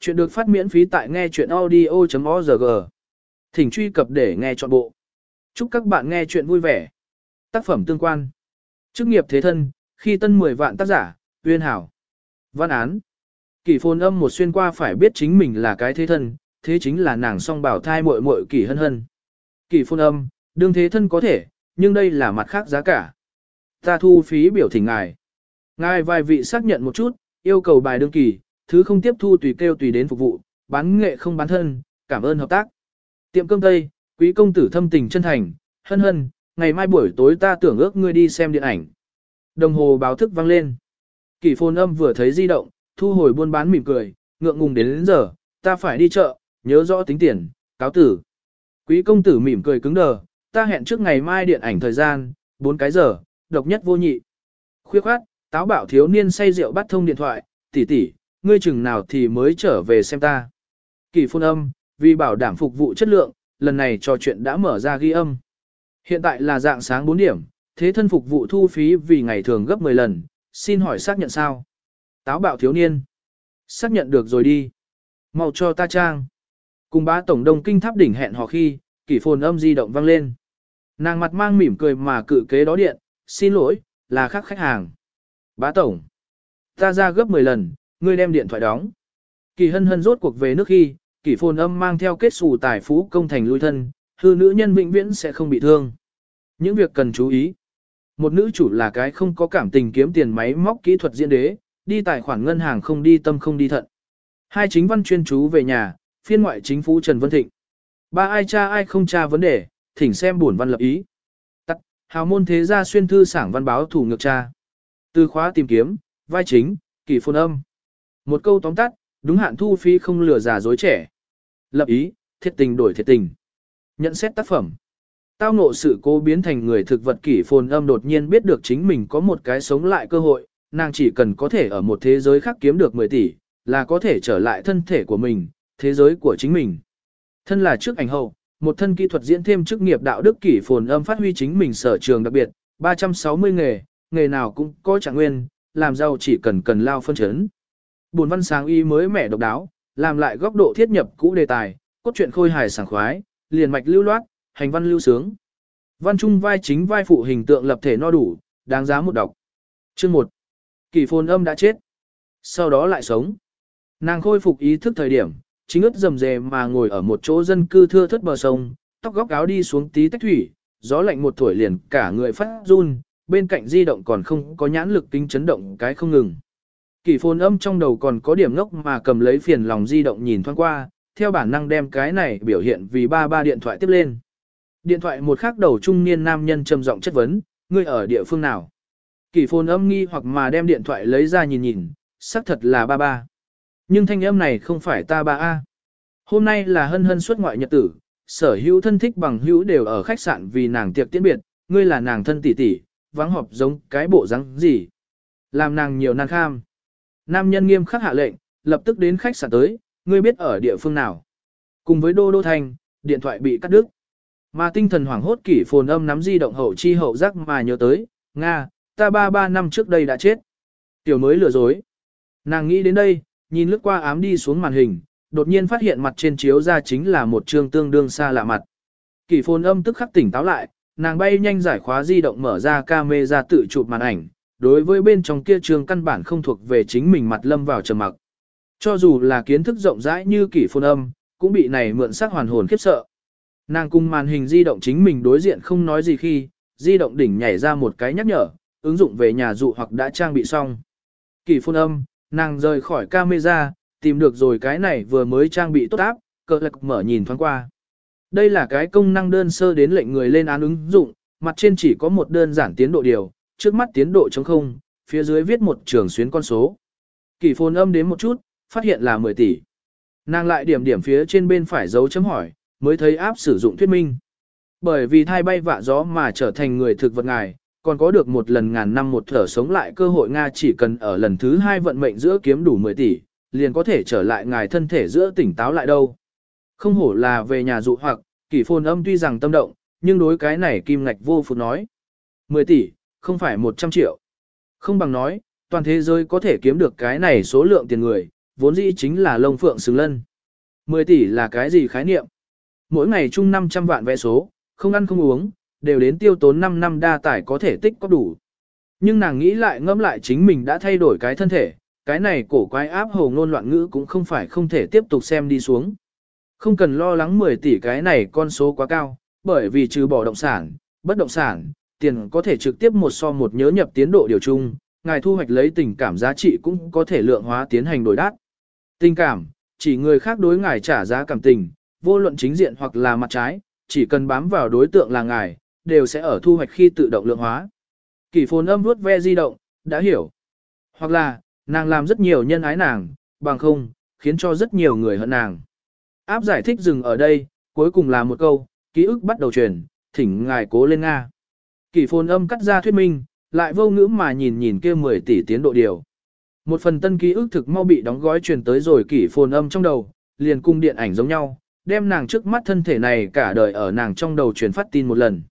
Chuyện được phát miễn phí tại nghe chuyện audio.org. Thỉnh truy cập để nghe trọn bộ. Chúc các bạn nghe chuyện vui vẻ. Tác phẩm tương quan. Chức nghiệp thế thân, khi tân 10 vạn tác giả, uyên hảo. Văn án. Kỷ phồn âm một xuyên qua phải biết chính mình là cái thế thân, thế chính là nàng song bảo thai muội muội kỷ hân hân. Kỷ phồn âm, đương thế thân có thể, nhưng đây là mặt khác giá cả. Ta thu phí biểu thỉnh ngài. Ngài vài vị xác nhận một chút, yêu cầu bài đương kỳ, thứ không tiếp thu tùy kêu tùy đến phục vụ, bán nghệ không bán thân, cảm ơn hợp tác. Tiệm cơm Tây, quý công tử thâm tình chân thành, hân hân, ngày mai buổi tối ta tưởng ước ngươi đi xem điện ảnh. Đồng hồ báo thức vang lên. Kỷ phồn âm vừa thấy di động, thu hồi buôn bán mỉm cười, ngượng ngùng đến, đến giờ, ta phải đi chợ, nhớ rõ tính tiền, cáo tử. Quý công tử mỉm cười cứng đờ, ta hẹn trước ngày mai điện ảnh thời gian, 4 cái giờ, độc nhất vô nhị. Khuya khoát, táo bảo thiếu niên say rượu bắt thông điện thoại, tỷ tỷ, ngươi chừng nào thì mới trở về xem ta. Kỳ phun âm, vì bảo đảm phục vụ chất lượng, lần này trò chuyện đã mở ra ghi âm. Hiện tại là dạng sáng 4 điểm, thế thân phục vụ thu phí vì ngày thường gấp 10 lần, xin hỏi xác nhận sao? Táo bạo thiếu niên. Xác nhận được rồi đi. Mau cho ta trang. Cùng bá tổng đông kinh tháp đỉnh hẹn hò khi, kỷ phồn âm di động vang lên. Nàng mặt mang mỉm cười mà cự kế đó điện, xin lỗi, là khác khách hàng. Bá tổng. Ta ra gấp 10 lần, Ngươi đem điện thoại đóng. Kỳ hân hân rốt cuộc về nước khi, kỳ phồn âm mang theo kết xù tài phú công thành lui thân, hư nữ nhân vĩnh viễn sẽ không bị thương. Những việc cần chú ý. Một nữ chủ là cái không có cảm tình kiếm tiền máy móc kỹ thuật diễn đế, đi tài khoản ngân hàng không đi tâm không đi thận. Hai chính văn chuyên chú về nhà, phiên ngoại chính phủ Trần Vân Thịnh. Ba ai cha ai không cha vấn đề, thỉnh xem buồn văn lập ý. Tắt, hào môn thế gia xuyên thư sảng văn báo thủ ngược cha. Từ khóa tìm kiếm, vai chính, kỳ phồn âm. Một câu tóm tắt, đúng hạn thu phí không lừa già dối trẻ. Lập ý, thiệt tình đổi thiệt tình. Nhận xét tác phẩm. Tao ngộ sự cố biến thành người thực vật kỷ phồn âm đột nhiên biết được chính mình có một cái sống lại cơ hội, nàng chỉ cần có thể ở một thế giới khác kiếm được 10 tỷ, là có thể trở lại thân thể của mình, thế giới của chính mình. Thân là trước ảnh hậu, một thân kỹ thuật diễn thêm chức nghiệp đạo đức kỷ phồn âm phát huy chính mình sở trường đặc biệt, 360 nghề, nghề nào cũng có trạng nguyên, làm giàu chỉ cần cần lao phân chấn. Buồn văn sáng y mới mẻ độc đáo, làm lại góc độ thiết nhập cũ đề tài, cốt truyện khôi hài sảng khoái, liền mạch lưu loát, hành văn lưu sướng. Văn trung vai chính vai phụ hình tượng lập thể no đủ, đáng giá một đọc. Chương 1. Kỳ phồn âm đã chết. Sau đó lại sống. Nàng khôi phục ý thức thời điểm, chính ướt rầm rề mà ngồi ở một chỗ dân cư thưa thớt bờ sông, tóc góc áo đi xuống tí tách thủy, gió lạnh một thổi liền cả người phát run, bên cạnh di động còn không có nhãn lực tính chấn động cái không ngừng. Kỳ phồn âm trong đầu còn có điểm ngốc mà cầm lấy phiền lòng di động nhìn thoáng qua, theo bản năng đem cái này biểu hiện vì ba ba điện thoại tiếp lên. Điện thoại một khắc đầu trung niên nam nhân trầm giọng chất vấn, ngươi ở địa phương nào? Kỳ phồn âm nghi hoặc mà đem điện thoại lấy ra nhìn nhìn, xác thật là ba ba. Nhưng thanh âm này không phải ta ba A. Hôm nay là hân hân xuất ngoại nhật tử, sở hữu thân thích bằng hữu đều ở khách sạn vì nàng tiệc tiễn biệt, ngươi là nàng thân tỷ tỷ, vắng họp giống cái bộ răng gì. Làm nàng nhiều nan kham. Nam nhân nghiêm khắc hạ lệnh, lập tức đến khách sạn tới, ngươi biết ở địa phương nào. Cùng với Đô Đô Thanh, điện thoại bị cắt đứt. Mà tinh thần hoảng hốt kỷ phồn âm nắm di động hậu chi hậu giác mà nhớ tới, Nga, ta ba ba năm trước đây đã chết. Tiểu mới lừa dối. Nàng nghĩ đến đây, nhìn lướt qua ám đi xuống màn hình, đột nhiên phát hiện mặt trên chiếu ra chính là một trương tương đương xa lạ mặt. Kỷ phồn âm tức khắc tỉnh táo lại, nàng bay nhanh giải khóa di động mở ra camera tự chụp màn ảnh, đối với bên trong kia trường căn bản không thuộc về chính mình mặt lâm vào trầm mặc. Cho dù là kiến thức rộng rãi như kỷ phôn âm, cũng bị này mượn sắc hoàn hồn khiếp sợ. Nàng cùng màn hình di động chính mình đối diện không nói gì khi, di động đỉnh nhảy ra một cái nhắc nhở, ứng dụng về nhà dụ hoặc đã trang bị xong. Kỷ phôn âm, nàng rời khỏi camera, tìm được rồi cái này vừa mới trang bị tốt áp, cờ lạc mở nhìn thoáng qua. Đây là cái công năng đơn sơ đến lệnh người lên án ứng dụng, mặt trên chỉ có một đơn giản tiến độ điều, trước mắt tiến độ chống không, phía dưới viết một trường xuyến con số. Kỳ phồn âm đến một chút, phát hiện là 10 tỷ. Nàng lại điểm điểm phía trên bên phải dấu chấm hỏi, mới thấy áp sử dụng thuyết minh. Bởi vì thai bay vạ gió mà trở thành người thực vật ngài, còn có được một lần ngàn năm một thở sống lại cơ hội Nga chỉ cần ở lần thứ hai vận mệnh giữa kiếm đủ 10 tỷ, liền có thể trở lại ngài thân thể giữa tỉnh táo lại đâu. Không hổ là về nhà dụ hoặc, kỷ phồn âm tuy rằng tâm động, nhưng đối cái này kim ngạch vô phụ nói. 10 tỷ, không phải 100 triệu. Không bằng nói, toàn thế giới có thể kiếm được cái này số lượng tiền người, vốn dĩ chính là lông phượng xứng lân. 10 tỷ là cái gì khái niệm? Mỗi ngày chung 500 vạn vé số, không ăn không uống, đều đến tiêu tốn 5 năm đa tải có thể tích có đủ. Nhưng nàng nghĩ lại ngẫm lại chính mình đã thay đổi cái thân thể, cái này cổ quái áp hồ ngôn loạn ngữ cũng không phải không thể tiếp tục xem đi xuống. Không cần lo lắng 10 tỷ cái này con số quá cao, bởi vì trừ bỏ động sản, bất động sản, tiền có thể trực tiếp một so một nhớ nhập tiến độ điều chung, ngài thu hoạch lấy tình cảm giá trị cũng có thể lượng hóa tiến hành đổi đắt. Tình cảm, chỉ người khác đối ngài trả giá cảm tình, vô luận chính diện hoặc là mặt trái, chỉ cần bám vào đối tượng là ngài, đều sẽ ở thu hoạch khi tự động lượng hóa. Kỷ phồn âm vuốt ve di động, đã hiểu. Hoặc là, nàng làm rất nhiều nhân ái nàng, bằng không, khiến cho rất nhiều người hận nàng. Áp giải thích dừng ở đây, cuối cùng là một câu, ký ức bắt đầu truyền, thỉnh ngài cố lên Nga. Kỷ phồn âm cắt ra thuyết minh, lại vô ngữ mà nhìn nhìn kia 10 tỷ tiến độ điều. Một phần tân ký ức thực mau bị đóng gói truyền tới rồi kỷ phồn âm trong đầu, liền cung điện ảnh giống nhau, đem nàng trước mắt thân thể này cả đời ở nàng trong đầu truyền phát tin một lần.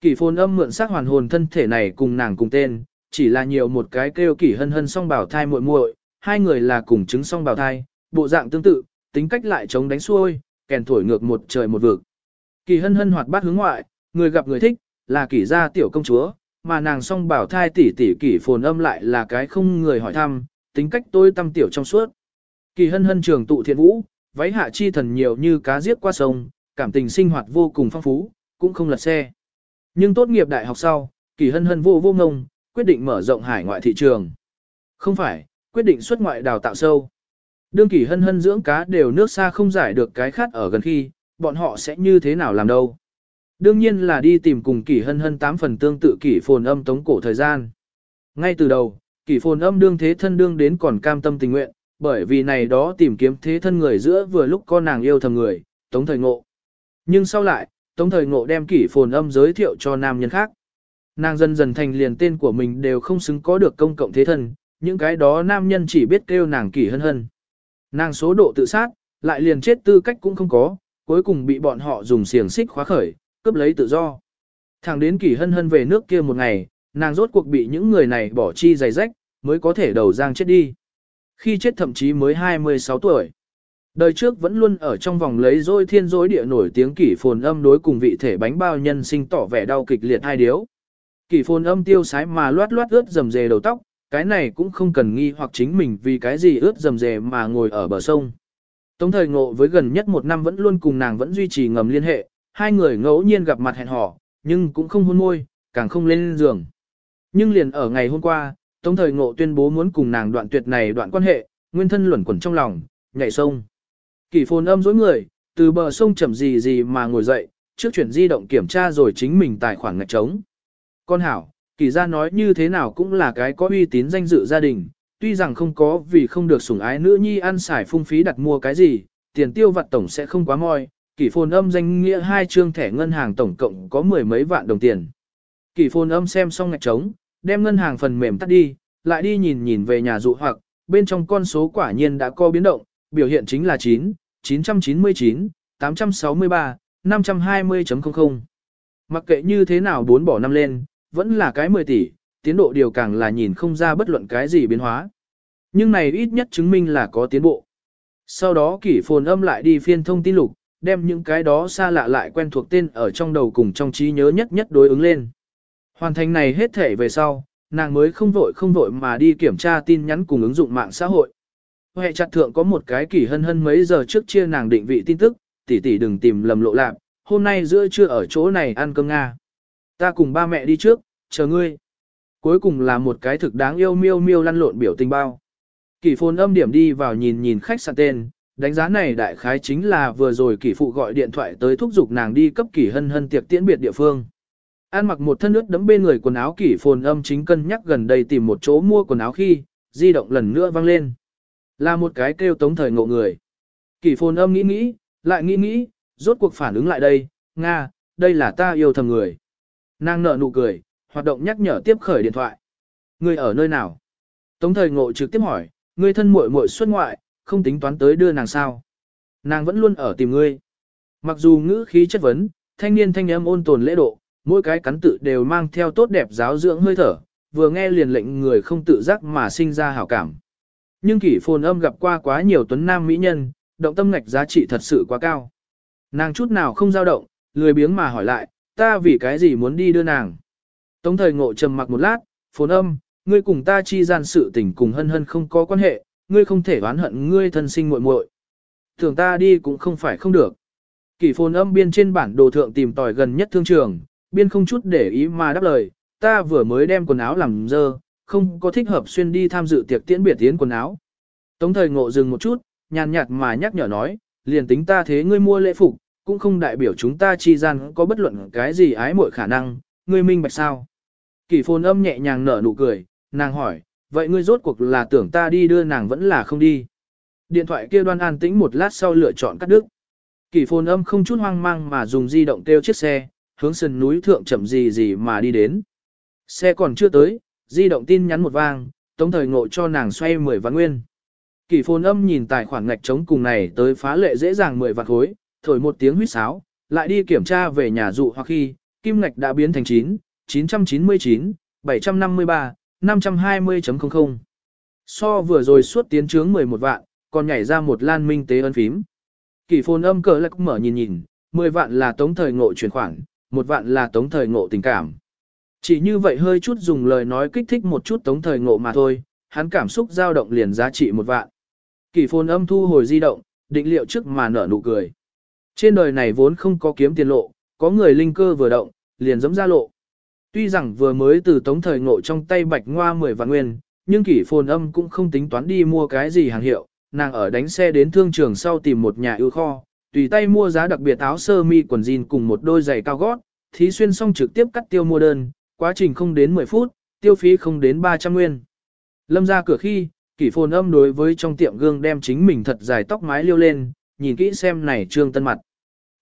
Kỷ phồn âm mượn xác hoàn hồn thân thể này cùng nàng cùng tên, chỉ là nhiều một cái kêu kỷ hân hân song bảo thai muội muội, hai người là cùng chứng song bảo thai, bộ dạng tương tự, tính cách lại chống đánh xuôi, kèn thổi ngược một trời một vực. Kỳ hân hân hoạt bát hướng ngoại, người gặp người thích, là kỷ gia tiểu công chúa, mà nàng song bảo thai tỷ tỷ kỷ phồn âm lại là cái không người hỏi thăm, tính cách tôi tâm tiểu trong suốt. Kỳ hân hân trường tụ thiện vũ, váy hạ chi thần nhiều như cá giết qua sông, cảm tình sinh hoạt vô cùng phong phú, cũng không lật xe. Nhưng tốt nghiệp đại học sau, kỳ hân hân vô vô ngông, quyết định mở rộng hải ngoại thị trường. Không phải, quyết định xuất ngoại đào tạo sâu. Đương kỳ hân hân dưỡng cá đều nước xa không giải được cái khát ở gần khi, bọn họ sẽ như thế nào làm đâu. Đương nhiên là đi tìm cùng kỷ hân hân tám phần tương tự kỷ phồn âm tống cổ thời gian. Ngay từ đầu, kỷ phồn âm đương thế thân đương đến còn cam tâm tình nguyện, bởi vì này đó tìm kiếm thế thân người giữa vừa lúc con nàng yêu thầm người, tống thời ngộ. Nhưng sau lại, tống thời ngộ đem kỷ phồn âm giới thiệu cho nam nhân khác. Nàng dần dần thành liền tên của mình đều không xứng có được công cộng thế thân, những cái đó nam nhân chỉ biết kêu nàng kỷ hân hân. Nàng số độ tự sát, lại liền chết tư cách cũng không có, cuối cùng bị bọn họ dùng xiềng xích khóa khởi, cướp lấy tự do. Thẳng đến kỳ hân hân về nước kia một ngày, nàng rốt cuộc bị những người này bỏ chi giày rách, mới có thể đầu giang chết đi. Khi chết thậm chí mới 26 tuổi. Đời trước vẫn luôn ở trong vòng lấy dối thiên dối địa nổi tiếng kỷ phồn âm đối cùng vị thể bánh bao nhân sinh tỏ vẻ đau kịch liệt hai điếu. Kỷ phồn âm tiêu sái mà loát loát ướt dầm dề đầu tóc, cái này cũng không cần nghi hoặc chính mình vì cái gì ướt dầm dề mà ngồi ở bờ sông. Tống thời ngộ với gần nhất một năm vẫn luôn cùng nàng vẫn duy trì ngầm liên hệ, hai người ngẫu nhiên gặp mặt hẹn hò, nhưng cũng không hôn môi, càng không lên giường. Nhưng liền ở ngày hôm qua, Tống Thời Ngộ tuyên bố muốn cùng nàng đoạn tuyệt này đoạn quan hệ, nguyên thân luẩn quẩn trong lòng, nhảy sông. Kỷ phồn âm dối người, từ bờ sông chậm gì gì mà ngồi dậy, trước chuyển di động kiểm tra rồi chính mình tài khoản ngạch trống. Con hảo, kỳ ra nói như thế nào cũng là cái có uy tín danh dự gia đình, tuy rằng không có vì không được sủng ái nữ nhi ăn xài phung phí đặt mua cái gì, tiền tiêu vặt tổng sẽ không quá moi, kỷ phồn âm danh nghĩa hai trương thẻ ngân hàng tổng cộng có mười mấy vạn đồng tiền. Kỷ phồn âm xem xong ngạch trống, đem ngân hàng phần mềm tắt đi, lại đi nhìn nhìn về nhà dụ hoặc, bên trong con số quả nhiên đã có biến động, biểu hiện chính là 9, 999, 863, 520.00. Mặc kệ như thế nào bốn bỏ năm lên, vẫn là cái 10 tỷ, tiến độ điều càng là nhìn không ra bất luận cái gì biến hóa. Nhưng này ít nhất chứng minh là có tiến bộ. Sau đó kỷ phồn âm lại đi phiên thông tin lục, đem những cái đó xa lạ lại quen thuộc tên ở trong đầu cùng trong trí nhớ nhất nhất đối ứng lên. Hoàn thành này hết thể về sau, nàng mới không vội không vội mà đi kiểm tra tin nhắn cùng ứng dụng mạng xã hội. Hệ chặt thượng có một cái kỳ hân hân mấy giờ trước chia nàng định vị tin tức, tỷ tỷ đừng tìm lầm lộ lạc, hôm nay giữa trưa ở chỗ này ăn cơm Nga. Ta cùng ba mẹ đi trước, chờ ngươi. Cuối cùng là một cái thực đáng yêu miêu miêu lăn lộn biểu tình bao. Kỳ phồn âm điểm đi vào nhìn nhìn khách sạn tên, đánh giá này đại khái chính là vừa rồi kỷ phụ gọi điện thoại tới thúc giục nàng đi cấp kỷ hân hân tiệc tiễn biệt địa phương. An mặc một thân nước đẫm bên người quần áo kỷ phồn âm chính cân nhắc gần đây tìm một chỗ mua quần áo khi, di động lần nữa vang lên. Là một cái kêu tống thời ngộ người. Kỷ phồn âm nghĩ nghĩ, lại nghĩ nghĩ, rốt cuộc phản ứng lại đây, Nga, đây là ta yêu thầm người. Nàng nợ nụ cười, hoạt động nhắc nhở tiếp khởi điện thoại. Người ở nơi nào? Tống thời ngộ trực tiếp hỏi, người thân muội muội xuất ngoại, không tính toán tới đưa nàng sao. Nàng vẫn luôn ở tìm ngươi. Mặc dù ngữ khí chất vấn, thanh niên thanh âm ôn tồn lễ độ, mỗi cái cắn tự đều mang theo tốt đẹp giáo dưỡng hơi thở, vừa nghe liền lệnh người không tự giác mà sinh ra hảo cảm. Nhưng kỷ phồn âm gặp qua quá nhiều tuấn nam mỹ nhân, động tâm ngạch giá trị thật sự quá cao. Nàng chút nào không dao động, lười biếng mà hỏi lại, ta vì cái gì muốn đi đưa nàng. Tống thời ngộ trầm mặc một lát, phồn âm, ngươi cùng ta chi gian sự tình cùng hân hân không có quan hệ, ngươi không thể oán hận ngươi thân sinh muội muội. Thường ta đi cũng không phải không được. Kỷ phồn âm biên trên bản đồ thượng tìm tòi gần nhất thương trường, biên không chút để ý mà đáp lời, ta vừa mới đem quần áo làm dơ, không có thích hợp xuyên đi tham dự tiệc tiễn biệt tiến quần áo. Tống thời ngộ dừng một chút, nhàn nhạt mà nhắc nhở nói, liền tính ta thế ngươi mua lễ phục, cũng không đại biểu chúng ta chi gian có bất luận cái gì ái muội khả năng, ngươi minh bạch sao. Kỷ phồn âm nhẹ nhàng nở nụ cười, nàng hỏi, vậy ngươi rốt cuộc là tưởng ta đi đưa nàng vẫn là không đi. Điện thoại kia đoan an tĩnh một lát sau lựa chọn cắt đứt. Kỷ phồn âm không chút hoang mang mà dùng di động kêu chiếc xe, hướng sườn núi thượng chậm gì gì mà đi đến. Xe còn chưa tới, di động tin nhắn một vang, tống thời ngộ cho nàng xoay 10 vạn nguyên. Kỷ phồn âm nhìn tài khoản ngạch trống cùng này tới phá lệ dễ dàng 10 vạn khối, thổi một tiếng huýt sáo, lại đi kiểm tra về nhà dụ hoặc khi, kim ngạch đã biến thành 9, 999, 753, 520.00. So vừa rồi suốt tiến trướng 11 vạn, còn nhảy ra một lan minh tế ân phím. Kỷ phồn âm cờ lạc mở nhìn nhìn, 10 vạn là tống thời ngộ chuyển khoản, một vạn là tống thời ngộ tình cảm. Chỉ như vậy hơi chút dùng lời nói kích thích một chút tống thời ngộ mà thôi, hắn cảm xúc dao động liền giá trị một vạn. Kỷ phồn âm thu hồi di động, định liệu trước mà nở nụ cười. Trên đời này vốn không có kiếm tiền lộ, có người linh cơ vừa động, liền giống ra lộ. Tuy rằng vừa mới từ tống thời ngộ trong tay bạch ngoa 10 vạn nguyên, nhưng kỷ phồn âm cũng không tính toán đi mua cái gì hàng hiệu, nàng ở đánh xe đến thương trường sau tìm một nhà ưu kho, tùy tay mua giá đặc biệt áo sơ mi quần jean cùng một đôi giày cao gót, thí xuyên xong trực tiếp cắt tiêu mua đơn, quá trình không đến 10 phút, tiêu phí không đến 300 nguyên. Lâm ra cửa khi, kỷ phồn âm đối với trong tiệm gương đem chính mình thật dài tóc mái liêu lên, nhìn kỹ xem này trương tân mặt.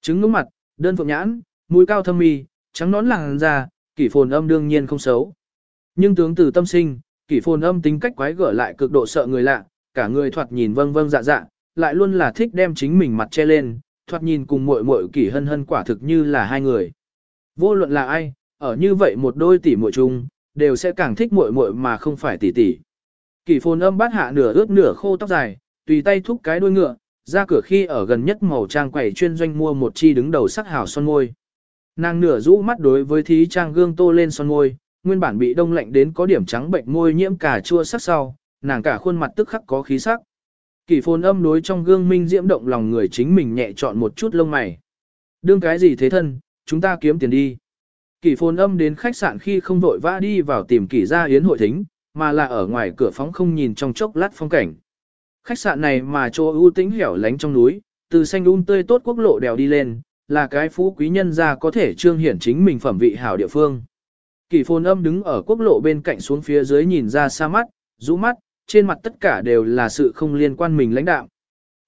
Trứng ngưỡng mặt, đơn phượng nhãn, mũi cao thâm mi, trắng nón làng da, kỷ phồn âm đương nhiên không xấu. Nhưng tướng từ tâm sinh, kỷ phồn âm tính cách quái gở lại cực độ sợ người lạ, cả người thoạt nhìn vâng vâng dạ dạ, lại luôn là thích đem chính mình mặt che lên, thoạt nhìn cùng muội muội kỷ hân hân quả thực như là hai người. Vô luận là ai, ở như vậy một đôi tỷ muội chung, đều sẽ càng thích muội muội mà không phải tỷ tỷ. Kỷ phồn âm bắt hạ nửa ướt nửa khô tóc dài, tùy tay thúc cái đuôi ngựa, ra cửa khi ở gần nhất màu trang quầy chuyên doanh mua một chi đứng đầu sắc hào son môi. Nàng nửa rũ mắt đối với thí trang gương tô lên son môi, nguyên bản bị đông lạnh đến có điểm trắng bệnh môi nhiễm cả chua sắc sau, nàng cả khuôn mặt tức khắc có khí sắc. Kỷ phồn âm đối trong gương minh diễm động lòng người chính mình nhẹ chọn một chút lông mày. Đương cái gì thế thân, chúng ta kiếm tiền đi. Kỷ phồn âm đến khách sạn khi không vội vã đi vào tìm kỷ gia yến hội thính, mà là ở ngoài cửa phóng không nhìn trong chốc lát phong cảnh. Khách sạn này mà chỗ ưu tĩnh hẻo lánh trong núi, từ xanh um tươi tốt quốc lộ đèo đi lên, là cái phú quý nhân gia có thể trương hiển chính mình phẩm vị hảo địa phương. Kỷ phồn âm đứng ở quốc lộ bên cạnh xuống phía dưới nhìn ra xa mắt, rũ mắt, trên mặt tất cả đều là sự không liên quan mình lãnh đạo.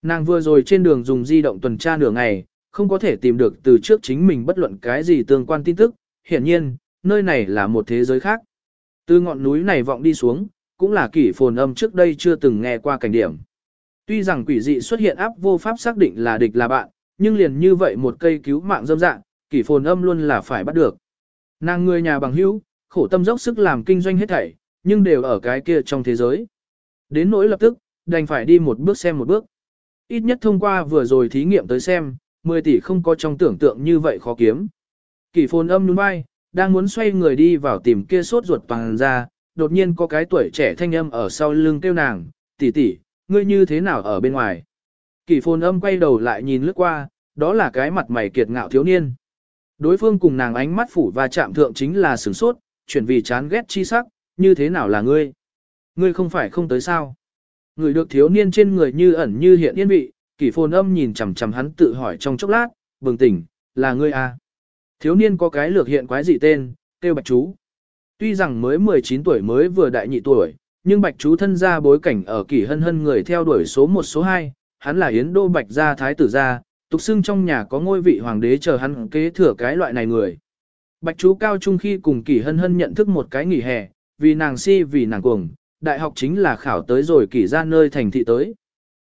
Nàng vừa rồi trên đường dùng di động tuần tra nửa ngày, không có thể tìm được từ trước chính mình bất luận cái gì tương quan tin tức, hiển nhiên, nơi này là một thế giới khác. Từ ngọn núi này vọng đi xuống, cũng là kỷ phồn âm trước đây chưa từng nghe qua cảnh điểm. Tuy rằng quỷ dị xuất hiện áp vô pháp xác định là địch là bạn, nhưng liền như vậy một cây cứu mạng dâm dạng, kỷ phồn âm luôn là phải bắt được. Nàng người nhà bằng hữu, khổ tâm dốc sức làm kinh doanh hết thảy, nhưng đều ở cái kia trong thế giới. Đến nỗi lập tức, đành phải đi một bước xem một bước. Ít nhất thông qua vừa rồi thí nghiệm tới xem, 10 tỷ không có trong tưởng tượng như vậy khó kiếm. Kỷ phồn âm nhún vai, đang muốn xoay người đi vào tìm kia sốt ruột toàn ra, đột nhiên có cái tuổi trẻ thanh âm ở sau lưng kêu nàng, tỷ tỷ, ngươi như thế nào ở bên ngoài. Kỷ phồn âm quay đầu lại nhìn lướt qua, đó là cái mặt mày kiệt ngạo thiếu niên. Đối phương cùng nàng ánh mắt phủ và chạm thượng chính là sửng sốt, chuyển vì chán ghét chi sắc, như thế nào là ngươi? Ngươi không phải không tới sao? Người được thiếu niên trên người như ẩn như hiện yên vị, kỷ phồn âm nhìn chằm chằm hắn tự hỏi trong chốc lát, bừng tỉnh, là ngươi à? Thiếu niên có cái lược hiện quái dị tên, tiêu bạch chú. Tuy rằng mới 19 tuổi mới vừa đại nhị tuổi, nhưng bạch chú thân ra bối cảnh ở kỷ hân hân người theo đuổi số 1 số 2, hắn là yến đô bạch gia thái tử gia, tục xưng trong nhà có ngôi vị hoàng đế chờ hắn kế thừa cái loại này người. Bạch chú cao trung khi cùng kỷ hân hân nhận thức một cái nghỉ hè, vì nàng si vì nàng cuồng, đại học chính là khảo tới rồi kỷ ra nơi thành thị tới.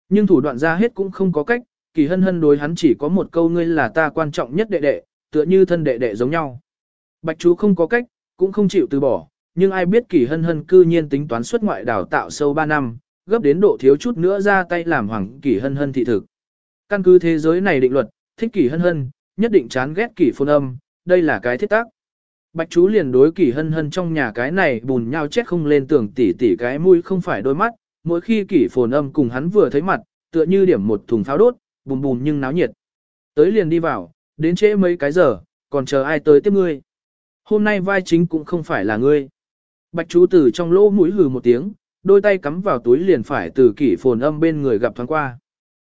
Nhưng thủ đoạn ra hết cũng không có cách, kỷ hân hân đối hắn chỉ có một câu ngươi là ta quan trọng nhất đệ đệ, tựa như thân đệ đệ giống nhau. Bạch chú không có cách, cũng không chịu từ bỏ, nhưng ai biết kỷ hân hân cư nhiên tính toán xuất ngoại đào tạo sâu 3 năm, gấp đến độ thiếu chút nữa ra tay làm hoàng kỷ hân hân thị thực. Căn cứ thế giới này định luật, thích kỷ hân hân, nhất định chán ghét kỷ phồn âm, đây là cái thiết tác. Bạch chú liền đối kỷ hân hân trong nhà cái này bùn nhau chết không lên tưởng tỉ tỉ cái mũi không phải đôi mắt, mỗi khi kỷ phồn âm cùng hắn vừa thấy mặt, tựa như điểm một thùng pháo đốt, bùm bùm nhưng náo nhiệt. Tới liền đi vào, đến trễ mấy cái giờ, còn chờ ai tới tiếp ngươi. Hôm nay vai chính cũng không phải là ngươi. Bạch chú từ trong lỗ mũi hừ một tiếng, đôi tay cắm vào túi liền phải từ kỷ phồn âm bên người gặp thoáng qua.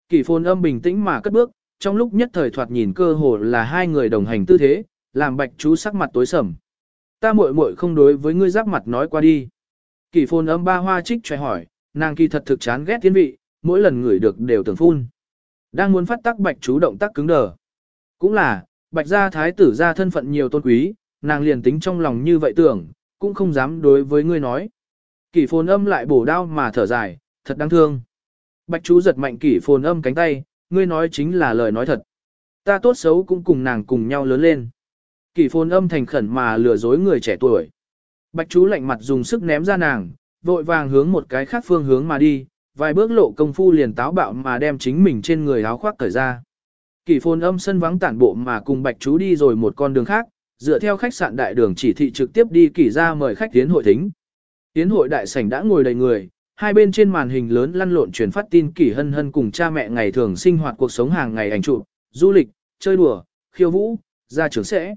Kỷ phồn âm bình tĩnh mà cất bước, trong lúc nhất thời thoạt nhìn cơ hồ là hai người đồng hành tư thế, làm bạch chú sắc mặt tối sầm. Ta muội muội không đối với ngươi giáp mặt nói qua đi. Kỷ phồn âm ba hoa trích choài hỏi, nàng kỳ thật thực chán ghét thiên vị, mỗi lần ngửi được đều tưởng phun. Đang muốn phát tác bạch chú động tác cứng đờ. Cũng là, bạch gia thái tử gia thân phận nhiều tôn quý, nàng liền tính trong lòng như vậy tưởng, cũng không dám đối với ngươi nói. Kỷ phồn âm lại bổ đao mà thở dài, thật đáng thương. Bạch chú giật mạnh kỷ phồn âm cánh tay, ngươi nói chính là lời nói thật. Ta tốt xấu cũng cùng nàng cùng nhau lớn lên. Kỷ phồn âm thành khẩn mà lừa dối người trẻ tuổi. Bạch chú lạnh mặt dùng sức ném ra nàng, vội vàng hướng một cái khác phương hướng mà đi, vài bước lộ công phu liền táo bạo mà đem chính mình trên người áo khoác cởi ra. Kỷ phồn âm sân vắng tản bộ mà cùng bạch chú đi rồi một con đường khác, dựa theo khách sạn đại đường chỉ thị trực tiếp đi kỷ ra mời khách tiến hội thính. Tiến hội đại sảnh đã ngồi đầy người, hai bên trên màn hình lớn lăn lộn truyền phát tin kỷ hân hân cùng cha mẹ ngày thường sinh hoạt cuộc sống hàng ngày ảnh chụp, du lịch, chơi đùa, khiêu vũ, ra trường sẽ.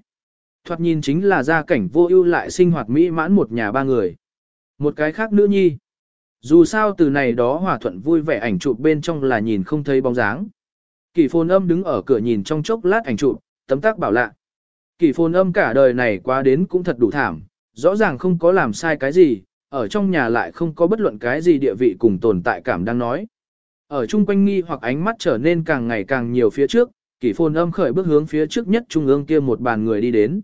Thoạt nhìn chính là gia cảnh vô ưu lại sinh hoạt mỹ mãn một nhà ba người. Một cái khác nữ nhi. Dù sao từ này đó hòa thuận vui vẻ ảnh chụp bên trong là nhìn không thấy bóng dáng. Kỷ phồn âm đứng ở cửa nhìn trong chốc lát ảnh chụp, tấm tác bảo lạ. Kỷ phồn âm cả đời này qua đến cũng thật đủ thảm, rõ ràng không có làm sai cái gì, ở trong nhà lại không có bất luận cái gì địa vị cùng tồn tại cảm đang nói. Ở chung quanh nghi hoặc ánh mắt trở nên càng ngày càng nhiều phía trước, kỷ phồn âm khởi bước hướng phía trước nhất trung ương kia một bàn người đi đến.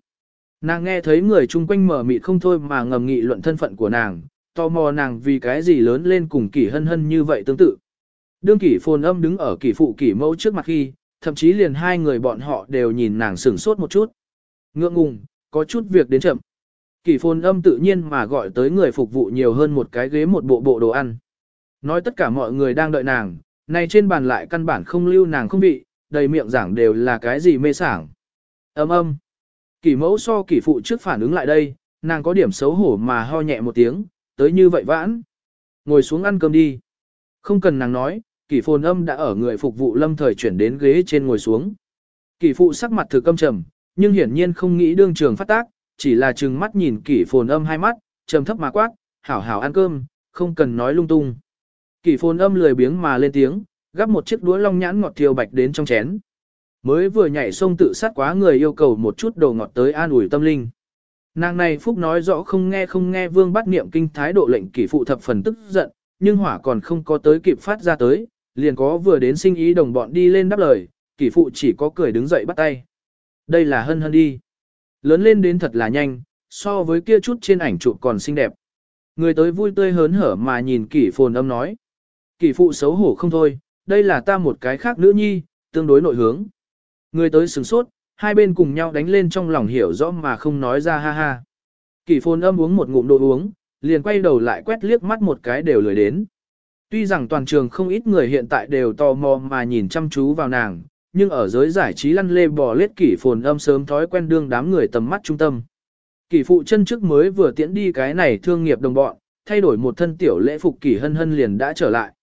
Nàng nghe thấy người chung quanh mở mịt không thôi mà ngầm nghị luận thân phận của nàng, tò mò nàng vì cái gì lớn lên cùng kỷ hân hân như vậy tương tự. Đương kỷ phồn âm đứng ở kỷ phụ kỷ mẫu trước mặt khi, thậm chí liền hai người bọn họ đều nhìn nàng sửng sốt một chút. Ngượng ngùng, có chút việc đến chậm. Kỳ phồn âm tự nhiên mà gọi tới người phục vụ nhiều hơn một cái ghế một bộ bộ đồ ăn. Nói tất cả mọi người đang đợi nàng, này trên bàn lại căn bản không lưu nàng không bị, đầy miệng giảng đều là cái gì mê sảng. Âm âm. kỳ mẫu so kỳ phụ trước phản ứng lại đây, nàng có điểm xấu hổ mà ho nhẹ một tiếng, tới như vậy vãn. Ngồi xuống ăn cơm đi. Không cần nàng nói, Kỳ phồn âm đã ở người phục vụ lâm thời chuyển đến ghế trên ngồi xuống. Kỳ phụ sắc mặt thực câm trầm, nhưng hiển nhiên không nghĩ đương trường phát tác, chỉ là trừng mắt nhìn kỷ phồn âm hai mắt, trầm thấp mà quát, hảo hảo ăn cơm, không cần nói lung tung. Kỷ phồn âm lười biếng mà lên tiếng, gắp một chiếc đũa long nhãn ngọt thiêu bạch đến trong chén. Mới vừa nhảy sông tự sát quá người yêu cầu một chút đồ ngọt tới an ủi tâm linh. Nàng này phúc nói rõ không nghe không nghe vương bắt niệm kinh thái độ lệnh kỷ phụ thập phần tức giận, nhưng hỏa còn không có tới kịp phát ra tới, liền có vừa đến sinh ý đồng bọn đi lên đáp lời, kỷ phụ chỉ có cười đứng dậy bắt tay. Đây là hân hân đi. Lớn lên đến thật là nhanh, so với kia chút trên ảnh chụp còn xinh đẹp. Người tới vui tươi hớn hở mà nhìn kỷ phồn âm nói. Kỷ phụ xấu hổ không thôi, đây là ta một cái khác nữ nhi, tương đối nội hướng. Người tới sừng sốt, hai bên cùng nhau đánh lên trong lòng hiểu rõ mà không nói ra ha ha. Kỷ phồn âm uống một ngụm đồ uống, liền quay đầu lại quét liếc mắt một cái đều lười đến. Tuy rằng toàn trường không ít người hiện tại đều tò mò mà nhìn chăm chú vào nàng, nhưng ở giới giải trí lăn lê bò lết kỷ phồn âm sớm thói quen đương đám người tầm mắt trung tâm. Kỷ phụ chân trước mới vừa tiễn đi cái này thương nghiệp đồng bọn, thay đổi một thân tiểu lễ phục kỷ hân hân liền đã trở lại.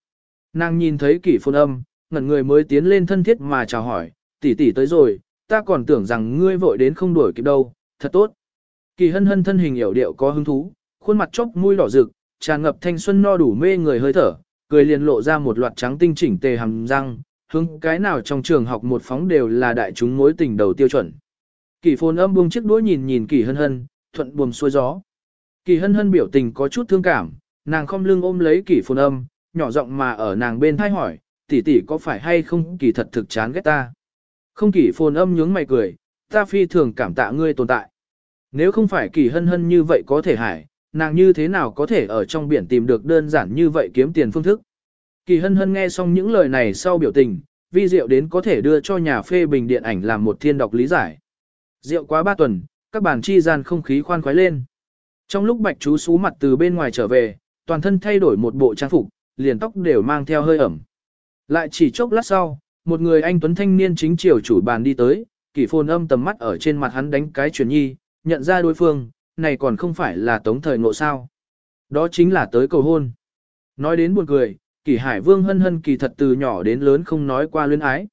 Nàng nhìn thấy kỷ phồn âm, ngẩn người mới tiến lên thân thiết mà chào hỏi, tỷ tỷ tới rồi, ta còn tưởng rằng ngươi vội đến không đuổi kịp đâu, thật tốt. Kỳ hân hân thân hình hiểu điệu có hứng thú, khuôn mặt chốc mũi đỏ rực, tràn ngập thanh xuân no đủ mê người hơi thở, cười liền lộ ra một loạt trắng tinh chỉnh tề hàm răng, hướng cái nào trong trường học một phóng đều là đại chúng mối tình đầu tiêu chuẩn. Kỳ phồn âm buông chiếc đũa nhìn nhìn kỳ hân hân, thuận buồm xuôi gió. Kỳ hân hân biểu tình có chút thương cảm, nàng không lưng ôm lấy kỳ phồn âm, nhỏ giọng mà ở nàng bên thai hỏi, tỷ tỷ có phải hay không kỳ thật thực chán ghét ta. Không kỳ phồn âm nhướng mày cười, ta phi thường cảm tạ ngươi tồn tại. Nếu không phải kỳ hân hân như vậy có thể hải, nàng như thế nào có thể ở trong biển tìm được đơn giản như vậy kiếm tiền phương thức. Kỳ hân hân nghe xong những lời này sau biểu tình, vi diệu đến có thể đưa cho nhà phê bình điện ảnh làm một thiên đọc lý giải. Rượu quá ba tuần, các bàn chi gian không khí khoan khoái lên. Trong lúc bạch chú xú mặt từ bên ngoài trở về, toàn thân thay đổi một bộ trang phục, liền tóc đều mang theo hơi ẩm. Lại chỉ chốc lát sau, một người anh tuấn thanh niên chính chiều chủ bàn đi tới, kỷ phồn âm tầm mắt ở trên mặt hắn đánh cái chuyển nhi, nhận ra đối phương, này còn không phải là tống thời ngộ sao. Đó chính là tới cầu hôn. Nói đến buồn cười, kỷ hải vương hân hân kỳ thật từ nhỏ đến lớn không nói qua luyến ái.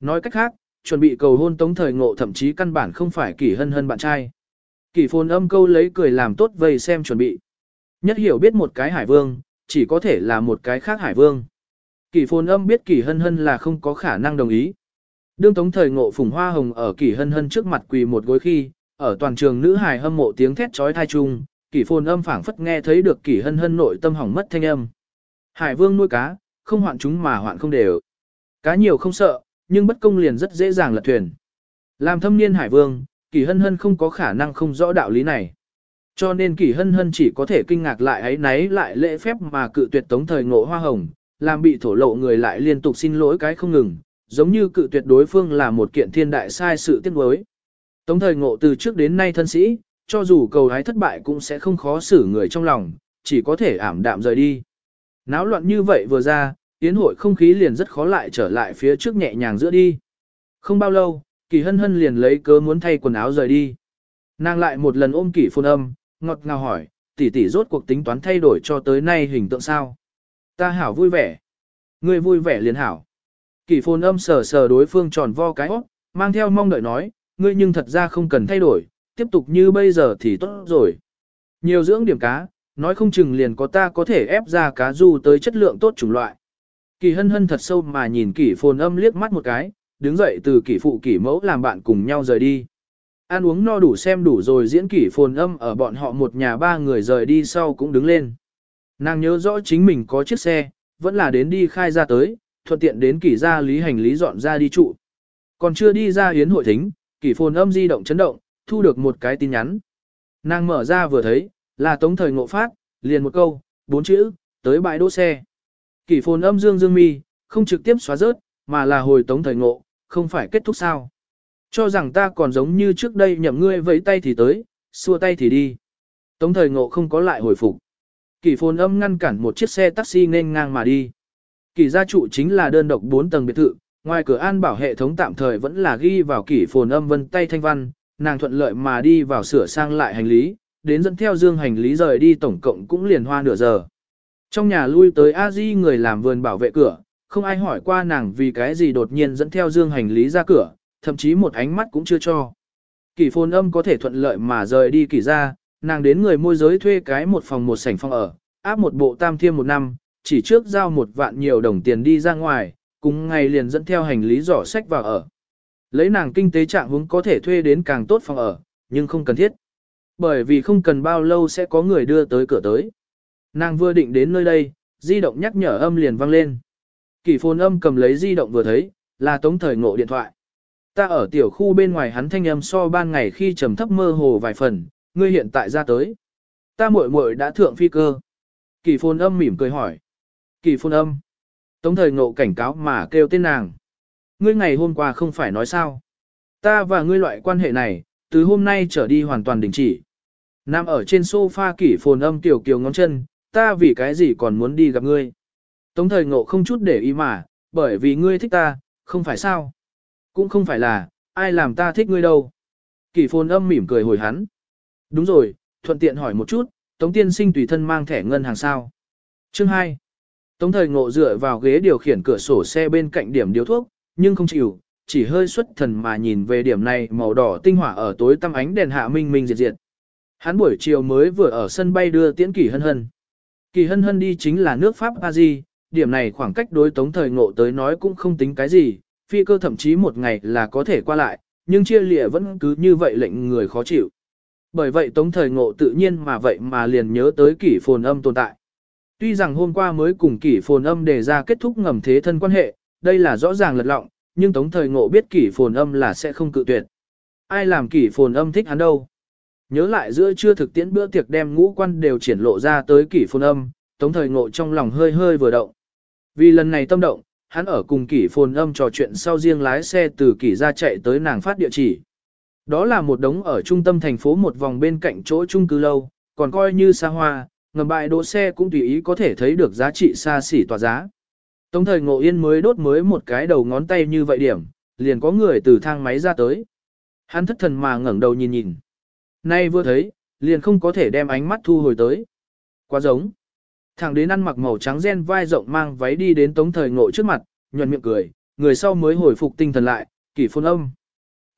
Nói cách khác, chuẩn bị cầu hôn tống thời ngộ thậm chí căn bản không phải kỷ hân hân bạn trai. Kỷ phồn âm câu lấy cười làm tốt vây xem chuẩn bị. Nhất hiểu biết một cái hải vương, chỉ có thể là một cái khác hải vương. Kỷ phồn âm biết kỷ hân hân là không có khả năng đồng ý. Đương tống thời ngộ phùng hoa hồng ở kỷ hân hân trước mặt quỳ một gối khi, ở toàn trường nữ hài hâm mộ tiếng thét trói thai chung, kỷ phồn âm phảng phất nghe thấy được kỷ hân hân nội tâm hỏng mất thanh âm. Hải vương nuôi cá, không hoạn chúng mà hoạn không đều. Cá nhiều không sợ, nhưng bất công liền rất dễ dàng lật thuyền. Làm thâm niên hải vương, Kỳ hân hân không có khả năng không rõ đạo lý này. Cho nên Kỳ hân hân chỉ có thể kinh ngạc lại ấy náy lại lễ phép mà cự tuyệt tống thời ngộ hoa hồng, làm bị thổ lộ người lại liên tục xin lỗi cái không ngừng, giống như cự tuyệt đối phương là một kiện thiên đại sai sự tiếc nuối. Tống thời ngộ từ trước đến nay thân sĩ, cho dù cầu hái thất bại cũng sẽ không khó xử người trong lòng, chỉ có thể ảm đạm rời đi. Náo loạn như vậy vừa ra, tiến hội không khí liền rất khó lại trở lại phía trước nhẹ nhàng giữa đi. Không bao lâu, kỳ hân hân liền lấy cớ muốn thay quần áo rời đi. Nàng lại một lần ôm kỷ phôn âm, ngọt ngào hỏi, tỷ tỷ rốt cuộc tính toán thay đổi cho tới nay hình tượng sao. Ta hảo vui vẻ. Ngươi vui vẻ liền hảo. Kỷ phôn âm sờ sờ đối phương tròn vo cái hót, mang theo mong đợi nói, ngươi nhưng thật ra không cần thay đổi, tiếp tục như bây giờ thì tốt rồi. Nhiều dưỡng điểm cá, nói không chừng liền có ta có thể ép ra cá du tới chất lượng tốt chủng loại. Kỳ hân hân thật sâu mà nhìn kỷ phồn âm liếc mắt một cái, đứng dậy từ kỷ phụ kỷ mẫu làm bạn cùng nhau rời đi. Ăn uống no đủ xem đủ rồi diễn kỷ phồn âm ở bọn họ một nhà ba người rời đi sau cũng đứng lên. Nàng nhớ rõ chính mình có chiếc xe, vẫn là đến đi khai ra tới, thuận tiện đến kỷ ra lý hành lý dọn ra đi trụ. Còn chưa đi ra hiến hội thính, kỷ phồn âm di động chấn động, thu được một cái tin nhắn. Nàng mở ra vừa thấy, là tống thời ngộ phát, liền một câu, bốn chữ, tới bãi đỗ xe. Kỷ phồn âm dương dương mi, không trực tiếp xóa rớt, mà là hồi tống thời ngộ, không phải kết thúc sao. Cho rằng ta còn giống như trước đây nhậm ngươi vẫy tay thì tới, xua tay thì đi. Tống thời ngộ không có lại hồi phục. Kỷ phồn âm ngăn cản một chiếc xe taxi nên ngang mà đi. Kỷ gia trụ chính là đơn độc 4 tầng biệt thự, ngoài cửa an bảo hệ thống tạm thời vẫn là ghi vào kỷ phồn âm vân tay thanh văn, nàng thuận lợi mà đi vào sửa sang lại hành lý, đến dẫn theo dương hành lý rời đi tổng cộng cũng liền hoa nửa giờ. Trong nhà lui tới a di người làm vườn bảo vệ cửa, không ai hỏi qua nàng vì cái gì đột nhiên dẫn theo dương hành lý ra cửa, thậm chí một ánh mắt cũng chưa cho. Kỷ phồn âm có thể thuận lợi mà rời đi kỷ ra, nàng đến người môi giới thuê cái một phòng một sảnh phòng ở, áp một bộ tam thiêm một năm, chỉ trước giao một vạn nhiều đồng tiền đi ra ngoài, cùng ngày liền dẫn theo hành lý giỏ sách vào ở. Lấy nàng kinh tế trạng hướng có thể thuê đến càng tốt phòng ở, nhưng không cần thiết. Bởi vì không cần bao lâu sẽ có người đưa tới cửa tới. Nàng vừa định đến nơi đây, di động nhắc nhở âm liền vang lên. Kỷ phồn âm cầm lấy di động vừa thấy, là tống thời ngộ điện thoại. Ta ở tiểu khu bên ngoài hắn thanh âm so ban ngày khi trầm thấp mơ hồ vài phần, ngươi hiện tại ra tới. Ta muội muội đã thượng phi cơ. Kỷ phồn âm mỉm cười hỏi. Kỷ phồn âm. Tống thời ngộ cảnh cáo mà kêu tên nàng. Ngươi ngày hôm qua không phải nói sao. Ta và ngươi loại quan hệ này, từ hôm nay trở đi hoàn toàn đình chỉ. Nam ở trên sofa kỷ phồn âm tiểu kiều ngón chân, ta vì cái gì còn muốn đi gặp ngươi. Tống thời ngộ không chút để ý mà, bởi vì ngươi thích ta, không phải sao. Cũng không phải là, ai làm ta thích ngươi đâu. Kỷ phồn âm mỉm cười hồi hắn. Đúng rồi, thuận tiện hỏi một chút, Tống tiên sinh tùy thân mang thẻ ngân hàng sao. Chương 2. Tống thời ngộ dựa vào ghế điều khiển cửa sổ xe bên cạnh điểm điếu thuốc, nhưng không chịu, chỉ hơi xuất thần mà nhìn về điểm này màu đỏ tinh hỏa ở tối tăm ánh đèn hạ minh minh diệt diệt. Hắn buổi chiều mới vừa ở sân bay đưa tiễn kỳ hân hân. Kỳ hân hân đi chính là nước Pháp Paris, điểm này khoảng cách đối tống thời ngộ tới nói cũng không tính cái gì, phi cơ thậm chí một ngày là có thể qua lại, nhưng chia lịa vẫn cứ như vậy lệnh người khó chịu. Bởi vậy tống thời ngộ tự nhiên mà vậy mà liền nhớ tới kỷ phồn âm tồn tại. Tuy rằng hôm qua mới cùng kỷ phồn âm đề ra kết thúc ngầm thế thân quan hệ, đây là rõ ràng lật lọng, nhưng tống thời ngộ biết kỷ phồn âm là sẽ không cự tuyệt. Ai làm kỷ phồn âm thích hắn đâu? Nhớ lại giữa chưa thực tiễn bữa tiệc đem ngũ quan đều triển lộ ra tới kỷ phồn âm, tống thời ngộ trong lòng hơi hơi vừa động. Vì lần này tâm động, hắn ở cùng kỷ phồn âm trò chuyện sau riêng lái xe từ kỷ ra chạy tới nàng phát địa chỉ. Đó là một đống ở trung tâm thành phố một vòng bên cạnh chỗ chung cư lâu, còn coi như xa hoa, Ngầm bãi đỗ xe cũng tùy ý có thể thấy được giá trị xa xỉ tỏa giá. Tống thời ngộ yên mới đốt mới một cái đầu ngón tay như vậy điểm, liền có người từ thang máy ra tới. Hắn thất thần mà ngẩng đầu nhìn nhìn. Nay vừa thấy, liền không có thể đem ánh mắt thu hồi tới. Quá giống. Thằng đến ăn mặc màu trắng ren vai rộng mang váy đi đến tống thời ngộ trước mặt, nhuận miệng cười, người sau mới hồi phục tinh thần lại, kỷ phôn âm.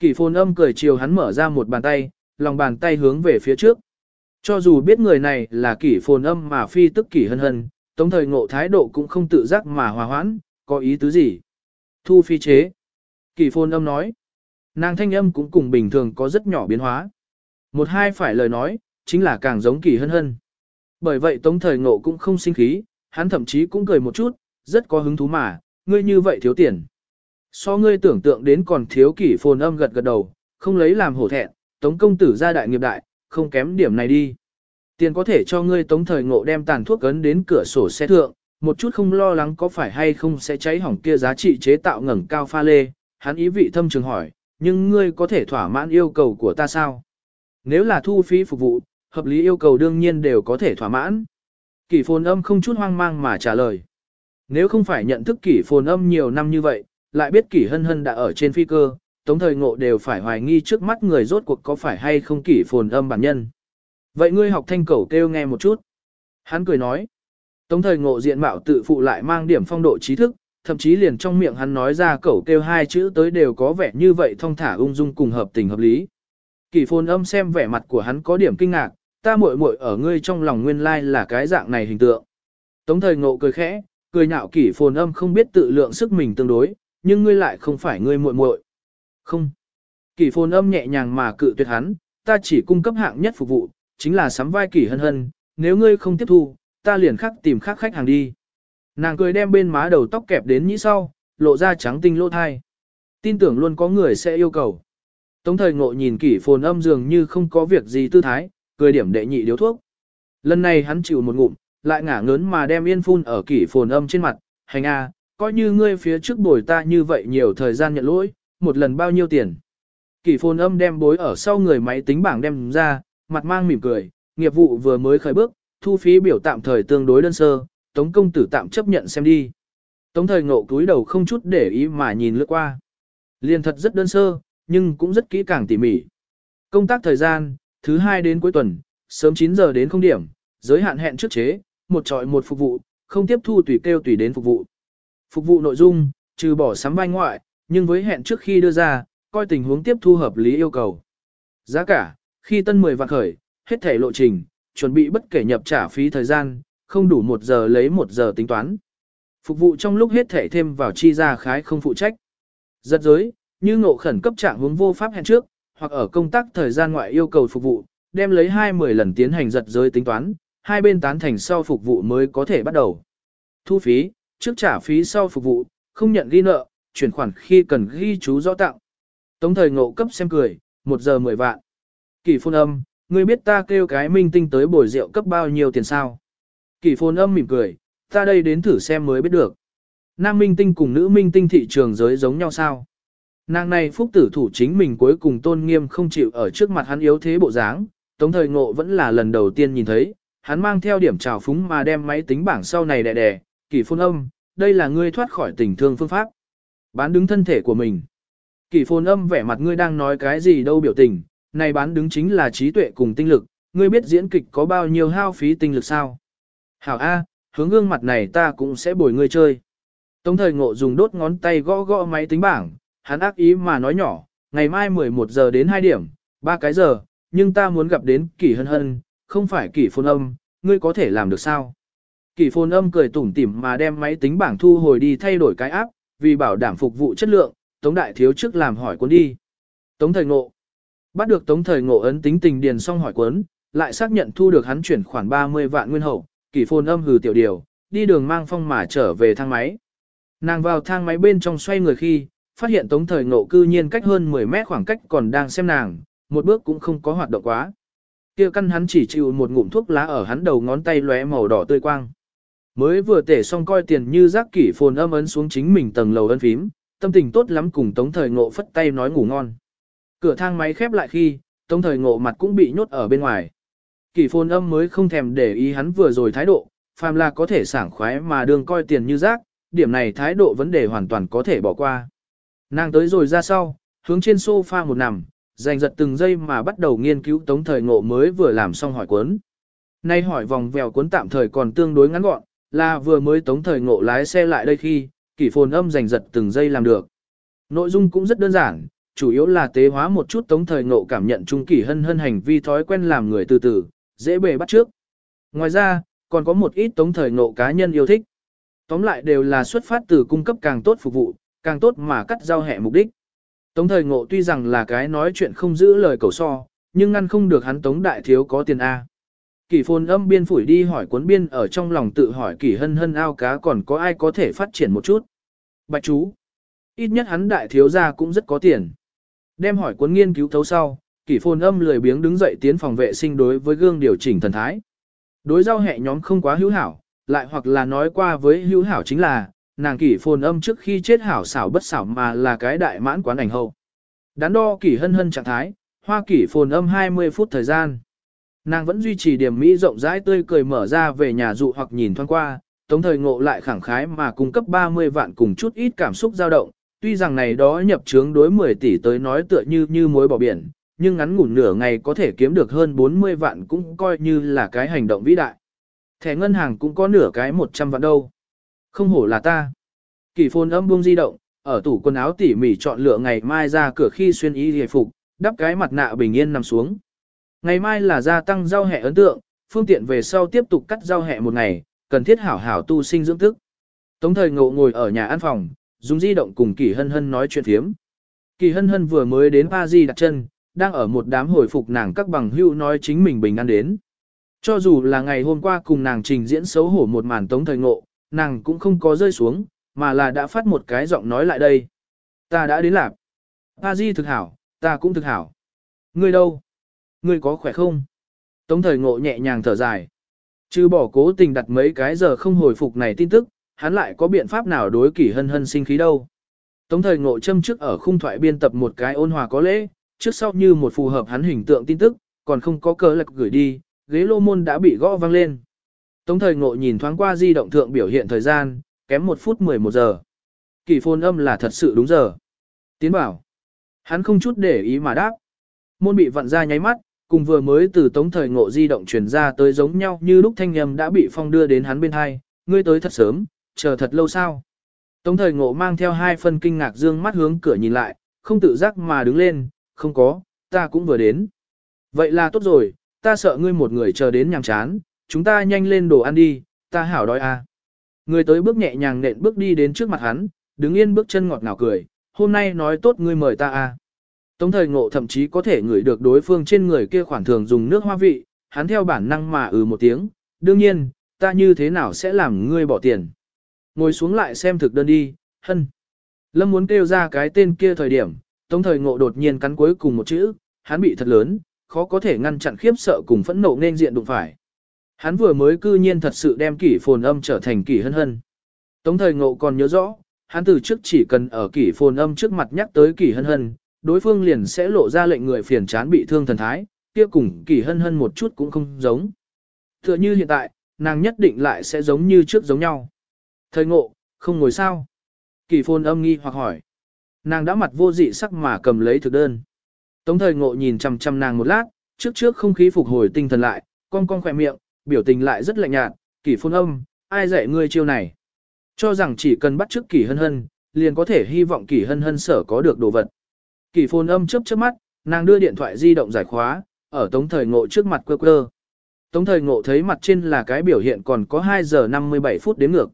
Kỷ phôn âm cười chiều hắn mở ra một bàn tay, lòng bàn tay hướng về phía trước. Cho dù biết người này là kỷ phồn âm mà phi tức kỷ hân hân, tống thời ngộ thái độ cũng không tự giác mà hòa hoãn, có ý tứ gì. Thu phi chế. kỳ phồn âm nói. Nàng thanh âm cũng cùng bình thường có rất nhỏ biến hóa. Một hai phải lời nói, chính là càng giống kỳ hân hân. Bởi vậy tống thời ngộ cũng không sinh khí, hắn thậm chí cũng cười một chút, rất có hứng thú mà, ngươi như vậy thiếu tiền. So ngươi tưởng tượng đến còn thiếu kỷ phồn âm gật gật đầu, không lấy làm hổ thẹn, tống công tử gia đại nghiệp đại, không kém điểm này đi. Tiền có thể cho ngươi tống thời ngộ đem tàn thuốc cấn đến cửa sổ xe thượng, một chút không lo lắng có phải hay không sẽ cháy hỏng kia giá trị chế tạo ngẩng cao pha lê, hắn ý vị thâm trường hỏi, nhưng ngươi có thể thỏa mãn yêu cầu của ta sao? Nếu là thu phí phục vụ, hợp lý yêu cầu đương nhiên đều có thể thỏa mãn. Kỷ phồn âm không chút hoang mang mà trả lời. Nếu không phải nhận thức kỷ phồn âm nhiều năm như vậy, lại biết kỷ hân hân đã ở trên phi cơ, tống thời ngộ đều phải hoài nghi trước mắt người rốt cuộc có phải hay không kỷ phồn âm bản nhân. Vậy ngươi học thanh cẩu kêu nghe một chút. Hắn cười nói. Tống thời ngộ diện mạo tự phụ lại mang điểm phong độ trí thức, thậm chí liền trong miệng hắn nói ra cẩu kêu hai chữ tới đều có vẻ như vậy thong thả ung dung cùng hợp tình hợp lý. kỳ phồn âm xem vẻ mặt của hắn có điểm kinh ngạc, ta muội muội ở ngươi trong lòng nguyên lai là cái dạng này hình tượng. Tống thời ngộ cười khẽ, cười nhạo kỷ phồn âm không biết tự lượng sức mình tương đối, nhưng ngươi lại không phải ngươi muội muội. Không. Kỷ phồn âm nhẹ nhàng mà cự tuyệt hắn, ta chỉ cung cấp hạng nhất phục vụ, chính là sắm vai kỷ hân hân, nếu ngươi không tiếp thu, ta liền khắc tìm khác khách hàng đi. Nàng cười đem bên má đầu tóc kẹp đến nhĩ sau, lộ ra trắng tinh lỗ thai. Tin tưởng luôn có người sẽ yêu cầu. Tống thời ngộ nhìn kỷ phồn âm dường như không có việc gì tư thái, cười điểm đệ nhị điếu thuốc. Lần này hắn chịu một ngụm, lại ngả ngớn mà đem yên phun ở kỷ phồn âm trên mặt, hành a, coi như ngươi phía trước bồi ta như vậy nhiều thời gian nhận lỗi, một lần bao nhiêu tiền. Kỷ phồn âm đem bối ở sau người máy tính bảng đem ra, mặt mang mỉm cười, nghiệp vụ vừa mới khởi bước, thu phí biểu tạm thời tương đối đơn sơ, tống công tử tạm chấp nhận xem đi. Tống thời ngộ cúi đầu không chút để ý mà nhìn lướt qua. Liên thật rất đơn sơ, nhưng cũng rất kỹ càng tỉ mỉ. Công tác thời gian, thứ hai đến cuối tuần, sớm 9 giờ đến không điểm, giới hạn hẹn trước chế, một trọi một phục vụ, không tiếp thu tùy kêu tùy đến phục vụ. Phục vụ nội dung, trừ bỏ sắm vai ngoại, nhưng với hẹn trước khi đưa ra, coi tình huống tiếp thu hợp lý yêu cầu. Giá cả, khi tân 10 vạn khởi, hết thể lộ trình, chuẩn bị bất kể nhập trả phí thời gian, không đủ 1 giờ lấy 1 giờ tính toán. Phục vụ trong lúc hết thể thêm vào chi ra khái không phụ trách. Giật giới, như ngộ khẩn cấp trạng hướng vô pháp hẹn trước, hoặc ở công tác thời gian ngoại yêu cầu phục vụ, đem lấy 20 lần tiến hành giật giới tính toán, hai bên tán thành sau phục vụ mới có thể bắt đầu. Thu phí, trước trả phí sau phục vụ, không nhận ghi nợ, chuyển khoản khi cần ghi chú rõ tặng. Tống thời ngộ cấp xem cười, 1 giờ 10 vạn. Kỳ phôn âm, ngươi biết ta kêu cái minh tinh tới bồi rượu cấp bao nhiêu tiền sao? Kỳ phôn âm mỉm cười, ta đây đến thử xem mới biết được. Nam minh tinh cùng nữ minh tinh thị trường giới giống nhau sao? Nàng này phúc tử thủ chính mình cuối cùng tôn nghiêm không chịu ở trước mặt hắn yếu thế bộ dáng, tống thời ngộ vẫn là lần đầu tiên nhìn thấy, hắn mang theo điểm trào phúng mà đem máy tính bảng sau này đè đè, kỳ phôn âm, đây là ngươi thoát khỏi tình thương phương pháp. Bán đứng thân thể của mình. Kỳ phôn âm vẻ mặt ngươi đang nói cái gì đâu biểu tình, này bán đứng chính là trí tuệ cùng tinh lực, ngươi biết diễn kịch có bao nhiêu hao phí tinh lực sao? Hảo A, hướng gương mặt này ta cũng sẽ bồi ngươi chơi. Tống thời ngộ dùng đốt ngón tay gõ gõ máy tính bảng, hắn ác ý mà nói nhỏ, ngày mai 11 giờ đến 2 điểm, ba cái giờ, nhưng ta muốn gặp đến kỷ hân hân, không phải kỷ phôn âm, ngươi có thể làm được sao? Kỷ phôn âm cười tủm tỉm mà đem máy tính bảng thu hồi đi thay đổi cái áp, vì bảo đảm phục vụ chất lượng, Tống Đại Thiếu trước làm hỏi cuốn đi. Tống Thời Ngộ Bắt được Tống Thời Ngộ ấn tính tình điền xong hỏi cuốn, lại xác nhận thu được hắn chuyển khoản 30 vạn nguyên hậu, kỷ phồn âm hừ tiểu điều, đi đường mang phong mà trở về thang máy. Nàng vào thang máy bên trong xoay người khi, phát hiện Tống Thời Ngộ cư nhiên cách hơn 10 mét khoảng cách còn đang xem nàng, một bước cũng không có hoạt động quá. Kia căn hắn chỉ chịu một ngụm thuốc lá ở hắn đầu ngón tay lóe màu đỏ tươi quang. Mới vừa tể xong coi tiền như giác kỷ phồn âm ấn xuống chính mình tầng lầu ấn phím, tâm tình tốt lắm cùng Tống Thời Ngộ phất tay nói ngủ ngon. Cửa thang máy khép lại khi, Tống Thời Ngộ mặt cũng bị nhốt ở bên ngoài. Kỷ phồn âm mới không thèm để ý hắn vừa rồi thái độ, phàm là có thể sảng khoái mà đương coi tiền như rác, điểm này thái độ vấn đề hoàn toàn có thể bỏ qua. Nàng tới rồi ra sau, hướng trên sofa một nằm, dành giật từng giây mà bắt đầu nghiên cứu tống thời ngộ mới vừa làm xong hỏi cuốn. Nay hỏi vòng vèo cuốn tạm thời còn tương đối ngắn gọn, là vừa mới tống thời ngộ lái xe lại đây khi, kỷ phồn âm dành giật từng giây làm được. Nội dung cũng rất đơn giản, chủ yếu là tế hóa một chút tống thời ngộ cảm nhận trung kỷ hân hân hành vi thói quen làm người từ từ, dễ bề bắt trước. Ngoài ra, còn có một ít tống thời ngộ cá nhân yêu thích. Tóm lại đều là xuất phát từ cung cấp càng tốt phục vụ, càng tốt mà cắt giao hẹ mục đích. Tống thời ngộ tuy rằng là cái nói chuyện không giữ lời cầu so, nhưng ngăn không được hắn tống đại thiếu có tiền A. Kỷ phôn âm biên phủi đi hỏi cuốn biên ở trong lòng tự hỏi kỷ hân hân ao cá còn có ai có thể phát triển một chút. Bạch chú. Ít nhất hắn đại thiếu gia cũng rất có tiền. Đem hỏi cuốn nghiên cứu thấu sau, kỷ phồn âm lười biếng đứng dậy tiến phòng vệ sinh đối với gương điều chỉnh thần thái. Đối giao hệ nhóm không quá hữu hảo, lại hoặc là nói qua với hữu hảo chính là, nàng kỷ phồn âm trước khi chết hảo xảo bất xảo mà là cái đại mãn quán ảnh hậu. Đắn đo kỷ hân hân trạng thái, hoa kỷ phồn âm 20 phút thời gian. Nàng vẫn duy trì điểm mỹ rộng rãi tươi cười mở ra về nhà dụ hoặc nhìn thoáng qua, tống thời ngộ lại khẳng khái mà cung cấp 30 vạn cùng chút ít cảm xúc dao động, tuy rằng này đó nhập trướng đối 10 tỷ tới nói tựa như như mối bỏ biển, nhưng ngắn ngủn nửa ngày có thể kiếm được hơn 40 vạn cũng coi như là cái hành động vĩ đại. Thẻ ngân hàng cũng có nửa cái 100 vạn đâu. Không hổ là ta. Kỳ phôn âm buông di động, ở tủ quần áo tỉ mỉ chọn lựa ngày mai ra cửa khi xuyên y hề phục, đắp cái mặt nạ bình yên nằm xuống. Ngày mai là gia tăng rau hẹ ấn tượng, phương tiện về sau tiếp tục cắt rau hẹ một ngày, cần thiết hảo hảo tu sinh dưỡng thức. Tống thời ngộ ngồi ở nhà ăn phòng, dùng di động cùng Kỳ Hân Hân nói chuyện thiếm. Kỳ Hân Hân vừa mới đến Paris đặt chân, đang ở một đám hồi phục nàng các bằng hữu nói chính mình bình an đến. Cho dù là ngày hôm qua cùng nàng trình diễn xấu hổ một màn tống thời ngộ, nàng cũng không có rơi xuống, mà là đã phát một cái giọng nói lại đây. Ta đã đến lạc. Paris thực hảo, ta cũng thực hảo. Ngươi đâu? Ngươi có khỏe không? Tống thời ngộ nhẹ nhàng thở dài. Chứ bỏ cố tình đặt mấy cái giờ không hồi phục này tin tức, hắn lại có biện pháp nào đối kỷ hân hân sinh khí đâu. Tống thời ngộ châm trước ở khung thoại biên tập một cái ôn hòa có lễ, trước sau như một phù hợp hắn hình tượng tin tức, còn không có cờ lạc gửi đi, ghế lô môn đã bị gõ vang lên. Tống thời ngộ nhìn thoáng qua di động thượng biểu hiện thời gian, kém 1 phút 11 giờ. Kỳ phôn âm là thật sự đúng giờ. Tiến bảo. Hắn không chút để ý mà đáp. Môn bị vặn ra nháy mắt, cùng vừa mới từ tống thời ngộ di động truyền ra tới giống nhau như lúc thanh nhầm đã bị phong đưa đến hắn bên hai, ngươi tới thật sớm, chờ thật lâu sao. Tống thời ngộ mang theo hai phân kinh ngạc dương mắt hướng cửa nhìn lại, không tự giác mà đứng lên, không có, ta cũng vừa đến. Vậy là tốt rồi, ta sợ ngươi một người chờ đến nhàm chán, chúng ta nhanh lên đồ ăn đi, ta hảo đói à. Người tới bước nhẹ nhàng nện bước đi đến trước mặt hắn, đứng yên bước chân ngọt ngào cười, hôm nay nói tốt ngươi mời ta à. Tống thời ngộ thậm chí có thể ngửi được đối phương trên người kia khoản thường dùng nước hoa vị, hắn theo bản năng mà ừ một tiếng, đương nhiên, ta như thế nào sẽ làm ngươi bỏ tiền. Ngồi xuống lại xem thực đơn đi, hân. Lâm muốn kêu ra cái tên kia thời điểm, tống thời ngộ đột nhiên cắn cuối cùng một chữ, hắn bị thật lớn, khó có thể ngăn chặn khiếp sợ cùng phẫn nộ nên diện đụng phải. Hắn vừa mới cư nhiên thật sự đem kỷ phồn âm trở thành kỷ hân hân. Tống thời ngộ còn nhớ rõ, hắn từ trước chỉ cần ở kỷ phồn âm trước mặt nhắc tới kỷ hân hân, đối phương liền sẽ lộ ra lệnh người phiền chán bị thương thần thái, kia cùng kỷ hân hân một chút cũng không giống. Tựa như hiện tại, nàng nhất định lại sẽ giống như trước giống nhau. Thời ngộ, không ngồi sao? Kỷ phồn âm nghi hoặc hỏi. Nàng đã mặt vô dị sắc mà cầm lấy thực đơn. Tống thời ngộ nhìn chằm chằm nàng một lát, trước trước không khí phục hồi tinh thần lại, cong cong khỏe miệng, biểu tình lại rất lạnh nhạt, kỷ phôn âm, ai dạy ngươi chiêu này. Cho rằng chỉ cần bắt trước kỷ hân hân, liền có thể hy vọng kỷ hân hân sở có được đồ vật. Kỷ phôn âm chớp chớp mắt, nàng đưa điện thoại di động giải khóa, ở tống thời ngộ trước mặt quơ quơ. Tống thời ngộ thấy mặt trên là cái biểu hiện còn có 2 giờ 57 phút đến ngược.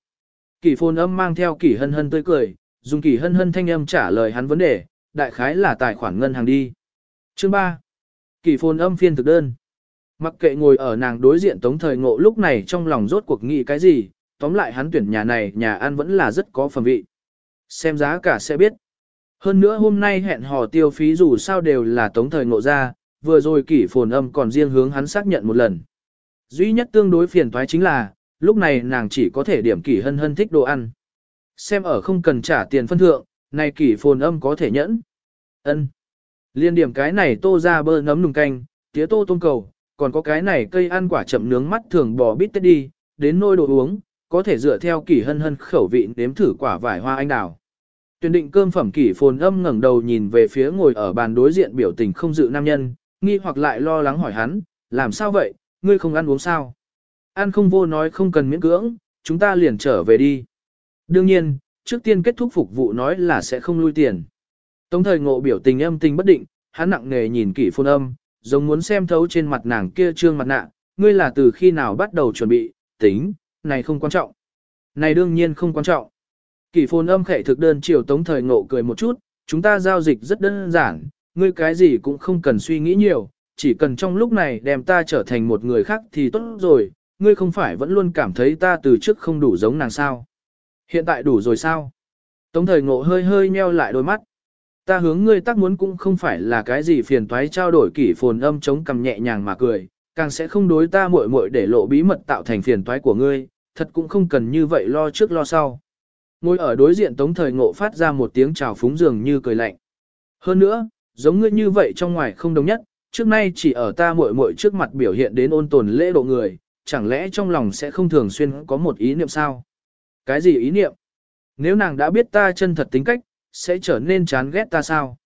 Kỷ Phồn âm mang theo kỷ hân hân tươi cười, dùng kỷ hân hân thanh âm trả lời hắn vấn đề, đại khái là tài khoản ngân hàng đi. Chương 3. Kỷ Phồn âm phiên thực đơn. Mặc kệ ngồi ở nàng đối diện tống thời ngộ lúc này trong lòng rốt cuộc nghĩ cái gì, tóm lại hắn tuyển nhà này nhà ăn vẫn là rất có phẩm vị. Xem giá cả sẽ biết. Hơn nữa hôm nay hẹn hò tiêu phí dù sao đều là tống thời ngộ ra, vừa rồi kỷ phồn âm còn riêng hướng hắn xác nhận một lần. Duy nhất tương đối phiền toái chính là, lúc này nàng chỉ có thể điểm kỷ hân hân thích đồ ăn. Xem ở không cần trả tiền phân thượng, này kỷ phồn âm có thể nhẫn. ân Liên điểm cái này tô ra bơ nấm nùng canh, tía tô tôm cầu, còn có cái này cây ăn quả chậm nướng mắt thường bò bít tết đi, đến nôi đồ uống, có thể dựa theo kỷ hân hân khẩu vị nếm thử quả vải hoa anh đào. Tuyển định cơm phẩm kỷ phồn âm ngẩng đầu nhìn về phía ngồi ở bàn đối diện biểu tình không dự nam nhân, nghi hoặc lại lo lắng hỏi hắn, làm sao vậy, ngươi không ăn uống sao? Ăn không vô nói không cần miễn cưỡng, chúng ta liền trở về đi. Đương nhiên, trước tiên kết thúc phục vụ nói là sẽ không lui tiền. Tống thời ngộ biểu tình âm tình bất định, hắn nặng nề nhìn kỷ phun âm, giống muốn xem thấu trên mặt nàng kia trương mặt nạ, ngươi là từ khi nào bắt đầu chuẩn bị, tính, này không quan trọng. Này đương nhiên không quan trọng. Kỷ phun âm khệ thực đơn chiều tống thời ngộ cười một chút, chúng ta giao dịch rất đơn giản, ngươi cái gì cũng không cần suy nghĩ nhiều, chỉ cần trong lúc này đem ta trở thành một người khác thì tốt rồi, ngươi không phải vẫn luôn cảm thấy ta từ trước không đủ giống nàng sao. Hiện tại đủ rồi sao? Tống thời ngộ hơi hơi nheo lại đôi mắt. Ta hướng ngươi tác muốn cũng không phải là cái gì phiền toái trao đổi kỷ phồn âm chống cầm nhẹ nhàng mà cười, càng sẽ không đối ta muội muội để lộ bí mật tạo thành phiền toái của ngươi, thật cũng không cần như vậy lo trước lo sau. Ngồi ở đối diện tống thời ngộ phát ra một tiếng chào phúng dường như cười lạnh. Hơn nữa, giống ngươi như vậy trong ngoài không đồng nhất, trước nay chỉ ở ta muội muội trước mặt biểu hiện đến ôn tồn lễ độ người, chẳng lẽ trong lòng sẽ không thường xuyên có một ý niệm sao? Cái gì ý niệm? Nếu nàng đã biết ta chân thật tính cách, sẽ trở nên chán ghét ta sao?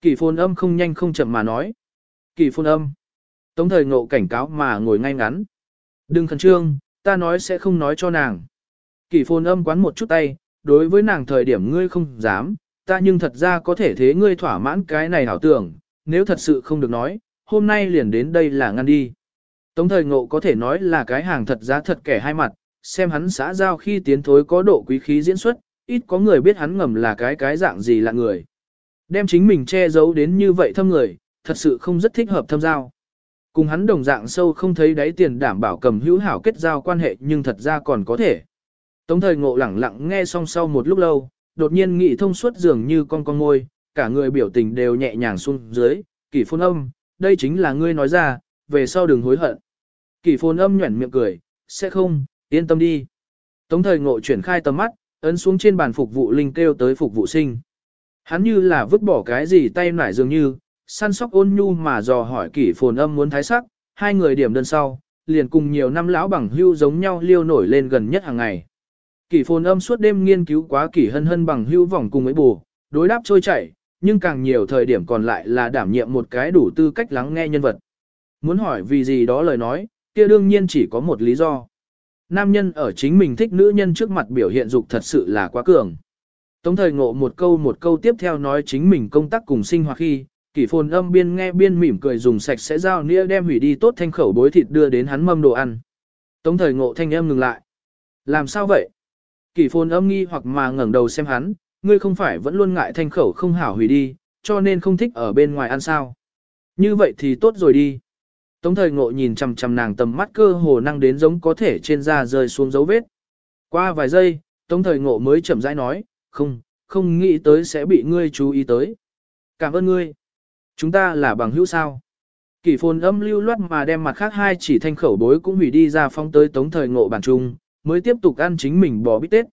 Kỳ phồn âm không nhanh không chậm mà nói. Kỳ phồn âm. Tống thời ngộ cảnh cáo mà ngồi ngay ngắn. Đừng khẩn trương, ta nói sẽ không nói cho nàng. Kỳ phồn âm quán một chút tay, đối với nàng thời điểm ngươi không dám, ta nhưng thật ra có thể thế ngươi thỏa mãn cái này hảo tưởng, nếu thật sự không được nói, hôm nay liền đến đây là ngăn đi. Tống thời ngộ có thể nói là cái hàng thật giá thật kẻ hai mặt, xem hắn xã giao khi tiến thối có độ quý khí diễn xuất, ít có người biết hắn ngầm là cái cái dạng gì là người. Đem chính mình che giấu đến như vậy thâm người, thật sự không rất thích hợp thâm giao. Cùng hắn đồng dạng sâu không thấy đáy tiền đảm bảo cầm hữu hảo kết giao quan hệ nhưng thật ra còn có thể. Tống thời ngộ lẳng lặng nghe xong sau một lúc lâu, đột nhiên nghĩ thông suốt dường như con con ngôi, cả người biểu tình đều nhẹ nhàng xuống dưới, kỷ phôn âm, đây chính là ngươi nói ra, về sau đừng hối hận. Kỷ Phồn âm nhuẩn miệng cười, sẽ không, yên tâm đi. Tống thời ngộ chuyển khai tầm mắt, ấn xuống trên bàn phục vụ linh kêu tới phục vụ sinh. Hắn như là vứt bỏ cái gì tay nải dường như, săn sóc ôn nhu mà dò hỏi kỷ phồn âm muốn thái sắc, hai người điểm đơn sau, liền cùng nhiều năm lão bằng hưu giống nhau liêu nổi lên gần nhất hàng ngày. Kỷ phồn âm suốt đêm nghiên cứu quá kỷ hân hân bằng hưu vòng cùng với bù, đối đáp trôi chảy, nhưng càng nhiều thời điểm còn lại là đảm nhiệm một cái đủ tư cách lắng nghe nhân vật. Muốn hỏi vì gì đó lời nói, kia đương nhiên chỉ có một lý do. Nam nhân ở chính mình thích nữ nhân trước mặt biểu hiện dục thật sự là quá cường. Tống thời ngộ một câu một câu tiếp theo nói chính mình công tác cùng sinh hoạt khi, kỷ phồn âm biên nghe biên mỉm cười dùng sạch sẽ dao nĩa đem hủy đi tốt thanh khẩu bối thịt đưa đến hắn mâm đồ ăn. Tống thời ngộ thanh âm ngừng lại. Làm sao vậy? Kỷ phồn âm nghi hoặc mà ngẩng đầu xem hắn, ngươi không phải vẫn luôn ngại thanh khẩu không hảo hủy đi, cho nên không thích ở bên ngoài ăn sao. Như vậy thì tốt rồi đi. Tống thời ngộ nhìn chằm chằm nàng tầm mắt cơ hồ năng đến giống có thể trên da rơi xuống dấu vết. Qua vài giây, tống thời ngộ mới chậm rãi nói, không, không nghĩ tới sẽ bị ngươi chú ý tới. Cảm ơn ngươi. Chúng ta là bằng hữu sao. Kỷ phồn âm lưu loát mà đem mặt khác hai chỉ thanh khẩu bối cũng hủy đi ra phong tới tống thời ngộ bản trung, mới tiếp tục ăn chính mình bò bít tết.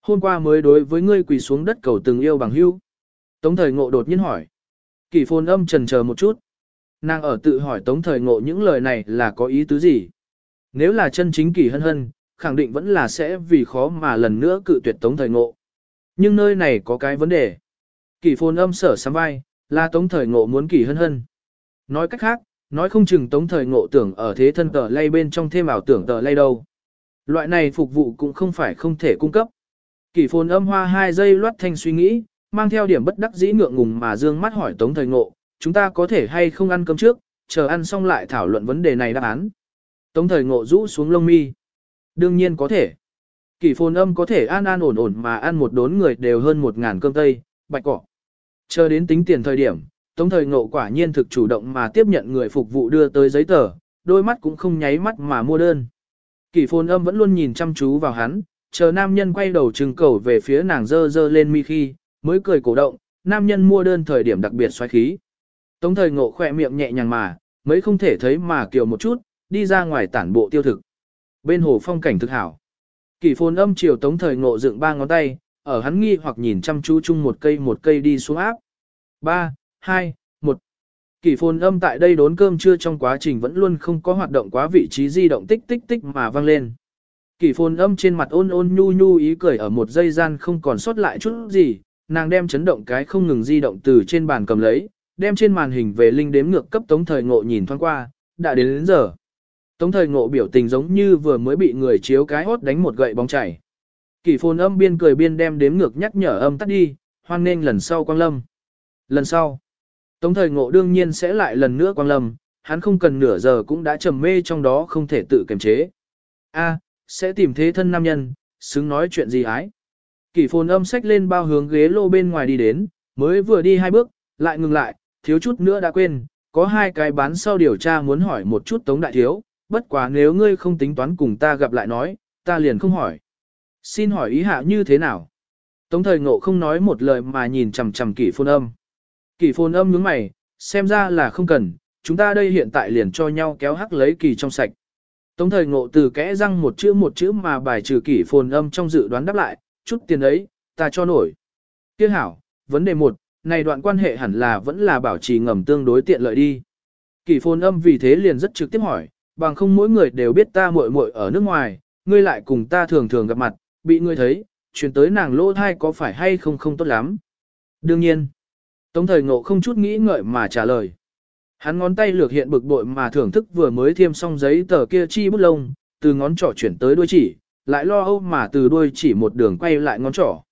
Hôm qua mới đối với ngươi quỳ xuống đất cầu từng yêu bằng hữu. Tống thời ngộ đột nhiên hỏi. Kỷ phồn âm trần chờ một chút. Nàng ở tự hỏi tống thời ngộ những lời này là có ý tứ gì? Nếu là chân chính kỳ hân hân, khẳng định vẫn là sẽ vì khó mà lần nữa cự tuyệt tống thời ngộ. Nhưng nơi này có cái vấn đề. Kỳ phồn âm sở sắm vai, là tống thời ngộ muốn kỳ hân hân. Nói cách khác, nói không chừng tống thời ngộ tưởng ở thế thân tờ lay bên trong thêm ảo tưởng tờ lay đâu. Loại này phục vụ cũng không phải không thể cung cấp. Kỳ phồn âm hoa hai giây loát thanh suy nghĩ, mang theo điểm bất đắc dĩ ngượng ngùng mà dương mắt hỏi tống thời ngộ, chúng ta có thể hay không ăn cơm trước, chờ ăn xong lại thảo luận vấn đề này đáp án. Tống thời ngộ rũ xuống lông mi. Đương nhiên có thể. Kỷ phồn âm có thể an an ổn ổn mà ăn một đốn người đều hơn một ngàn cơm tây, bạch cỏ. Chờ đến tính tiền thời điểm, tống thời ngộ quả nhiên thực chủ động mà tiếp nhận người phục vụ đưa tới giấy tờ, đôi mắt cũng không nháy mắt mà mua đơn. Kỷ phồn âm vẫn luôn nhìn chăm chú vào hắn, chờ nam nhân quay đầu trừng cầu về phía nàng dơ dơ lên mi khi, mới cười cổ động, nam nhân mua đơn thời điểm đặc biệt xoáy khí. Tống thời ngộ khỏe miệng nhẹ nhàng mà, mấy không thể thấy mà kiều một chút, đi ra ngoài tản bộ tiêu thực. Bên hồ phong cảnh thực hảo. Kỳ phồn âm chiều tống thời ngộ dựng ba ngón tay, ở hắn nghi hoặc nhìn chăm chú chung một cây một cây đi xuống áp. Ba, hai, một. Kỷ phồn âm tại đây đốn cơm trưa trong quá trình vẫn luôn không có hoạt động quá vị trí di động tích tích tích mà vang lên. Kỷ phồn âm trên mặt ôn ôn nhu nhu ý cười ở một giây gian không còn sót lại chút gì, nàng đem chấn động cái không ngừng di động từ trên bàn cầm lấy, đem trên màn hình về linh đếm ngược cấp tống thời ngộ nhìn thoáng qua, đã đến đến giờ. Tống thời ngộ biểu tình giống như vừa mới bị người chiếu cái hốt đánh một gậy bóng chảy. Kỷ phồn âm biên cười biên đem đếm ngược nhắc nhở âm tắt đi, hoan nên lần sau quang lâm. Lần sau, Tống thời ngộ đương nhiên sẽ lại lần nữa quang lâm, hắn không cần nửa giờ cũng đã trầm mê trong đó không thể tự kiềm chế. A, sẽ tìm thế thân nam nhân, xứng nói chuyện gì ái. Kỷ phồn âm xách lên bao hướng ghế lô bên ngoài đi đến, mới vừa đi hai bước, lại ngừng lại, thiếu chút nữa đã quên, có hai cái bán sau điều tra muốn hỏi một chút tống đại thiếu, bất quá nếu ngươi không tính toán cùng ta gặp lại nói, ta liền không hỏi. Xin hỏi ý hạ như thế nào? Tống thời ngộ không nói một lời mà nhìn chằm chằm kỷ phồn âm. Kỷ phồn âm nhướng mày, xem ra là không cần, chúng ta đây hiện tại liền cho nhau kéo hắc lấy kỳ trong sạch. Tống thời ngộ từ kẽ răng một chữ một chữ mà bài trừ kỷ phồn âm trong dự đoán đáp lại, chút tiền ấy, ta cho nổi. Tiếc hảo, vấn đề một, này đoạn quan hệ hẳn là vẫn là bảo trì ngầm tương đối tiện lợi đi. Kỳ phồn âm vì thế liền rất trực tiếp hỏi, bằng không mỗi người đều biết ta muội muội ở nước ngoài, ngươi lại cùng ta thường thường gặp mặt, bị ngươi thấy, chuyển tới nàng lỗ thai có phải hay không không tốt lắm. Đương nhiên, Tống thời ngộ không chút nghĩ ngợi mà trả lời. Hắn ngón tay lược hiện bực bội mà thưởng thức vừa mới thiêm xong giấy tờ kia chi bút lông, từ ngón trỏ chuyển tới đuôi chỉ, lại lo âu mà từ đuôi chỉ một đường quay lại ngón trỏ.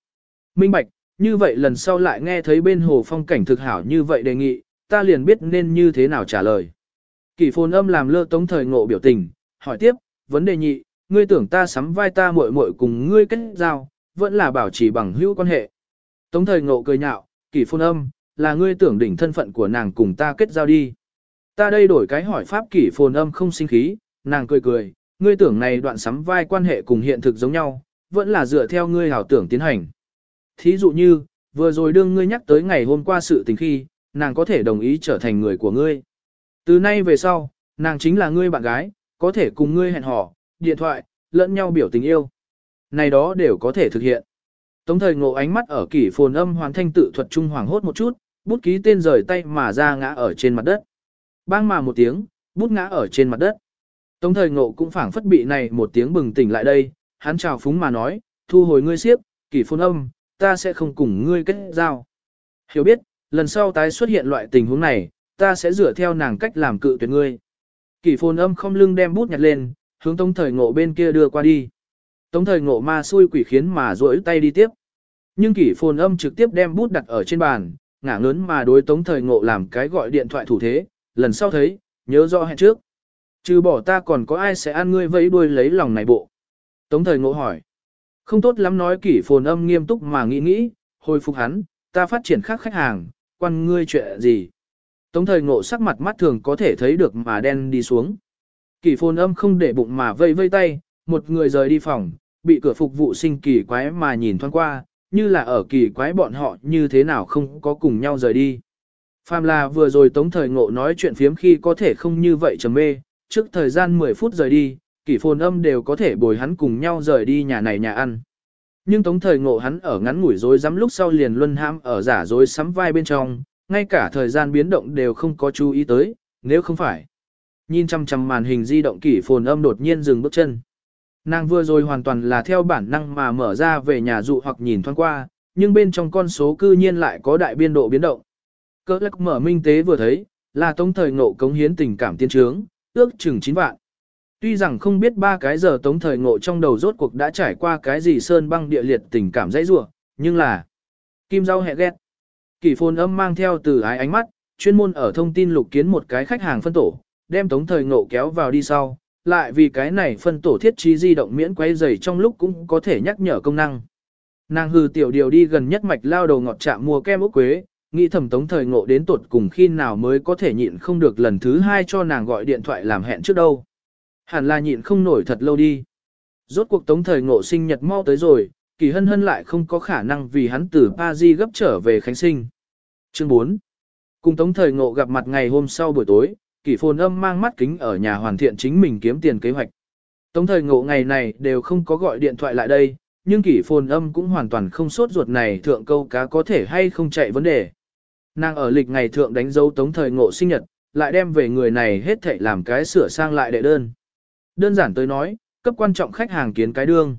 Minh bạch, như vậy lần sau lại nghe thấy bên hồ phong cảnh thực hảo như vậy đề nghị, ta liền biết nên như thế nào trả lời. Kỷ phồn âm làm lơ tống thời ngộ biểu tình, hỏi tiếp, vấn đề nhị, ngươi tưởng ta sắm vai ta muội muội cùng ngươi kết giao, vẫn là bảo trì bằng hữu quan hệ. Tống thời ngộ cười nhạo, kỷ phồn âm, là ngươi tưởng đỉnh thân phận của nàng cùng ta kết giao đi. Ta đây đổi cái hỏi pháp kỷ phồn âm không sinh khí, nàng cười cười, ngươi tưởng này đoạn sắm vai quan hệ cùng hiện thực giống nhau, vẫn là dựa theo ngươi hảo tưởng tiến hành. Thí dụ như, vừa rồi đương ngươi nhắc tới ngày hôm qua sự tình khi, nàng có thể đồng ý trở thành người của ngươi. Từ nay về sau, nàng chính là ngươi bạn gái, có thể cùng ngươi hẹn hò, điện thoại, lẫn nhau biểu tình yêu. Này đó đều có thể thực hiện. Tống thời ngộ ánh mắt ở kỷ phồn âm hoàn thanh tự thuật trung hoàng hốt một chút, bút ký tên rời tay mà ra ngã ở trên mặt đất. Bang mà một tiếng, bút ngã ở trên mặt đất. Tống thời ngộ cũng phảng phất bị này một tiếng bừng tỉnh lại đây, hắn chào phúng mà nói, thu hồi ngươi siếp, kỷ phồn âm, ta sẽ không cùng ngươi kết giao. Hiểu biết, lần sau tái xuất hiện loại tình huống này, ta sẽ dựa theo nàng cách làm cự tuyệt ngươi. Kỷ phồn âm không lưng đem bút nhặt lên, hướng tống thời ngộ bên kia đưa qua đi. Tống thời ngộ ma xui quỷ khiến mà rỗi tay đi tiếp. Nhưng kỷ phồn âm trực tiếp đem bút đặt ở trên bàn, ngả ngớn mà đối tống thời ngộ làm cái gọi điện thoại thủ thế, lần sau thấy, nhớ rõ hẹn trước. Trừ bỏ ta còn có ai sẽ ăn ngươi vẫy đuôi lấy lòng này bộ. Tống thời ngộ hỏi. Không tốt lắm nói kỷ phồn âm nghiêm túc mà nghĩ nghĩ, hồi phục hắn, ta phát triển khác khách hàng, quan ngươi chuyện gì. Tống thời ngộ sắc mặt mắt thường có thể thấy được mà đen đi xuống. Kỷ phồn âm không để bụng mà vây vây tay, một người rời đi phòng, bị cửa phục vụ sinh kỳ quái mà nhìn thoáng qua, như là ở kỳ quái bọn họ như thế nào không có cùng nhau rời đi. Phàm là vừa rồi tống thời ngộ nói chuyện phiếm khi có thể không như vậy trầm mê, trước thời gian 10 phút rời đi, kỷ phồn âm đều có thể bồi hắn cùng nhau rời đi nhà này nhà ăn. Nhưng tống thời ngộ hắn ở ngắn ngủi dối rắm lúc sau liền luân ham ở giả dối sắm vai bên trong, ngay cả thời gian biến động đều không có chú ý tới, nếu không phải. Nhìn chăm chăm màn hình di động kỷ phồn âm đột nhiên dừng bước chân. Nàng vừa rồi hoàn toàn là theo bản năng mà mở ra về nhà dụ hoặc nhìn thoáng qua, nhưng bên trong con số cư nhiên lại có đại biên độ biến động. Cơ lắc mở minh tế vừa thấy, là tống thời ngộ cống hiến tình cảm tiên trướng, ước chừng 9 vạn. Tuy rằng không biết ba cái giờ tống thời ngộ trong đầu rốt cuộc đã trải qua cái gì sơn băng địa liệt tình cảm dãy rủa nhưng là kim rau hẹ ghét. Kỷ phồn âm mang theo từ ái ánh mắt, chuyên môn ở thông tin lục kiến một cái khách hàng phân tổ, đem tống thời ngộ kéo vào đi sau, lại vì cái này phân tổ thiết trí di động miễn quay dày trong lúc cũng có thể nhắc nhở công năng. Nàng hư tiểu điều đi gần nhất mạch lao đầu ngọt chạm mua kem ốc quế, nghĩ thầm tống thời ngộ đến tuột cùng khi nào mới có thể nhịn không được lần thứ hai cho nàng gọi điện thoại làm hẹn trước đâu. Hẳn là nhịn không nổi thật lâu đi. Rốt cuộc tống thời ngộ sinh nhật mau tới rồi, kỳ hân hân lại không có khả năng vì hắn từ Paris gấp trở về Khánh Sinh. Chương 4 Cùng tống thời ngộ gặp mặt ngày hôm sau buổi tối, kỳ phồn âm mang mắt kính ở nhà hoàn thiện chính mình kiếm tiền kế hoạch. Tống thời ngộ ngày này đều không có gọi điện thoại lại đây, nhưng kỷ phồn âm cũng hoàn toàn không sốt ruột này thượng câu cá có thể hay không chạy vấn đề. Nàng ở lịch ngày thượng đánh dấu tống thời ngộ sinh nhật, lại đem về người này hết thảy làm cái sửa sang lại đệ đơn. Đơn giản tới nói, cấp quan trọng khách hàng kiến cái đương.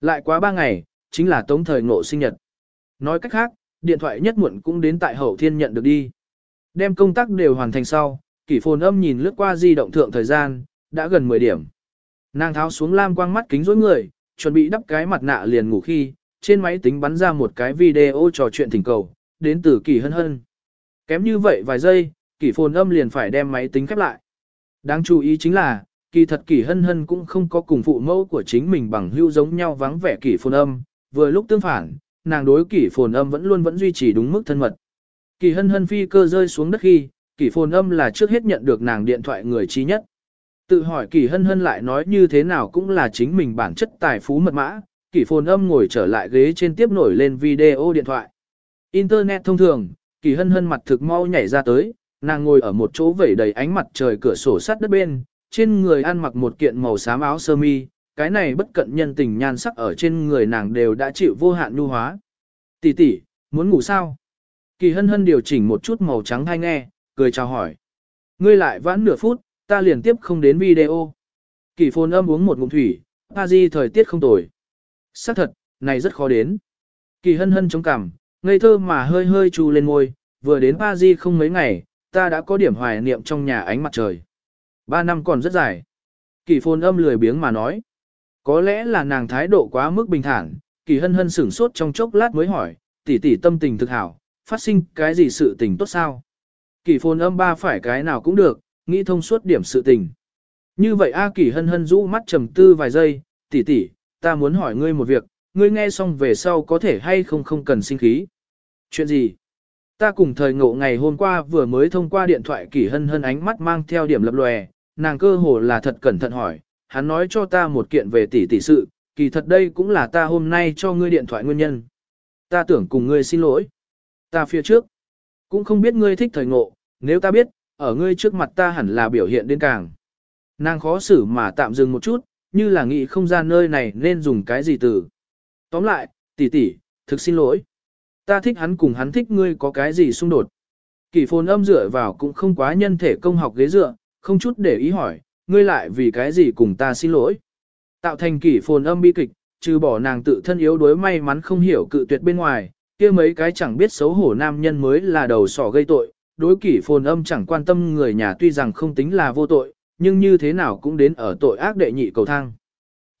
Lại quá 3 ngày, chính là tống thời ngộ sinh nhật. Nói cách khác, điện thoại nhất muộn cũng đến tại hậu thiên nhận được đi. Đem công tác đều hoàn thành sau, kỷ phồn âm nhìn lướt qua di động thượng thời gian, đã gần 10 điểm. Nàng tháo xuống lam quang mắt kính rối người, chuẩn bị đắp cái mặt nạ liền ngủ khi, trên máy tính bắn ra một cái video trò chuyện thỉnh cầu, đến từ kỳ hân hân. Kém như vậy vài giây, kỷ phồn âm liền phải đem máy tính khép lại. Đáng chú ý chính là, kỳ thật Kỳ hân hân cũng không có cùng phụ mẫu của chính mình bằng hữu giống nhau vắng vẻ kỳ phồn âm, vừa lúc tương phản, nàng đối kỳ phồn âm vẫn luôn vẫn duy trì đúng mức thân mật. Kỳ hân hân phi cơ rơi xuống đất khi, kỳ phồn âm là trước hết nhận được nàng điện thoại người trí nhất. Tự hỏi Kỳ hân hân lại nói như thế nào cũng là chính mình bản chất tài phú mật mã, kỳ phồn âm ngồi trở lại ghế trên tiếp nổi lên video điện thoại. Internet thông thường, Kỳ hân hân mặt thực mau nhảy ra tới, nàng ngồi ở một chỗ vẩy đầy ánh mặt trời cửa sổ sắt đất bên, trên người ăn mặc một kiện màu xám áo sơ mi, cái này bất cận nhân tình nhan sắc ở trên người nàng đều đã chịu vô hạn nhu hóa. Tỷ tỷ, muốn ngủ sao? Kỳ hân hân điều chỉnh một chút màu trắng hay nghe, cười chào hỏi. Ngươi lại vãn nửa phút, ta liền tiếp không đến video. Kỳ phồn âm uống một ngụm thủy, pa di thời tiết không tồi. Xác thật, này rất khó đến. Kỳ hân hân chống cằm, ngây thơ mà hơi hơi chu lên môi, vừa đến pa di không mấy ngày, ta đã có điểm hoài niệm trong nhà ánh mặt trời. Ba năm còn rất dài. Kỳ phồn âm lười biếng mà nói. Có lẽ là nàng thái độ quá mức bình thản, kỳ hân hân sửng sốt trong chốc lát mới hỏi, tỷ tỷ tâm tình thực hảo, phát sinh cái gì sự tình tốt sao? Kỳ phồn âm ba phải cái nào cũng được, nghĩ thông suốt điểm sự tình. Như vậy A kỳ hân hân rũ mắt trầm tư vài giây, tỷ tỷ, ta muốn hỏi ngươi một việc, ngươi nghe xong về sau có thể hay không không cần sinh khí. Chuyện gì? Ta cùng thời ngộ ngày hôm qua vừa mới thông qua điện thoại kỳ hân hân ánh mắt mang theo điểm lập lòe, nàng cơ hồ là thật cẩn thận hỏi, hắn nói cho ta một kiện về tỷ tỷ sự, kỳ thật đây cũng là ta hôm nay cho ngươi điện thoại nguyên nhân. Ta tưởng cùng ngươi xin lỗi. Ta phía trước, cũng không biết ngươi thích thời ngộ, nếu ta biết, ở ngươi trước mặt ta hẳn là biểu hiện đến càng. Nàng khó xử mà tạm dừng một chút, như là nghĩ không ra nơi này nên dùng cái gì từ. Tóm lại, tỷ tỷ, thực xin lỗi. Ta thích hắn cùng hắn thích ngươi có cái gì xung đột. Kỳ phồn âm dựa vào cũng không quá nhân thể công học ghế dựa, không chút để ý hỏi, ngươi lại vì cái gì cùng ta xin lỗi. Tạo thành kỷ phồn âm bi kịch, trừ bỏ nàng tự thân yếu đuối may mắn không hiểu cự tuyệt bên ngoài, kia mấy cái chẳng biết xấu hổ nam nhân mới là đầu sỏ gây tội, đối kỷ phồn âm chẳng quan tâm người nhà tuy rằng không tính là vô tội, nhưng như thế nào cũng đến ở tội ác đệ nhị cầu thang.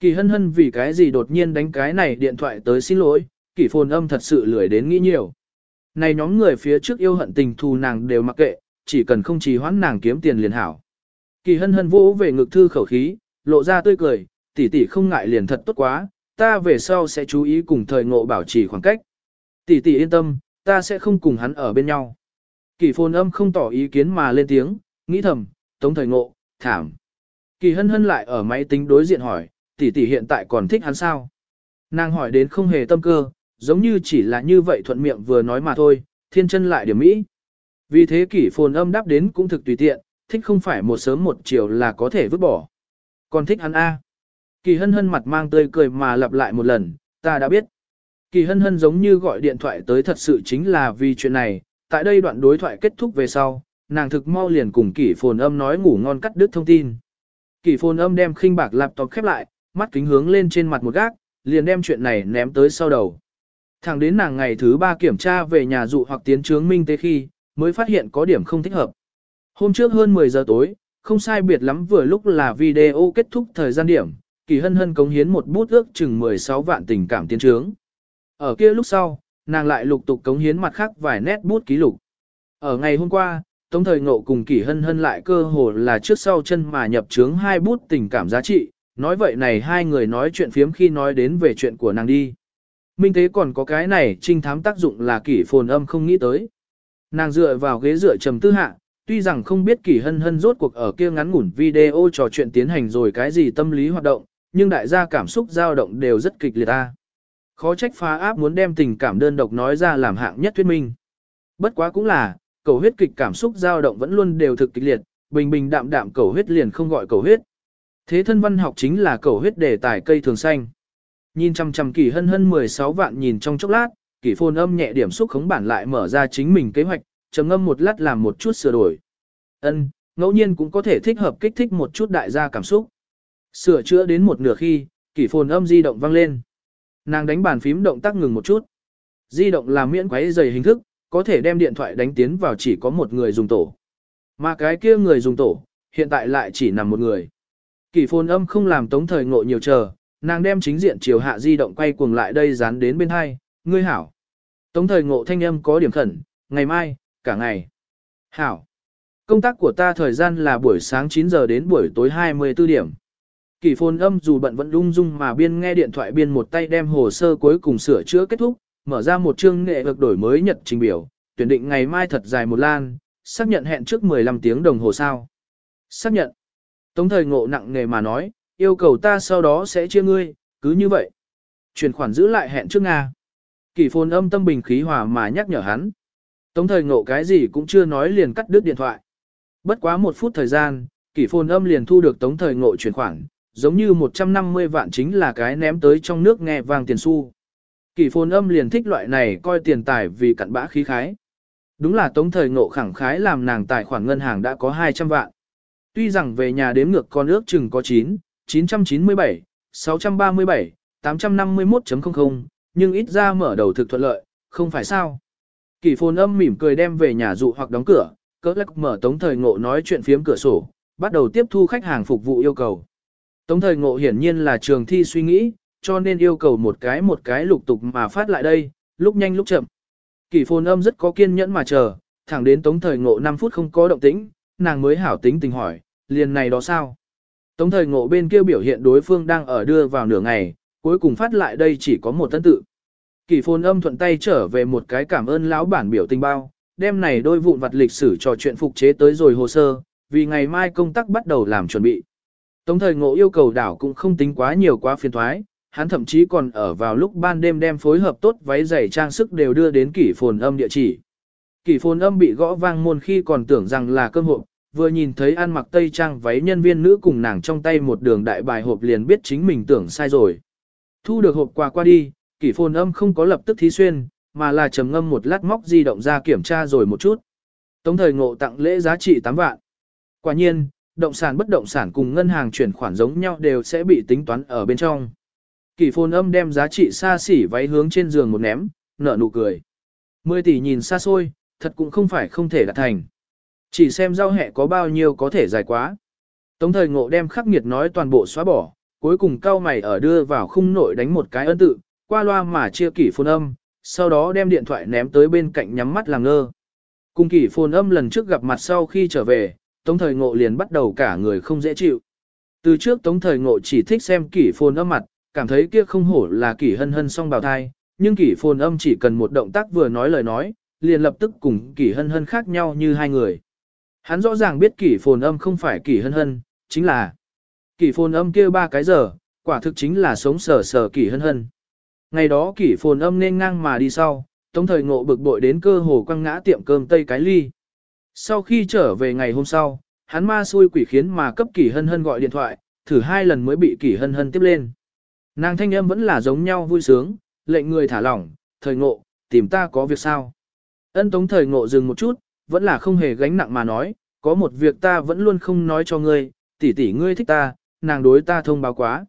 Kỳ hân hân vì cái gì đột nhiên đánh cái này điện thoại tới xin lỗi, kỷ phồn âm thật sự lười đến nghĩ nhiều. Này nhóm người phía trước yêu hận tình thù nàng đều mặc kệ, chỉ cần không trì hoãn nàng kiếm tiền liền hảo. Kỳ hân hân vỗ về ngực thư khẩu khí, lộ ra tươi cười, tỷ tỷ không ngại liền thật tốt quá, ta về sau sẽ chú ý cùng thời ngộ bảo trì khoảng cách. Tỷ tỷ yên tâm, ta sẽ không cùng hắn ở bên nhau. Kỳ phồn âm không tỏ ý kiến mà lên tiếng, nghĩ thầm, tống thời ngộ, thảm. Kỳ hân hân lại ở máy tính đối diện hỏi, tỷ tỷ hiện tại còn thích hắn sao? Nàng hỏi đến không hề tâm cơ, giống như chỉ là như vậy thuận miệng vừa nói mà thôi, thiên chân lại điểm mỹ. Vì thế kỷ phồn âm đáp đến cũng thực tùy tiện, thích không phải một sớm một chiều là có thể vứt bỏ. Còn thích hắn A. Kỳ hân hân mặt mang tươi cười mà lặp lại một lần, ta đã biết. Kỳ hân hân giống như gọi điện thoại tới thật sự chính là vì chuyện này, tại đây đoạn đối thoại kết thúc về sau, nàng thực mau liền cùng kỷ phồn âm nói ngủ ngon cắt đứt thông tin. Kỷ phồn âm đem khinh bạc laptop khép lại, mắt kính hướng lên trên mặt một gác, liền đem chuyện này ném tới sau đầu. Thẳng đến nàng ngày thứ ba kiểm tra về nhà dụ hoặc tiến trướng minh tế khi, mới phát hiện có điểm không thích hợp. Hôm trước hơn 10 giờ tối, không sai biệt lắm vừa lúc là video kết thúc thời gian điểm, kỳ hân hân cống hiến một bút ước chừng 16 vạn tình cảm tiến trướng. Ở kia lúc sau, nàng lại lục tục cống hiến mặt khác vài nét bút ký lục. Ở ngày hôm qua, Tống Thời Ngộ cùng Kỷ Hân Hân lại cơ hồ là trước sau chân mà nhập trướng hai bút tình cảm giá trị, nói vậy này hai người nói chuyện phiếm khi nói đến về chuyện của nàng đi. Minh thế còn có cái này trinh thám tác dụng là Kỷ phồn âm không nghĩ tới. Nàng dựa vào ghế dựa trầm tư hạ, tuy rằng không biết kỳ Hân Hân rốt cuộc ở kia ngắn ngủn video trò chuyện tiến hành rồi cái gì tâm lý hoạt động, nhưng đại gia cảm xúc dao động đều rất kịch liệt ta. Khó trách phá áp muốn đem tình cảm đơn độc nói ra làm hạng nhất thuyết minh. Bất quá cũng là, cầu huyết kịch cảm xúc dao động vẫn luôn đều thực kịch liệt, bình bình đạm đạm cầu huyết liền không gọi cầu huyết. Thế thân văn học chính là cầu huyết đề tài cây thường xanh. Nhìn chăm chăm kỳ hân hân 16 vạn nhìn trong chốc lát, kỳ phôn âm nhẹ điểm xúc khống bản lại mở ra chính mình kế hoạch, trầm ngâm một lát làm một chút sửa đổi. Ân, ngẫu nhiên cũng có thể thích hợp kích thích một chút đại gia cảm xúc. Sửa chữa đến một nửa khi, kỷ phồn âm di động vang lên. Nàng đánh bàn phím động tác ngừng một chút. Di động là miễn quấy dày hình thức, có thể đem điện thoại đánh tiến vào chỉ có một người dùng tổ. Mà cái kia người dùng tổ, hiện tại lại chỉ nằm một người. Kỷ phồn âm không làm tống thời ngộ nhiều chờ, nàng đem chính diện chiều hạ di động quay cuồng lại đây dán đến bên hai, ngươi hảo. Tống thời ngộ thanh âm có điểm khẩn, ngày mai, cả ngày. Hảo. Công tác của ta thời gian là buổi sáng 9 giờ đến buổi tối 24 điểm. kỳ phôn âm dù bận vẫn lung dung mà biên nghe điện thoại biên một tay đem hồ sơ cuối cùng sửa chữa kết thúc, mở ra một chương nghệ được đổi mới nhật trình biểu, tuyển định ngày mai thật dài một lan, xác nhận hẹn trước 15 tiếng đồng hồ sao. Xác nhận. Tống thời ngộ nặng nghề mà nói, yêu cầu ta sau đó sẽ chia ngươi, cứ như vậy. Chuyển khoản giữ lại hẹn trước Nga. kỳ phồn âm tâm bình khí hòa mà nhắc nhở hắn. Tống thời ngộ cái gì cũng chưa nói liền cắt đứt điện thoại. Bất quá một phút thời gian, kỷ phồn âm liền thu được tống thời ngộ chuyển khoản, giống như 150 vạn chính là cái ném tới trong nước nghe vang tiền xu. Kỷ phồn âm liền thích loại này coi tiền tài vì cặn bã khí khái. Đúng là tống thời ngộ khẳng khái làm nàng tài khoản ngân hàng đã có 200 vạn. Tuy rằng về nhà đếm ngược con ước chừng có 9, 997, 637, 851.00, nhưng ít ra mở đầu thực thuận lợi, không phải sao. Kỷ phồn âm mỉm cười đem về nhà dụ hoặc đóng cửa, cỡ lắc mở tống thời ngộ nói chuyện phiếm cửa sổ, bắt đầu tiếp thu khách hàng phục vụ yêu cầu. Tống thời ngộ hiển nhiên là trường thi suy nghĩ, cho nên yêu cầu một cái một cái lục tục mà phát lại đây, lúc nhanh lúc chậm. Kỷ phồn âm rất có kiên nhẫn mà chờ, thẳng đến tống thời ngộ 5 phút không có động tĩnh, nàng mới hảo tính tình hỏi, liền này đó sao? Tống thời ngộ bên kia biểu hiện đối phương đang ở đưa vào nửa ngày, cuối cùng phát lại đây chỉ có một tân tự. Kỳ phồn âm thuận tay trở về một cái cảm ơn lão bản biểu tình bao, đem này đôi vụn vặt lịch sử trò chuyện phục chế tới rồi hồ sơ, vì ngày mai công tác bắt đầu làm chuẩn bị. Tống thời ngộ yêu cầu đảo cũng không tính quá nhiều quá phiền thoái, hắn thậm chí còn ở vào lúc ban đêm đem phối hợp tốt váy giày trang sức đều đưa đến kỷ phồn âm địa chỉ. Kỷ phồn âm bị gõ vang môn khi còn tưởng rằng là cơm hộp, vừa nhìn thấy ăn mặc tây trang váy nhân viên nữ cùng nàng trong tay một đường đại bài hộp liền biết chính mình tưởng sai rồi. Thu được hộp quà qua đi, kỷ phồn âm không có lập tức thí xuyên, mà là trầm ngâm một lát móc di động ra kiểm tra rồi một chút. Tống thời ngộ tặng lễ giá trị 8 vạn. Quả nhiên, động sản bất động sản cùng ngân hàng chuyển khoản giống nhau đều sẽ bị tính toán ở bên trong. Kỷ phồn âm đem giá trị xa xỉ váy hướng trên giường một ném, nở nụ cười. 10 tỷ nhìn xa xôi, thật cũng không phải không thể đạt thành. Chỉ xem giao hẹ có bao nhiêu có thể dài quá. Tống thời ngộ đem khắc nghiệt nói toàn bộ xóa bỏ, cuối cùng cao mày ở đưa vào khung nội đánh một cái ân tự, qua loa mà chia kỷ phồn âm, sau đó đem điện thoại ném tới bên cạnh nhắm mắt làm ngơ. Cùng kỷ phồn âm lần trước gặp mặt sau khi trở về, tống thời ngộ liền bắt đầu cả người không dễ chịu. Từ trước tống thời ngộ chỉ thích xem kỷ phồn âm mặt, cảm thấy kia không hổ là kỷ hân hân song bào thai, nhưng kỷ phồn âm chỉ cần một động tác vừa nói lời nói, liền lập tức cùng kỷ hân hân khác nhau như hai người. Hắn rõ ràng biết kỷ phồn âm không phải kỷ hân hân, chính là kỷ phồn âm kia ba cái giờ, quả thực chính là sống sờ sờ kỷ hân hân. Ngày đó kỷ phồn âm nên ngang mà đi sau, tống thời ngộ bực bội đến cơ hồ quăng ngã tiệm cơm tây cái ly. Sau khi trở về ngày hôm sau, hắn ma xui quỷ khiến mà cấp kỷ hân hân gọi điện thoại, thử hai lần mới bị kỷ hân hân tiếp lên. Nàng thanh âm vẫn là giống nhau vui sướng, lệnh người thả lỏng, thời ngộ, tìm ta có việc sao. Ân tống thời ngộ dừng một chút, vẫn là không hề gánh nặng mà nói, có một việc ta vẫn luôn không nói cho ngươi, tỷ tỷ ngươi thích ta, nàng đối ta thông báo quá.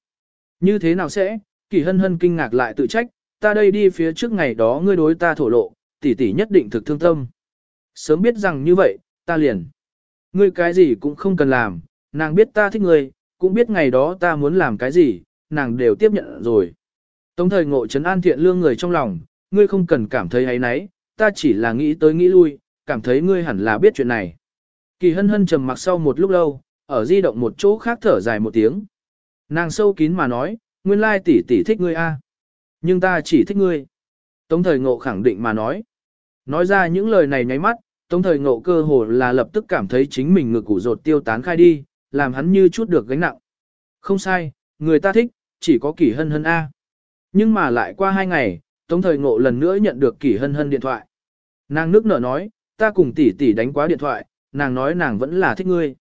Như thế nào sẽ, kỳ hân hân kinh ngạc lại tự trách, ta đây đi phía trước ngày đó ngươi đối ta thổ lộ, tỷ tỷ nhất định thực thương tâm. Sớm biết rằng như vậy, ta liền. Ngươi cái gì cũng không cần làm, nàng biết ta thích ngươi, cũng biết ngày đó ta muốn làm cái gì, nàng đều tiếp nhận rồi. Tống thời ngộ trấn an thiện lương người trong lòng, ngươi không cần cảm thấy ấy nấy, ta chỉ là nghĩ tới nghĩ lui, cảm thấy ngươi hẳn là biết chuyện này. Kỳ hân hân trầm mặc sau một lúc lâu, ở di động một chỗ khác thở dài một tiếng. Nàng sâu kín mà nói, nguyên lai tỷ tỷ thích ngươi a, Nhưng ta chỉ thích ngươi. Tống thời ngộ khẳng định mà nói. Nói ra những lời này nháy mắt, tống thời ngộ cơ hồ là lập tức cảm thấy chính mình ngực củ rột tiêu tán khai đi, làm hắn như chút được gánh nặng. Không sai, người ta thích, chỉ có kỷ hân hân A. Nhưng mà lại qua hai ngày, tống thời ngộ lần nữa nhận được kỷ hân hân điện thoại. Nàng nước nở nói, ta cùng tỷ tỷ đánh quá điện thoại, nàng nói nàng vẫn là thích ngươi.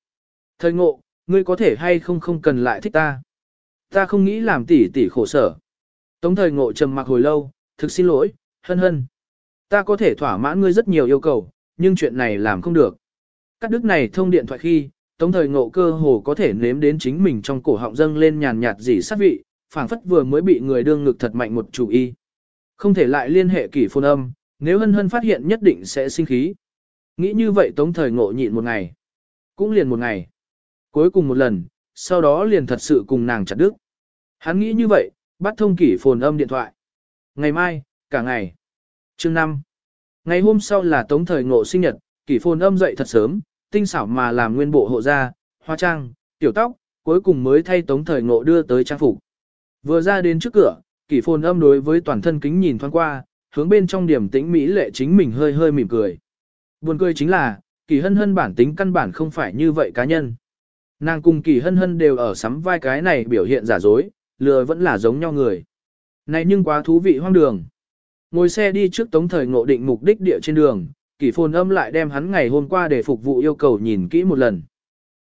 Thời ngộ, ngươi có thể hay không không cần lại thích ta. Ta không nghĩ làm tỷ tỷ khổ sở. Tống thời ngộ trầm mặc hồi lâu, thực xin lỗi, hân hân. Ta có thể thỏa mãn ngươi rất nhiều yêu cầu, nhưng chuyện này làm không được. Cắt đứt này thông điện thoại khi, tống thời ngộ cơ hồ có thể nếm đến chính mình trong cổ họng dâng lên nhàn nhạt dỉ sát vị, phảng phất vừa mới bị người đương ngực thật mạnh một chủ y. Không thể lại liên hệ kỷ phôn âm, nếu hân hân phát hiện nhất định sẽ sinh khí. Nghĩ như vậy tống thời ngộ nhịn một ngày. Cũng liền một ngày. Cuối cùng một lần, sau đó liền thật sự cùng nàng chặt đứt. Hắn nghĩ như vậy, bắt thông kỷ phồn âm điện thoại. Ngày mai, cả ngày. Chương 5. Ngày hôm sau là tống thời ngộ sinh nhật, kỷ phồn âm dậy thật sớm, tinh xảo mà làm nguyên bộ hộ gia, hoa trang, tiểu tóc, cuối cùng mới thay tống thời ngộ đưa tới trang phục. Vừa ra đến trước cửa, kỷ phồn âm đối với toàn thân kính nhìn thoáng qua, hướng bên trong điểm tĩnh mỹ lệ chính mình hơi hơi mỉm cười. Buồn cười chính là, kỳ hân hân bản tính căn bản không phải như vậy cá nhân. Nàng cùng kỳ hân hân đều ở sắm vai cái này biểu hiện giả dối, lừa vẫn là giống nhau người. Này nhưng quá thú vị hoang đường. Ngồi xe đi trước tống thời ngộ định mục đích địa trên đường, kỳ phồn âm lại đem hắn ngày hôm qua để phục vụ yêu cầu nhìn kỹ một lần.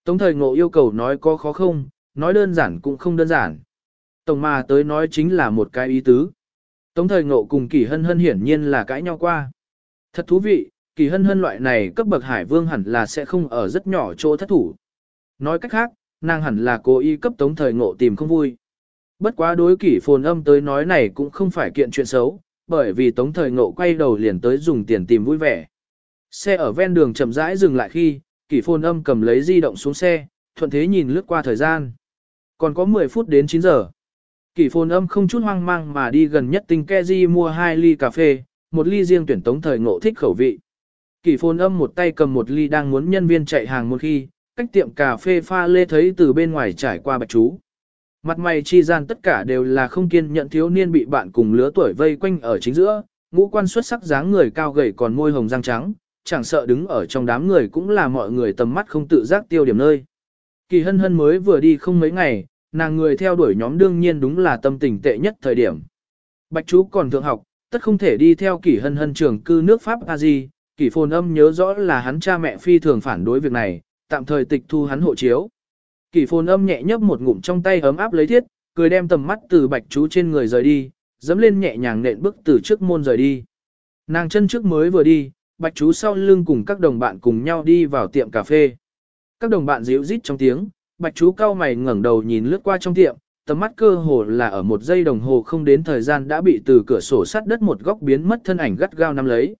Tống thời ngộ yêu cầu nói có khó không, nói đơn giản cũng không đơn giản. Tổng mà tới nói chính là một cái ý tứ. Tống thời ngộ cùng kỳ hân hân hiển nhiên là cãi nhau qua. Thật thú vị, kỳ hân hân loại này cấp bậc hải vương hẳn là sẽ không ở rất nhỏ chỗ thất thủ. Nói cách khác, nàng hẳn là cố ý cấp tống thời ngộ tìm không vui. Bất quá đối kỷ phồn âm tới nói này cũng không phải kiện chuyện xấu, bởi vì tống thời ngộ quay đầu liền tới dùng tiền tìm vui vẻ. Xe ở ven đường chậm rãi dừng lại khi, kỷ phồn âm cầm lấy di động xuống xe, thuận thế nhìn lướt qua thời gian. Còn có 10 phút đến 9 giờ. Kỷ phồn âm không chút hoang mang mà đi gần nhất tinh ke di mua 2 ly cà phê, một ly riêng tuyển tống thời ngộ thích khẩu vị. Kỷ phồn âm một tay cầm một ly đang muốn nhân viên chạy hàng một khi, cách tiệm cà phê pha lê thấy từ bên ngoài trải qua bạch chú. Mặt mày chi gian tất cả đều là không kiên nhận thiếu niên bị bạn cùng lứa tuổi vây quanh ở chính giữa, ngũ quan xuất sắc dáng người cao gầy còn môi hồng răng trắng, chẳng sợ đứng ở trong đám người cũng là mọi người tầm mắt không tự giác tiêu điểm nơi. Kỳ hân hân mới vừa đi không mấy ngày, nàng người theo đuổi nhóm đương nhiên đúng là tâm tình tệ nhất thời điểm. Bạch chú còn thượng học, tất không thể đi theo kỳ hân hân trường cư nước Pháp a di kỳ phồn âm nhớ rõ là hắn cha mẹ phi thường phản đối việc này, tạm thời tịch thu hắn hộ chiếu. Kỷ phồn âm nhẹ nhấp một ngụm trong tay ấm áp lấy thiết, cười đem tầm mắt từ bạch chú trên người rời đi, dẫm lên nhẹ nhàng nện bước từ trước môn rời đi. Nàng chân trước mới vừa đi, bạch chú sau lưng cùng các đồng bạn cùng nhau đi vào tiệm cà phê. Các đồng bạn ríu rít trong tiếng, bạch chú cao mày ngẩng đầu nhìn lướt qua trong tiệm, tầm mắt cơ hồ là ở một giây đồng hồ không đến thời gian đã bị từ cửa sổ sắt đất một góc biến mất thân ảnh gắt gao nắm lấy.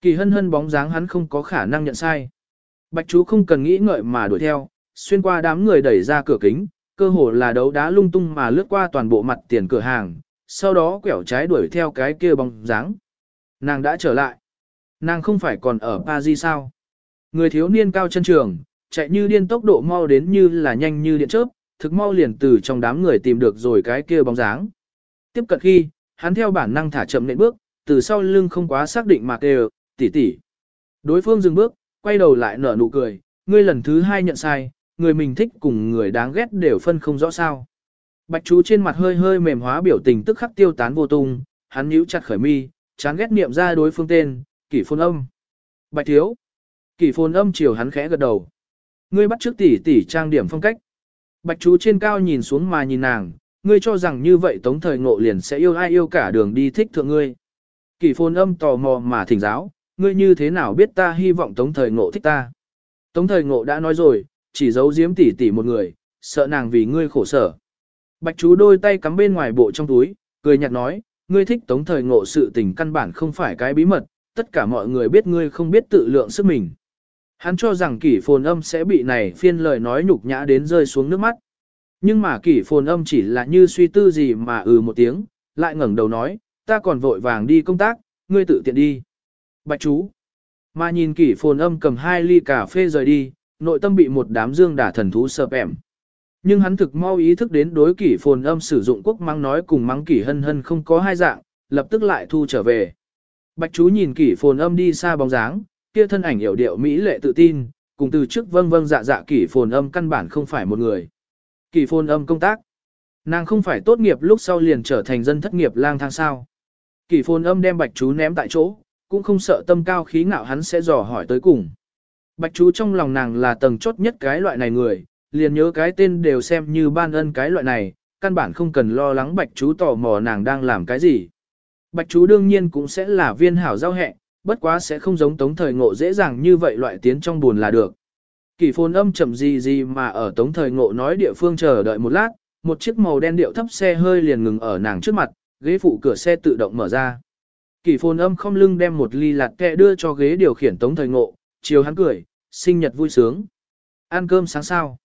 Kỳ hân hân bóng dáng hắn không có khả năng nhận sai. Bạch chú không cần nghĩ ngợi mà đuổi theo, xuyên qua đám người đẩy ra cửa kính, cơ hồ là đấu đá lung tung mà lướt qua toàn bộ mặt tiền cửa hàng, sau đó quẹo trái đuổi theo cái kia bóng dáng. Nàng đã trở lại. Nàng không phải còn ở Paris sao? Người thiếu niên cao chân trường, chạy như điên tốc độ mau đến như là nhanh như điện chớp, thực mau liền từ trong đám người tìm được rồi cái kia bóng dáng. Tiếp cận khi, hắn theo bản năng thả chậm nện bước, từ sau lưng không quá xác định mà kêu, tỷ tỷ. Đối phương dừng bước, quay đầu lại nở nụ cười, ngươi lần thứ hai nhận sai, người mình thích cùng người đáng ghét đều phân không rõ sao. Bạch chú trên mặt hơi hơi mềm hóa biểu tình tức khắc tiêu tán vô tung, hắn nhíu chặt khởi mi, chán ghét niệm ra đối phương tên, kỷ phôn âm. Bạch thiếu. Kỷ phôn âm chiều hắn khẽ gật đầu. Ngươi bắt trước tỷ tỷ trang điểm phong cách. Bạch chú trên cao nhìn xuống mà nhìn nàng, ngươi cho rằng như vậy tống thời ngộ liền sẽ yêu ai yêu cả đường đi thích thượng ngươi. Kỷ phôn âm tò mò mà thỉnh giáo, ngươi như thế nào biết ta hy vọng tống thời ngộ thích ta. Tống thời ngộ đã nói rồi, chỉ giấu giếm tỷ tỷ một người, sợ nàng vì ngươi khổ sở. Bạch chú đôi tay cắm bên ngoài bộ trong túi, cười nhạt nói, ngươi thích tống thời ngộ sự tình căn bản không phải cái bí mật, tất cả mọi người biết ngươi không biết tự lượng sức mình. Hắn cho rằng kỷ phồn âm sẽ bị này phiên lời nói nhục nhã đến rơi xuống nước mắt. Nhưng mà kỷ phồn âm chỉ là như suy tư gì mà ừ một tiếng, lại ngẩng đầu nói, ta còn vội vàng đi công tác, ngươi tự tiện đi. Bạch chú. Mà nhìn kỷ phồn âm cầm hai ly cà phê rời đi, nội tâm bị một đám dương đả thần thú sợp ẻm. Nhưng hắn thực mau ý thức đến đối kỷ phồn âm sử dụng quốc mắng nói cùng mắng kỷ hân hân không có hai dạng, lập tức lại thu trở về. Bạch chú nhìn kỷ phồn âm đi xa bóng dáng, kia thân ảnh hiểu điệu mỹ lệ tự tin, cùng từ trước vâng vâng dạ dạ kỷ phồn âm căn bản không phải một người. Kỷ phồn âm công tác. Nàng không phải tốt nghiệp lúc sau liền trở thành dân thất nghiệp lang thang sao. Kỷ phồn âm đem bạch chú ném tại chỗ, cũng không sợ tâm cao khí ngạo hắn sẽ dò hỏi tới cùng. Bạch chú trong lòng nàng là tầng chốt nhất cái loại này người, liền nhớ cái tên đều xem như ban ân cái loại này, căn bản không cần lo lắng bạch chú tò mò nàng đang làm cái gì. Bạch chú đương nhiên cũng sẽ là viên hảo giao hẹ, bất quá sẽ không giống tống thời ngộ dễ dàng như vậy loại tiến trong buồn là được. kỳ phồn âm chậm gì gì mà ở tống thời ngộ nói địa phương chờ đợi một lát, một chiếc màu đen điệu thấp xe hơi liền ngừng ở nàng trước mặt, ghế phụ cửa xe tự động mở ra. Kỷ phồn âm không lưng đem một ly lạt kẹ đưa cho ghế điều khiển tống thời ngộ, chiều hắn cười, sinh nhật vui sướng. Ăn cơm sáng sao?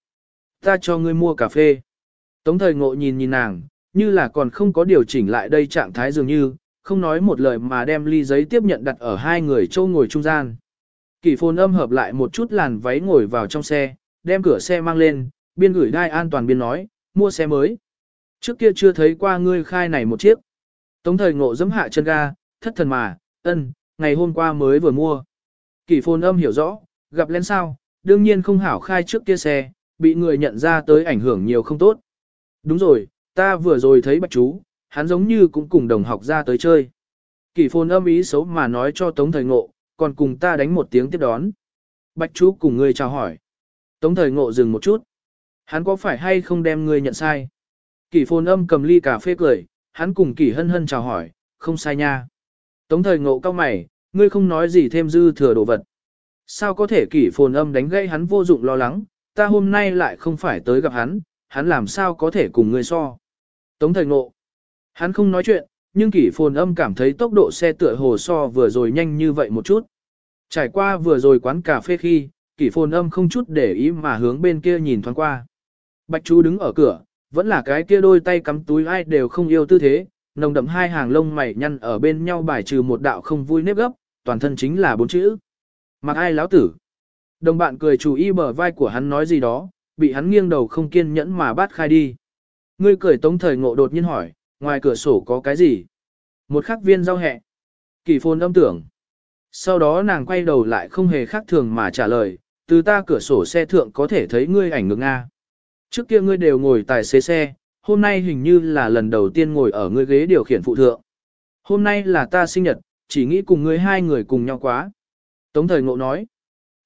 Ta cho ngươi mua cà phê. Tống thời ngộ nhìn nhìn nàng, như là còn không có điều chỉnh lại đây trạng thái dường như, không nói một lời mà đem ly giấy tiếp nhận đặt ở hai người châu ngồi trung gian. Kỷ phồn âm hợp lại một chút làn váy ngồi vào trong xe, đem cửa xe mang lên, biên gửi đai an toàn biên nói, mua xe mới. Trước kia chưa thấy qua ngươi khai này một chiếc. Tống thời ngộ dẫm hạ chân ga, thất thần mà, ân, ngày hôm qua mới vừa mua. Kỷ phồn âm hiểu rõ, gặp lên sao, đương nhiên không hảo khai trước kia xe, bị người nhận ra tới ảnh hưởng nhiều không tốt. Đúng rồi, ta vừa rồi thấy bạch chú, hắn giống như cũng cùng đồng học ra tới chơi. Kỷ phồn âm ý xấu mà nói cho Tống Thời Ngộ, còn cùng ta đánh một tiếng tiếp đón. Bạch chú cùng ngươi chào hỏi. Tống Thời Ngộ dừng một chút. Hắn có phải hay không đem ngươi nhận sai? Kỷ phồn âm cầm ly cà phê cười, hắn cùng kỷ hân hân chào hỏi, không sai nha. Tống Thời Ngộ cao mày, ngươi không nói gì thêm dư thừa đồ vật. Sao có thể kỷ phồn âm đánh gây hắn vô dụng lo lắng, ta hôm nay lại không phải tới gặp hắn, hắn làm sao có thể cùng ngươi so. Tống Thời Ngộ, Hắn không nói chuyện, nhưng kỷ phồn âm cảm thấy tốc độ xe tựa hồ so vừa rồi nhanh như vậy một chút. Trải qua vừa rồi quán cà phê khi, kỷ phồn âm không chút để ý mà hướng bên kia nhìn thoáng qua. Bạch chú đứng ở cửa, vẫn là cái kia đôi tay cắm túi ai đều không yêu tư thế, nồng đậm hai hàng lông mày nhăn ở bên nhau bài trừ một đạo không vui nếp gấp, toàn thân chính là bốn chữ. Mặc ai láo tử. Đồng bạn cười chủ y bờ vai của hắn nói gì đó, bị hắn nghiêng đầu không kiên nhẫn mà bắt khai đi. Ngươi cười tống thời ngộ đột nhiên hỏi, ngoài cửa sổ có cái gì? Một khắc viên rau hẹ. Kỳ phồn âm tưởng. Sau đó nàng quay đầu lại không hề khác thường mà trả lời, từ ta cửa sổ xe thượng có thể thấy ngươi ảnh ngược Nga. Trước kia ngươi đều ngồi tài xế xe, hôm nay hình như là lần đầu tiên ngồi ở ngươi ghế điều khiển phụ thượng. Hôm nay là ta sinh nhật, chỉ nghĩ cùng ngươi hai người cùng nhau quá. Tống thời ngộ nói.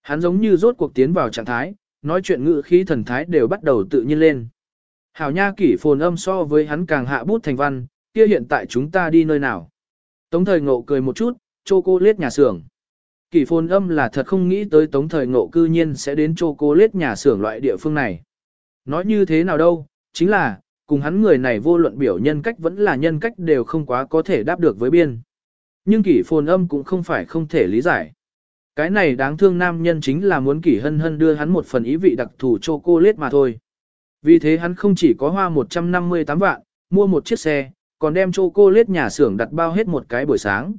Hắn giống như rốt cuộc tiến vào trạng thái, nói chuyện ngữ khí thần thái đều bắt đầu tự nhiên lên. Hảo nha kỷ phồn âm so với hắn càng hạ bút thành văn, kia hiện tại chúng ta đi nơi nào. Tống thời ngộ cười một chút, chô cô lết nhà xưởng. Kỷ phồn âm là thật không nghĩ tới tống thời ngộ cư nhiên sẽ đến chô cô lết nhà xưởng loại địa phương này. Nói như thế nào đâu, chính là, cùng hắn người này vô luận biểu nhân cách vẫn là nhân cách đều không quá có thể đáp được với biên. Nhưng kỷ phồn âm cũng không phải không thể lý giải. Cái này đáng thương nam nhân chính là muốn kỷ hân hân đưa hắn một phần ý vị đặc thù cho cô lết mà thôi. Vì thế hắn không chỉ có hoa 158 vạn, mua một chiếc xe, còn đem cho cô lết nhà xưởng đặt bao hết một cái buổi sáng.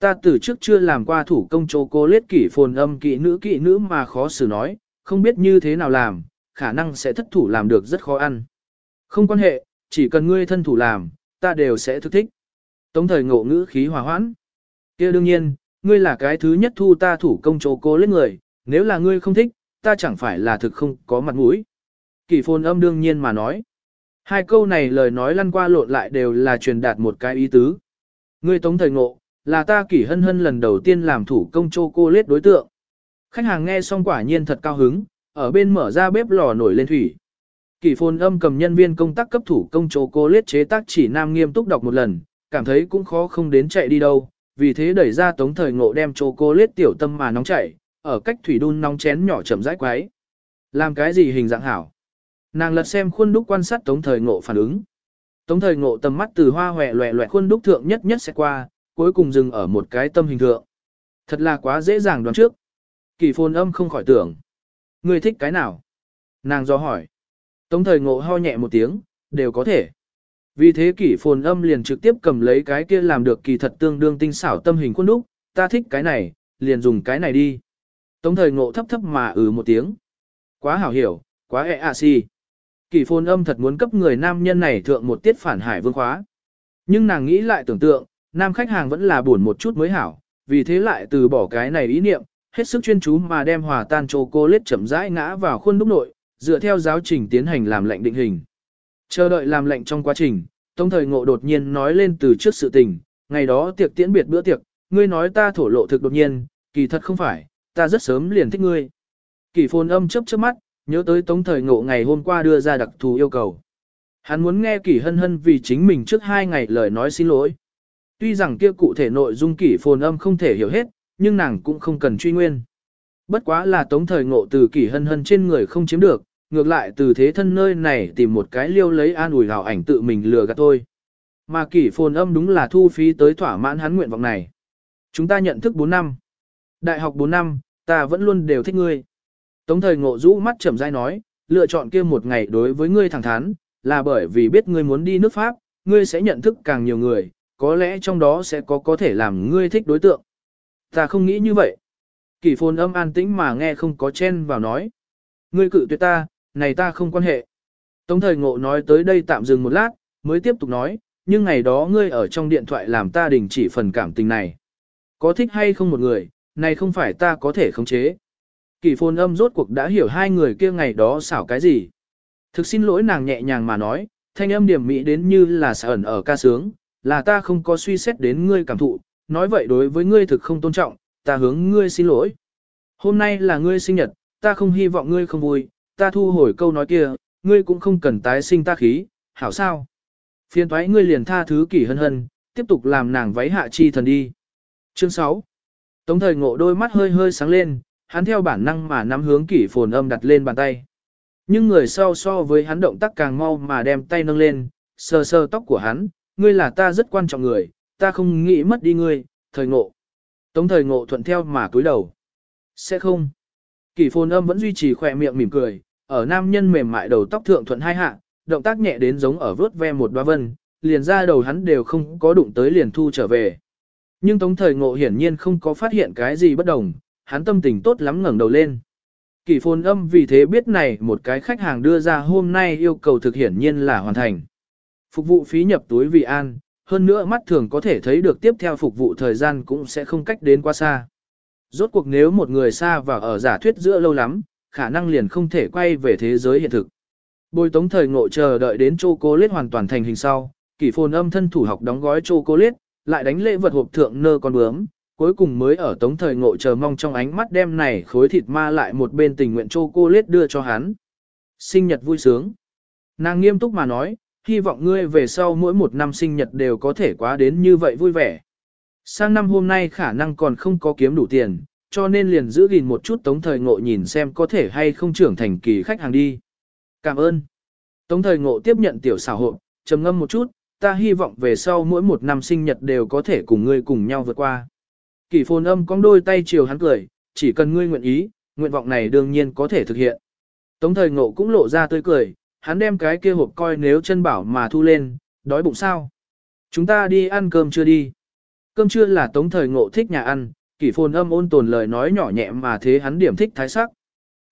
Ta từ trước chưa làm qua thủ công cho cô lết kỷ phồn âm kỹ nữ kỹ nữ mà khó xử nói, không biết như thế nào làm, khả năng sẽ thất thủ làm được rất khó ăn. Không quan hệ, chỉ cần ngươi thân thủ làm, ta đều sẽ thức thích. Tống thời ngộ ngữ khí hòa hoãn. kia đương nhiên, ngươi là cái thứ nhất thu ta thủ công châu cô lết người, nếu là ngươi không thích, ta chẳng phải là thực không có mặt mũi. Kỷ phồn âm đương nhiên mà nói. Hai câu này lời nói lăn qua lộn lại đều là truyền đạt một cái ý tứ. Ngươi tống thời ngộ, là ta kỷ hân hân lần đầu tiên làm thủ công châu cô lết đối tượng. Khách hàng nghe xong quả nhiên thật cao hứng, ở bên mở ra bếp lò nổi lên thủy. Kỷ phồn âm cầm nhân viên công tác cấp thủ công chỗ cô liết chế tác chỉ nam nghiêm túc đọc một lần, cảm thấy cũng khó không đến chạy đi đâu, vì thế đẩy ra tống thời ngộ đem chỗ cô liết tiểu tâm mà nóng chảy, ở cách thủy đun nóng chén nhỏ chậm rãi quái. Làm cái gì hình dạng hảo? Nàng lật xem khuôn đúc quan sát Tống Thời Ngộ phản ứng. Tống Thời Ngộ tầm mắt từ hoa hòe loẹ loẹ khuôn đúc thượng nhất nhất sẽ qua, cuối cùng dừng ở một cái tâm hình thượng. Thật là quá dễ dàng đoán trước. Kỳ phồn âm không khỏi tưởng. Người thích cái nào? Nàng do hỏi. Tống Thời Ngộ ho nhẹ một tiếng, đều có thể. Vì thế kỷ phồn âm liền trực tiếp cầm lấy cái kia làm được kỳ thật tương đương tinh xảo tâm hình khuôn đúc, ta thích cái này, liền dùng cái này đi. Tống thời ngộ thấp thấp mà ừ một tiếng. Quá hảo hiểu, quá ẹ e à si. Kỳ phồn âm thật muốn cấp người nam nhân này thượng một tiết phản hải vương khóa. Nhưng nàng nghĩ lại tưởng tượng, nam khách hàng vẫn là buồn một chút mới hảo, vì thế lại từ bỏ cái này ý niệm, hết sức chuyên chú mà đem hòa tan trôi cô lết chậm rãi ngã vào khuôn đúc nội, dựa theo giáo trình tiến hành làm lệnh định hình. Chờ đợi làm lệnh trong quá trình, Tống Thời Ngộ đột nhiên nói lên từ trước sự tình, ngày đó tiệc tiễn biệt bữa tiệc, ngươi nói ta thổ lộ thực đột nhiên, kỳ thật không phải, ta rất sớm liền thích ngươi. Kỳ phồn âm chớp chớp mắt, nhớ tới Tống Thời Ngộ ngày hôm qua đưa ra đặc thù yêu cầu. Hắn muốn nghe Kỷ Hân Hân vì chính mình trước hai ngày lời nói xin lỗi. Tuy rằng kia cụ thể nội dung Kỷ Phồn Âm không thể hiểu hết, nhưng nàng cũng không cần truy nguyên. Bất quá là tống thời ngộ từ kỷ hân hân trên người không chiếm được, ngược lại từ thế thân nơi này tìm một cái liêu lấy an ủi hào ảnh tự mình lừa gạt thôi. Mà kỷ phồn âm đúng là thu phí tới thỏa mãn hắn nguyện vọng này. Chúng ta nhận thức 4 năm. Đại học 4 năm, ta vẫn luôn đều thích ngươi. Tống thời ngộ rũ mắt chậm rãi nói, lựa chọn kia một ngày đối với ngươi thẳng thắn, là bởi vì biết ngươi muốn đi nước Pháp, ngươi sẽ nhận thức càng nhiều người, có lẽ trong đó sẽ có có thể làm ngươi thích đối tượng. Ta không nghĩ như vậy. Kỷ phồn âm an tĩnh mà nghe không có chen vào nói. Ngươi cự tuyệt ta, này ta không quan hệ. Tống thời ngộ nói tới đây tạm dừng một lát, mới tiếp tục nói, nhưng ngày đó ngươi ở trong điện thoại làm ta đình chỉ phần cảm tình này. Có thích hay không một người, này không phải ta có thể khống chế. Kỳ phồn âm rốt cuộc đã hiểu hai người kia ngày đó xảo cái gì. Thực xin lỗi nàng nhẹ nhàng mà nói, thanh âm điểm mỹ đến như là xả ẩn ở ca sướng, là ta không có suy xét đến ngươi cảm thụ, nói vậy đối với ngươi thực không tôn trọng, ta hướng ngươi xin lỗi. Hôm nay là ngươi sinh nhật, ta không hy vọng ngươi không vui, ta thu hồi câu nói kia, ngươi cũng không cần tái sinh ta khí, hảo sao. Phiên thoái ngươi liền tha thứ kỷ hân hân, tiếp tục làm nàng váy hạ chi thần đi. Chương 6 Tống thời ngộ đôi mắt hơi hơi sáng lên, hắn theo bản năng mà nắm hướng kỷ phồn âm đặt lên bàn tay. Nhưng người sau so với hắn động tác càng mau mà đem tay nâng lên, sờ sờ tóc của hắn, ngươi là ta rất quan trọng người, ta không nghĩ mất đi ngươi, thời ngộ. Tống thời ngộ thuận theo mà cúi đầu. Sẽ không. kỳ phồn âm vẫn duy trì khỏe miệng mỉm cười, ở nam nhân mềm mại đầu tóc thượng thuận hai hạ, động tác nhẹ đến giống ở vớt ve một đoá vân, liền ra đầu hắn đều không có đụng tới liền thu trở về. Nhưng tống thời ngộ hiển nhiên không có phát hiện cái gì bất đồng, hắn tâm tình tốt lắm ngẩng đầu lên. kỳ phồn âm vì thế biết này một cái khách hàng đưa ra hôm nay yêu cầu thực hiển nhiên là hoàn thành. Phục vụ phí nhập túi vì an, hơn nữa mắt thường có thể thấy được tiếp theo phục vụ thời gian cũng sẽ không cách đến quá xa. Rốt cuộc nếu một người xa và ở giả thuyết giữa lâu lắm, khả năng liền không thể quay về thế giới hiện thực. Bồi tống thời ngộ chờ đợi đến chocolate hoàn toàn thành hình sau, kỷ phồn âm thân thủ học đóng gói chocolate, lại đánh lễ vật hộp thượng nơ con bướm, cuối cùng mới ở tống thời ngộ chờ mong trong ánh mắt đem này khối thịt ma lại một bên tình nguyện chocolate đưa cho hắn. Sinh nhật vui sướng. Nàng nghiêm túc mà nói, hy vọng ngươi về sau mỗi một năm sinh nhật đều có thể quá đến như vậy vui vẻ. Sang năm hôm nay khả năng còn không có kiếm đủ tiền, cho nên liền giữ gìn một chút tống thời ngộ nhìn xem có thể hay không trưởng thành kỳ khách hàng đi. Cảm ơn. Tống thời ngộ tiếp nhận tiểu xảo hộ, trầm ngâm một chút, ta hy vọng về sau mỗi một năm sinh nhật đều có thể cùng ngươi cùng nhau vượt qua. Kỳ phồn âm cong đôi tay chiều hắn cười, chỉ cần ngươi nguyện ý, nguyện vọng này đương nhiên có thể thực hiện. Tống thời ngộ cũng lộ ra tươi cười, hắn đem cái kia hộp coi nếu chân bảo mà thu lên, đói bụng sao. Chúng ta đi ăn cơm chưa đi. Cơm trưa là tống thời ngộ thích nhà ăn, kỷ phồn âm ôn tồn lời nói nhỏ nhẹ mà thế hắn điểm thích thái sắc.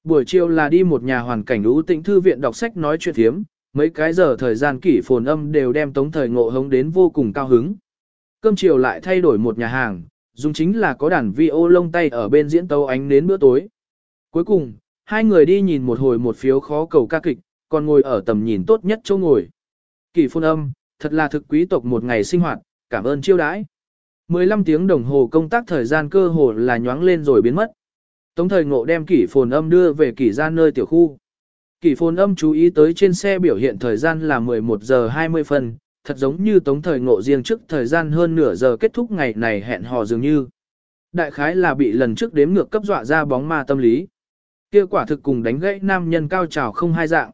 Buổi chiều là đi một nhà hoàn cảnh ưu tĩnh thư viện đọc sách nói chuyện thiếm, mấy cái giờ thời gian kỷ phồn âm đều đem tống thời ngộ hống đến vô cùng cao hứng. Cơm chiều lại thay đổi một nhà hàng, dùng chính là có đàn vi ô lông tay ở bên diễn tấu ánh đến bữa tối. Cuối cùng, hai người đi nhìn một hồi một phiếu khó cầu ca kịch, còn ngồi ở tầm nhìn tốt nhất chỗ ngồi. Kỷ phồn âm, thật là thực quý tộc một ngày sinh hoạt, cảm ơn chiêu đãi. 15 tiếng đồng hồ công tác thời gian cơ hồ là nhoáng lên rồi biến mất. Tống thời ngộ đem kỷ phồn âm đưa về kỷ ra nơi tiểu khu. Kỷ phồn âm chú ý tới trên xe biểu hiện thời gian là 11 giờ 20 phân, thật giống như tống thời ngộ riêng trước thời gian hơn nửa giờ kết thúc ngày này hẹn hò dường như. Đại khái là bị lần trước đếm ngược cấp dọa ra bóng ma tâm lý. Kia quả thực cùng đánh gãy nam nhân cao trào không hai dạng.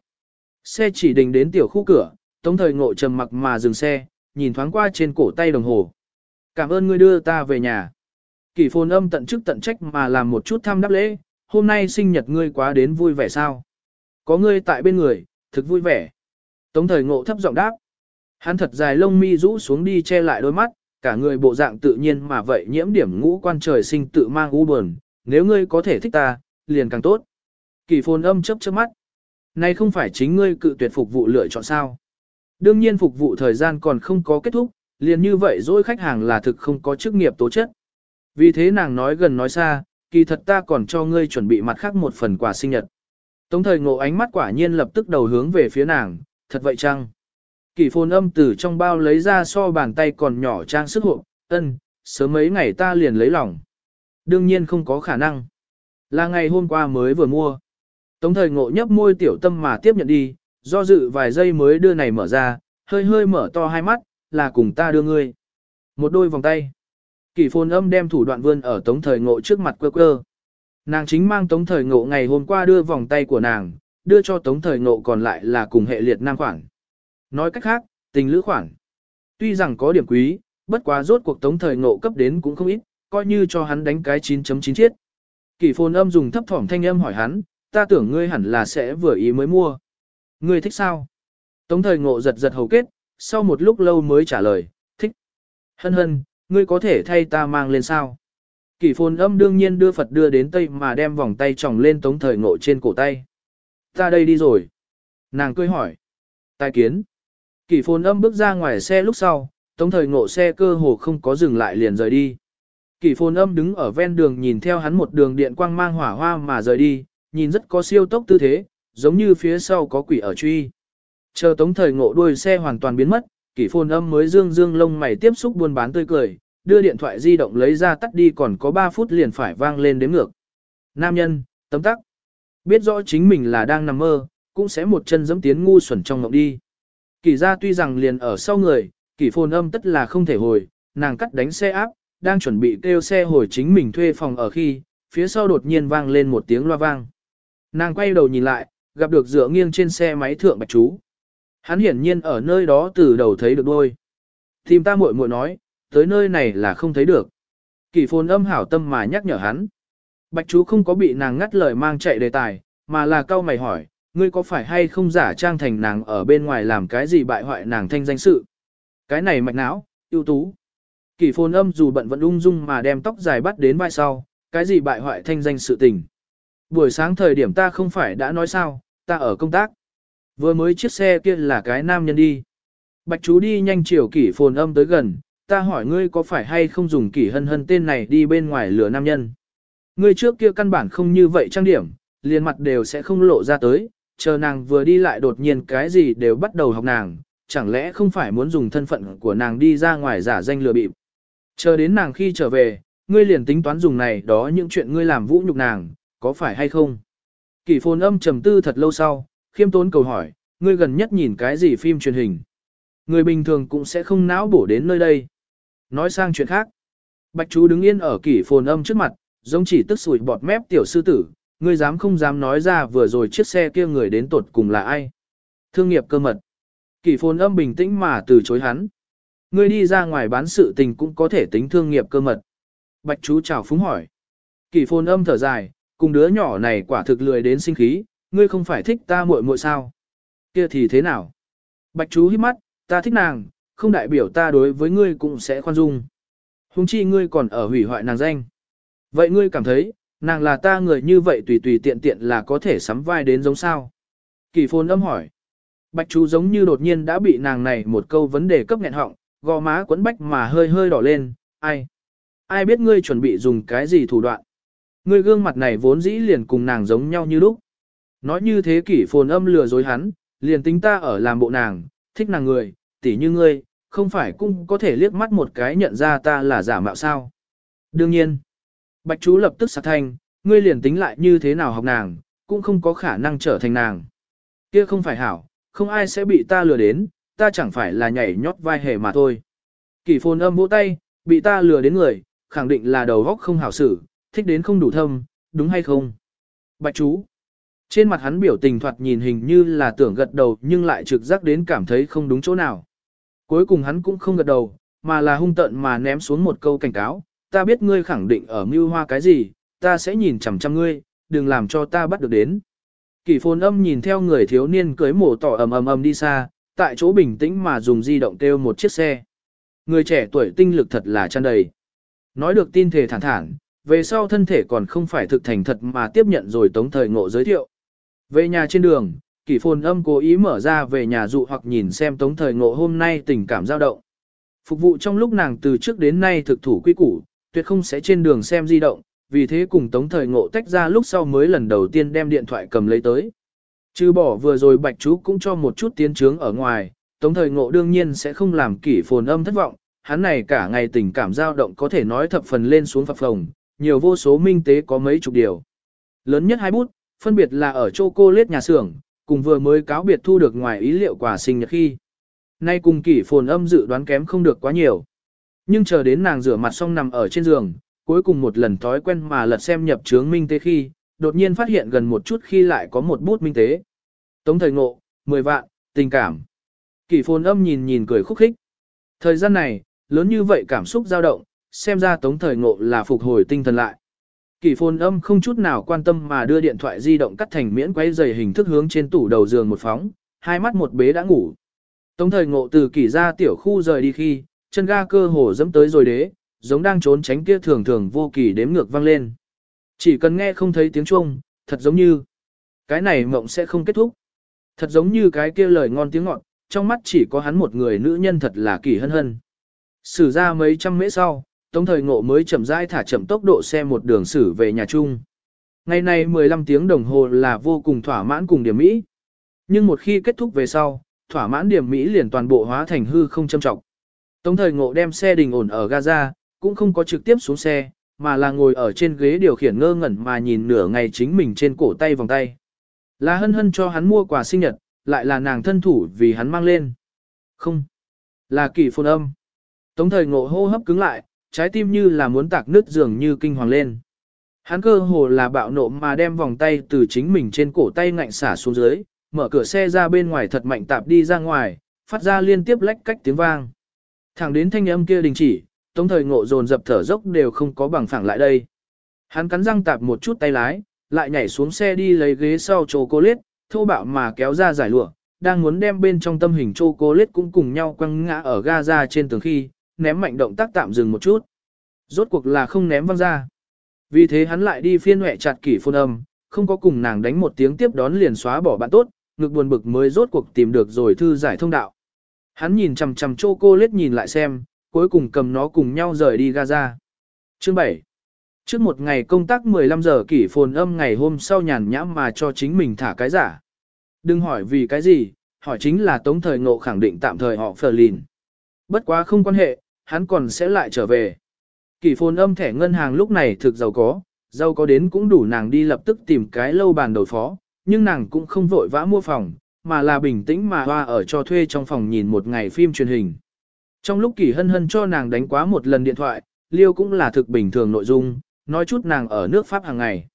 Xe chỉ đình đến tiểu khu cửa, tống thời ngộ trầm mặc mà dừng xe, nhìn thoáng qua trên cổ tay đồng hồ. Cảm ơn ngươi đưa ta về nhà. Kỷ phồn âm tận chức tận trách mà làm một chút thăm đáp lễ, hôm nay sinh nhật ngươi quá đến vui vẻ sao? Có ngươi tại bên người, thực vui vẻ. Tống thời ngộ thấp giọng đáp. Hắn thật dài lông mi rũ xuống đi che lại đôi mắt, cả người bộ dạng tự nhiên mà vậy nhiễm điểm ngũ quan trời sinh tự mang u buồn, nếu ngươi có thể thích ta, liền càng tốt. Kỳ phồn âm chấp chớp mắt. Này không phải chính ngươi cự tuyệt phục vụ lựa chọn sao. Đương nhiên phục vụ thời gian còn không có kết thúc, liền như vậy dối khách hàng là thực không có chức nghiệp tố chất. Vì thế nàng nói gần nói xa, kỳ thật ta còn cho ngươi chuẩn bị mặt khác một phần quà sinh nhật. Tống thời ngộ ánh mắt quả nhiên lập tức đầu hướng về phía nàng, thật vậy chăng? Kỳ phồn âm từ trong bao lấy ra so bàn tay còn nhỏ trang sức hộ, ân, sớm mấy ngày ta liền lấy lòng. Đương nhiên không có khả năng. Là ngày hôm qua mới vừa mua. Tống thời ngộ nhấp môi tiểu tâm mà tiếp nhận đi, do dự vài giây mới đưa này mở ra, hơi hơi mở to hai mắt, là cùng ta đưa ngươi. Một đôi vòng tay. Kỷ phồn âm đem thủ đoạn vươn ở tống thời ngộ trước mặt quơ quơ. Nàng chính mang tống thời ngộ ngày hôm qua đưa vòng tay của nàng, đưa cho tống thời ngộ còn lại là cùng hệ liệt nam khoản. Nói cách khác, tình lữ khoản. Tuy rằng có điểm quý, bất quá rốt cuộc tống thời ngộ cấp đến cũng không ít, coi như cho hắn đánh cái 9.9 chiết. Kỷ phồn âm dùng thấp thỏm thanh âm hỏi hắn, ta tưởng ngươi hẳn là sẽ vừa ý mới mua. Ngươi thích sao? Tống thời ngộ giật giật hầu kết, sau một lúc lâu mới trả lời, thích. Hân hân, ngươi có thể thay ta mang lên sao? Kỷ phồn âm đương nhiên đưa Phật đưa đến Tây mà đem vòng tay tròng lên tống thời ngộ trên cổ tay. Ta đây đi rồi. Nàng cười hỏi. Tài kiến. Kỷ phồn âm bước ra ngoài xe lúc sau, tống thời ngộ xe cơ hồ không có dừng lại liền rời đi. Kỷ phồn âm đứng ở ven đường nhìn theo hắn một đường điện quang mang hỏa hoa mà rời đi, nhìn rất có siêu tốc tư thế, giống như phía sau có quỷ ở truy. Chờ tống thời ngộ đuôi xe hoàn toàn biến mất, kỷ phồn âm mới dương dương lông mày tiếp xúc buôn bán tươi cười, đưa điện thoại di động lấy ra tắt đi còn có 3 phút liền phải vang lên đếm ngược. Nam nhân, tấm tắc. Biết rõ chính mình là đang nằm mơ, cũng sẽ một chân dẫm tiến ngu xuẩn trong mộng đi. Kỷ ra tuy rằng liền ở sau người, kỷ phồn âm tất là không thể hồi, nàng cắt đánh xe áp, đang chuẩn bị kêu xe hồi chính mình thuê phòng ở khi, phía sau đột nhiên vang lên một tiếng loa vang. Nàng quay đầu nhìn lại, gặp được dựa nghiêng trên xe máy thượng bạch chú. Hắn hiển nhiên ở nơi đó từ đầu thấy được đôi. Tìm ta muội muội nói, tới nơi này là không thấy được. Kỷ phồn âm hảo tâm mà nhắc nhở hắn. Bạch chú không có bị nàng ngắt lời mang chạy đề tài, mà là câu mày hỏi, ngươi có phải hay không giả trang thành nàng ở bên ngoài làm cái gì bại hoại nàng thanh danh sự. Cái này mạch não, ưu tú. Kỷ phồn âm dù bận vẫn ung dung mà đem tóc dài bắt đến vai sau, cái gì bại hoại thanh danh sự tình. Buổi sáng thời điểm ta không phải đã nói sao, ta ở công tác. Vừa mới chiếc xe kia là cái nam nhân đi. Bạch chú đi nhanh chiều kỷ phồn âm tới gần, ta hỏi ngươi có phải hay không dùng kỷ hân hân tên này đi bên ngoài lửa nam nhân. Ngươi trước kia căn bản không như vậy trang điểm, liền mặt đều sẽ không lộ ra tới, chờ nàng vừa đi lại đột nhiên cái gì đều bắt đầu học nàng, chẳng lẽ không phải muốn dùng thân phận của nàng đi ra ngoài giả danh lừa bịp. Chờ đến nàng khi trở về, ngươi liền tính toán dùng này đó những chuyện ngươi làm vũ nhục nàng, có phải hay không? Kỷ phồn âm trầm tư thật lâu sau, khiêm tốn cầu hỏi, ngươi gần nhất nhìn cái gì phim truyền hình? Người bình thường cũng sẽ không não bổ đến nơi đây. Nói sang chuyện khác. Bạch chú đứng yên ở kỷ phồn âm trước mặt, giống chỉ tức sủi bọt mép tiểu sư tử, ngươi dám không dám nói ra vừa rồi chiếc xe kia người đến tột cùng là ai? Thương nghiệp cơ mật. Kỷ phồn âm bình tĩnh mà từ chối hắn. Ngươi đi ra ngoài bán sự tình cũng có thể tính thương nghiệp cơ mật. Bạch chú chào phúng hỏi. Kỷ phồn âm thở dài, cùng đứa nhỏ này quả thực lười đến sinh khí, ngươi không phải thích ta muội muội sao? Kia thì thế nào? Bạch chú hít mắt, ta thích nàng, không đại biểu ta đối với ngươi cũng sẽ khoan dung. Hùng chi ngươi còn ở hủy hoại nàng danh. Vậy ngươi cảm thấy, nàng là ta người như vậy tùy tùy tiện tiện là có thể sắm vai đến giống sao? Kỳ phồn âm hỏi. Bạch chú giống như đột nhiên đã bị nàng này một câu vấn đề cấp nghẹn họng, gò má quấn bách mà hơi hơi đỏ lên, ai? Ai biết ngươi chuẩn bị dùng cái gì thủ đoạn? Ngươi gương mặt này vốn dĩ liền cùng nàng giống nhau như lúc. Nói như thế kỷ phồn âm lừa dối hắn, liền tính ta ở làm bộ nàng, thích nàng người, tỉ như ngươi, không phải cũng có thể liếc mắt một cái nhận ra ta là giả mạo sao. Đương nhiên, bạch chú lập tức sạc thanh, ngươi liền tính lại như thế nào học nàng, cũng không có khả năng trở thành nàng. Kia không phải hảo, không ai sẽ bị ta lừa đến, ta chẳng phải là nhảy nhót vai hề mà thôi. Kỷ phồn âm vỗ tay, bị ta lừa đến người, khẳng định là đầu góc không hảo xử, thích đến không đủ thâm, đúng hay không? Bạch chú. Trên mặt hắn biểu tình thoạt nhìn hình như là tưởng gật đầu nhưng lại trực giác đến cảm thấy không đúng chỗ nào. Cuối cùng hắn cũng không gật đầu, mà là hung tận mà ném xuống một câu cảnh cáo, ta biết ngươi khẳng định ở mưu hoa cái gì, ta sẽ nhìn chằm chằm ngươi, đừng làm cho ta bắt được đến. Kỷ phồn âm nhìn theo người thiếu niên cưới mổ tỏ ầm ầm ầm đi xa, tại chỗ bình tĩnh mà dùng di động kêu một chiếc xe. Người trẻ tuổi tinh lực thật là tràn đầy. Nói được tin thể thản thản, về sau thân thể còn không phải thực thành thật mà tiếp nhận rồi tống thời ngộ giới thiệu. Về nhà trên đường, kỷ phồn âm cố ý mở ra về nhà dụ hoặc nhìn xem tống thời ngộ hôm nay tình cảm dao động. Phục vụ trong lúc nàng từ trước đến nay thực thủ quy củ, tuyệt không sẽ trên đường xem di động, vì thế cùng tống thời ngộ tách ra lúc sau mới lần đầu tiên đem điện thoại cầm lấy tới. Trừ bỏ vừa rồi bạch chú cũng cho một chút tiến trướng ở ngoài, tống thời ngộ đương nhiên sẽ không làm kỷ phồn âm thất vọng, hắn này cả ngày tình cảm dao động có thể nói thập phần lên xuống phập phồng, nhiều vô số minh tế có mấy chục điều. Lớn nhất hai bút, phân biệt là ở chocolate nhà xưởng, cùng vừa mới cáo biệt thu được ngoài ý liệu quà sinh nhật khi. Nay cùng kỷ phồn âm dự đoán kém không được quá nhiều. Nhưng chờ đến nàng rửa mặt xong nằm ở trên giường, cuối cùng một lần thói quen mà lật xem nhập chướng minh tế khi, đột nhiên phát hiện gần một chút khi lại có một bút minh tế. Tống thời ngộ, 10 vạn, tình cảm. Kỷ phồn âm nhìn nhìn cười khúc khích. Thời gian này, lớn như vậy cảm xúc dao động, xem ra tống thời ngộ là phục hồi tinh thần lại. kỳ phồn âm không chút nào quan tâm mà đưa điện thoại di động cắt thành miễn quay dày hình thức hướng trên tủ đầu giường một phóng, hai mắt một bế đã ngủ. Tống thời ngộ từ kỳ ra tiểu khu rời đi khi, chân ga cơ hồ dẫm tới rồi đế, giống đang trốn tránh kia thường thường vô kỳ đếm ngược vang lên. Chỉ cần nghe không thấy tiếng chuông, thật giống như cái này mộng sẽ không kết thúc. Thật giống như cái kia lời ngon tiếng ngọt, trong mắt chỉ có hắn một người nữ nhân thật là kỳ hân hân. Sử ra mấy trăm mễ sau, Tống Thời Ngộ mới chậm rãi thả chậm tốc độ xe một đường xử về nhà chung. Ngày nay 15 tiếng đồng hồ là vô cùng thỏa mãn cùng điểm Mỹ. Nhưng một khi kết thúc về sau, thỏa mãn điểm Mỹ liền toàn bộ hóa thành hư không châm trọng. Tống Thời Ngộ đem xe đình ổn ở Gaza, cũng không có trực tiếp xuống xe, mà là ngồi ở trên ghế điều khiển ngơ ngẩn mà nhìn nửa ngày chính mình trên cổ tay vòng tay. Là hân hân cho hắn mua quà sinh nhật, lại là nàng thân thủ vì hắn mang lên. Không, là kỳ phồn âm. Tống thời ngộ hô hấp cứng lại, trái tim như là muốn tạc nứt dường như kinh hoàng lên. Hắn cơ hồ là bạo nộ mà đem vòng tay từ chính mình trên cổ tay ngạnh xả xuống dưới, mở cửa xe ra bên ngoài thật mạnh tạp đi ra ngoài, phát ra liên tiếp lách cách tiếng vang. Thẳng đến thanh âm kia đình chỉ, tống thời ngộ dồn dập thở dốc đều không có bằng phẳng lại đây. Hắn cắn răng tạp một chút tay lái, lại nhảy xuống xe đi lấy ghế sau châu cô lết, thô bạo mà kéo ra giải lụa, đang muốn đem bên trong tâm hình châu cô lết cũng cùng nhau quăng ngã ở ga ra trên tường khi, ném mạnh động tác tạm dừng một chút. Rốt cuộc là không ném văng ra. Vì thế hắn lại đi phiên huệ chặt kỷ phôn âm, không có cùng nàng đánh một tiếng tiếp đón liền xóa bỏ bạn tốt, ngực buồn bực mới rốt cuộc tìm được rồi thư giải thông đạo. Hắn nhìn chằm chằm lết nhìn lại xem, cuối cùng cầm nó cùng nhau rời đi Gaza. Chương 7 Trước một ngày công tác 15 giờ kỷ phồn âm ngày hôm sau nhàn nhãm mà cho chính mình thả cái giả. Đừng hỏi vì cái gì, hỏi chính là tống thời ngộ khẳng định tạm thời họ phờ lìn. Bất quá không quan hệ, hắn còn sẽ lại trở về. Kỷ phồn âm thẻ ngân hàng lúc này thực giàu có, giàu có đến cũng đủ nàng đi lập tức tìm cái lâu bàn đầu phó, nhưng nàng cũng không vội vã mua phòng, mà là bình tĩnh mà hoa ở cho thuê trong phòng nhìn một ngày phim truyền hình. Trong lúc Kỷ Hân Hân cho nàng đánh quá một lần điện thoại, Liêu cũng là thực bình thường nội dung, nói chút nàng ở nước Pháp hàng ngày.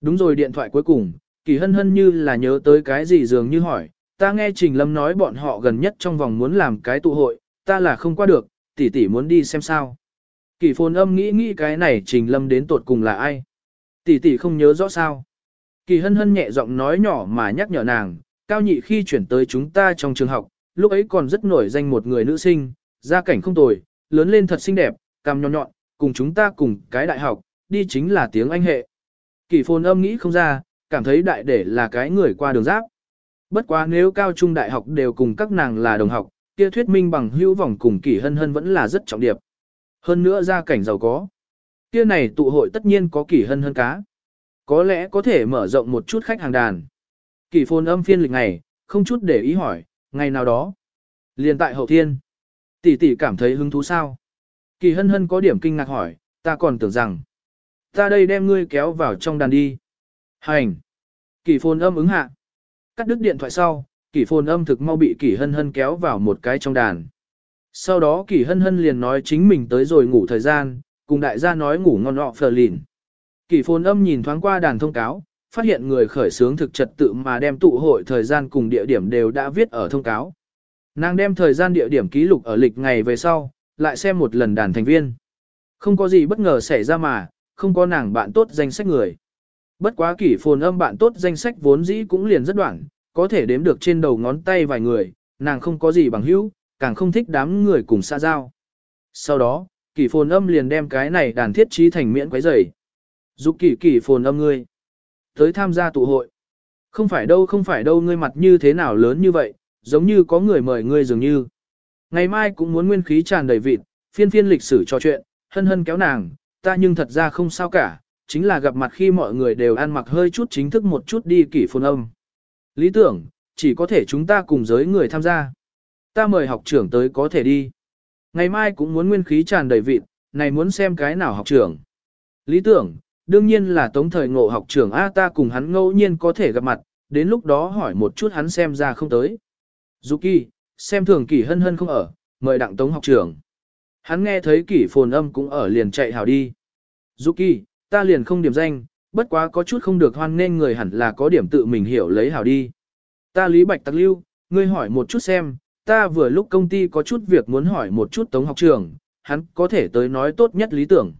Đúng rồi điện thoại cuối cùng, Kỷ Hân Hân như là nhớ tới cái gì dường như hỏi, ta nghe Trình Lâm nói bọn họ gần nhất trong vòng muốn làm cái tụ hội, ta là không qua được, tỷ tỷ muốn đi xem sao. Kỷ phồn âm nghĩ nghĩ cái này Trình Lâm đến tột cùng là ai. Tỷ tỷ không nhớ rõ sao. Kỳ hân hân nhẹ giọng nói nhỏ mà nhắc nhở nàng, cao nhị khi chuyển tới chúng ta trong trường học, lúc ấy còn rất nổi danh một người nữ sinh, gia cảnh không tồi, lớn lên thật xinh đẹp, cằm nhọn nhọn, cùng chúng ta cùng cái đại học, đi chính là tiếng Anh hệ. Kỳ phồn âm nghĩ không ra, cảm thấy đại để là cái người qua đường giáp. Bất quá nếu cao trung đại học đều cùng các nàng là đồng học, kia thuyết minh bằng hữu vòng cùng kỳ hân hân vẫn là rất trọng điệp. Hơn nữa gia cảnh giàu có. Kia này tụ hội tất nhiên có kỳ hân hân cá. Có lẽ có thể mở rộng một chút khách hàng đàn. Kỳ phồn âm phiên lịch ngày, không chút để ý hỏi, ngày nào đó. liền tại hậu thiên. Tỷ tỷ cảm thấy hứng thú sao? Kỳ hân hân có điểm kinh ngạc hỏi, ta còn tưởng rằng. Ta đây đem ngươi kéo vào trong đàn đi. Hành. Kỳ phồn âm ứng hạ. Cắt đứt điện thoại sau, Kỷ phồn âm thực mau bị Kỷ hân hân kéo vào một cái trong đàn. Sau đó Kỷ hân hân liền nói chính mình tới rồi ngủ thời gian, cùng đại gia nói ngủ ngon nọ phờ lìn. Kỷ phồn âm nhìn thoáng qua đàn thông cáo, phát hiện người khởi sướng thực trật tự mà đem tụ hội thời gian cùng địa điểm đều đã viết ở thông cáo. Nàng đem thời gian địa điểm ký lục ở lịch ngày về sau, lại xem một lần đàn thành viên. Không có gì bất ngờ xảy ra mà, không có nàng bạn tốt danh sách người. Bất quá kỷ phồn âm bạn tốt danh sách vốn dĩ cũng liền rất đoạn, có thể đếm được trên đầu ngón tay vài người, nàng không có gì bằng hữu, càng không thích đám người cùng xa giao. Sau đó, kỷ phồn âm liền đem cái này đàn thiết trí thành miễn quấy rầy. Dục kỷ kỷ phồn âm ngươi. Tới tham gia tụ hội. Không phải đâu không phải đâu ngươi mặt như thế nào lớn như vậy, giống như có người mời ngươi dường như. Ngày mai cũng muốn nguyên khí tràn đầy vịt, phiên phiên lịch sử trò chuyện, hân hân kéo nàng, ta nhưng thật ra không sao cả, chính là gặp mặt khi mọi người đều ăn mặc hơi chút chính thức một chút đi kỷ phồn âm. Lý tưởng, chỉ có thể chúng ta cùng giới người tham gia. Ta mời học trưởng tới có thể đi. Ngày mai cũng muốn nguyên khí tràn đầy vịt, này muốn xem cái nào học trưởng. Lý tưởng, đương nhiên là tống thời ngộ học trưởng A ta cùng hắn ngẫu nhiên có thể gặp mặt, đến lúc đó hỏi một chút hắn xem ra không tới. Dục kỳ, xem thường kỳ hân hân không ở, mời đặng tống học trưởng. Hắn nghe thấy kỷ phồn âm cũng ở liền chạy hào đi. Zuki, ta liền không điểm danh, bất quá có chút không được hoan nên người hẳn là có điểm tự mình hiểu lấy hảo đi. Ta Lý Bạch Tắc Lưu, ngươi hỏi một chút xem, ta vừa lúc công ty có chút việc muốn hỏi một chút tống học trường, hắn có thể tới nói tốt nhất lý tưởng.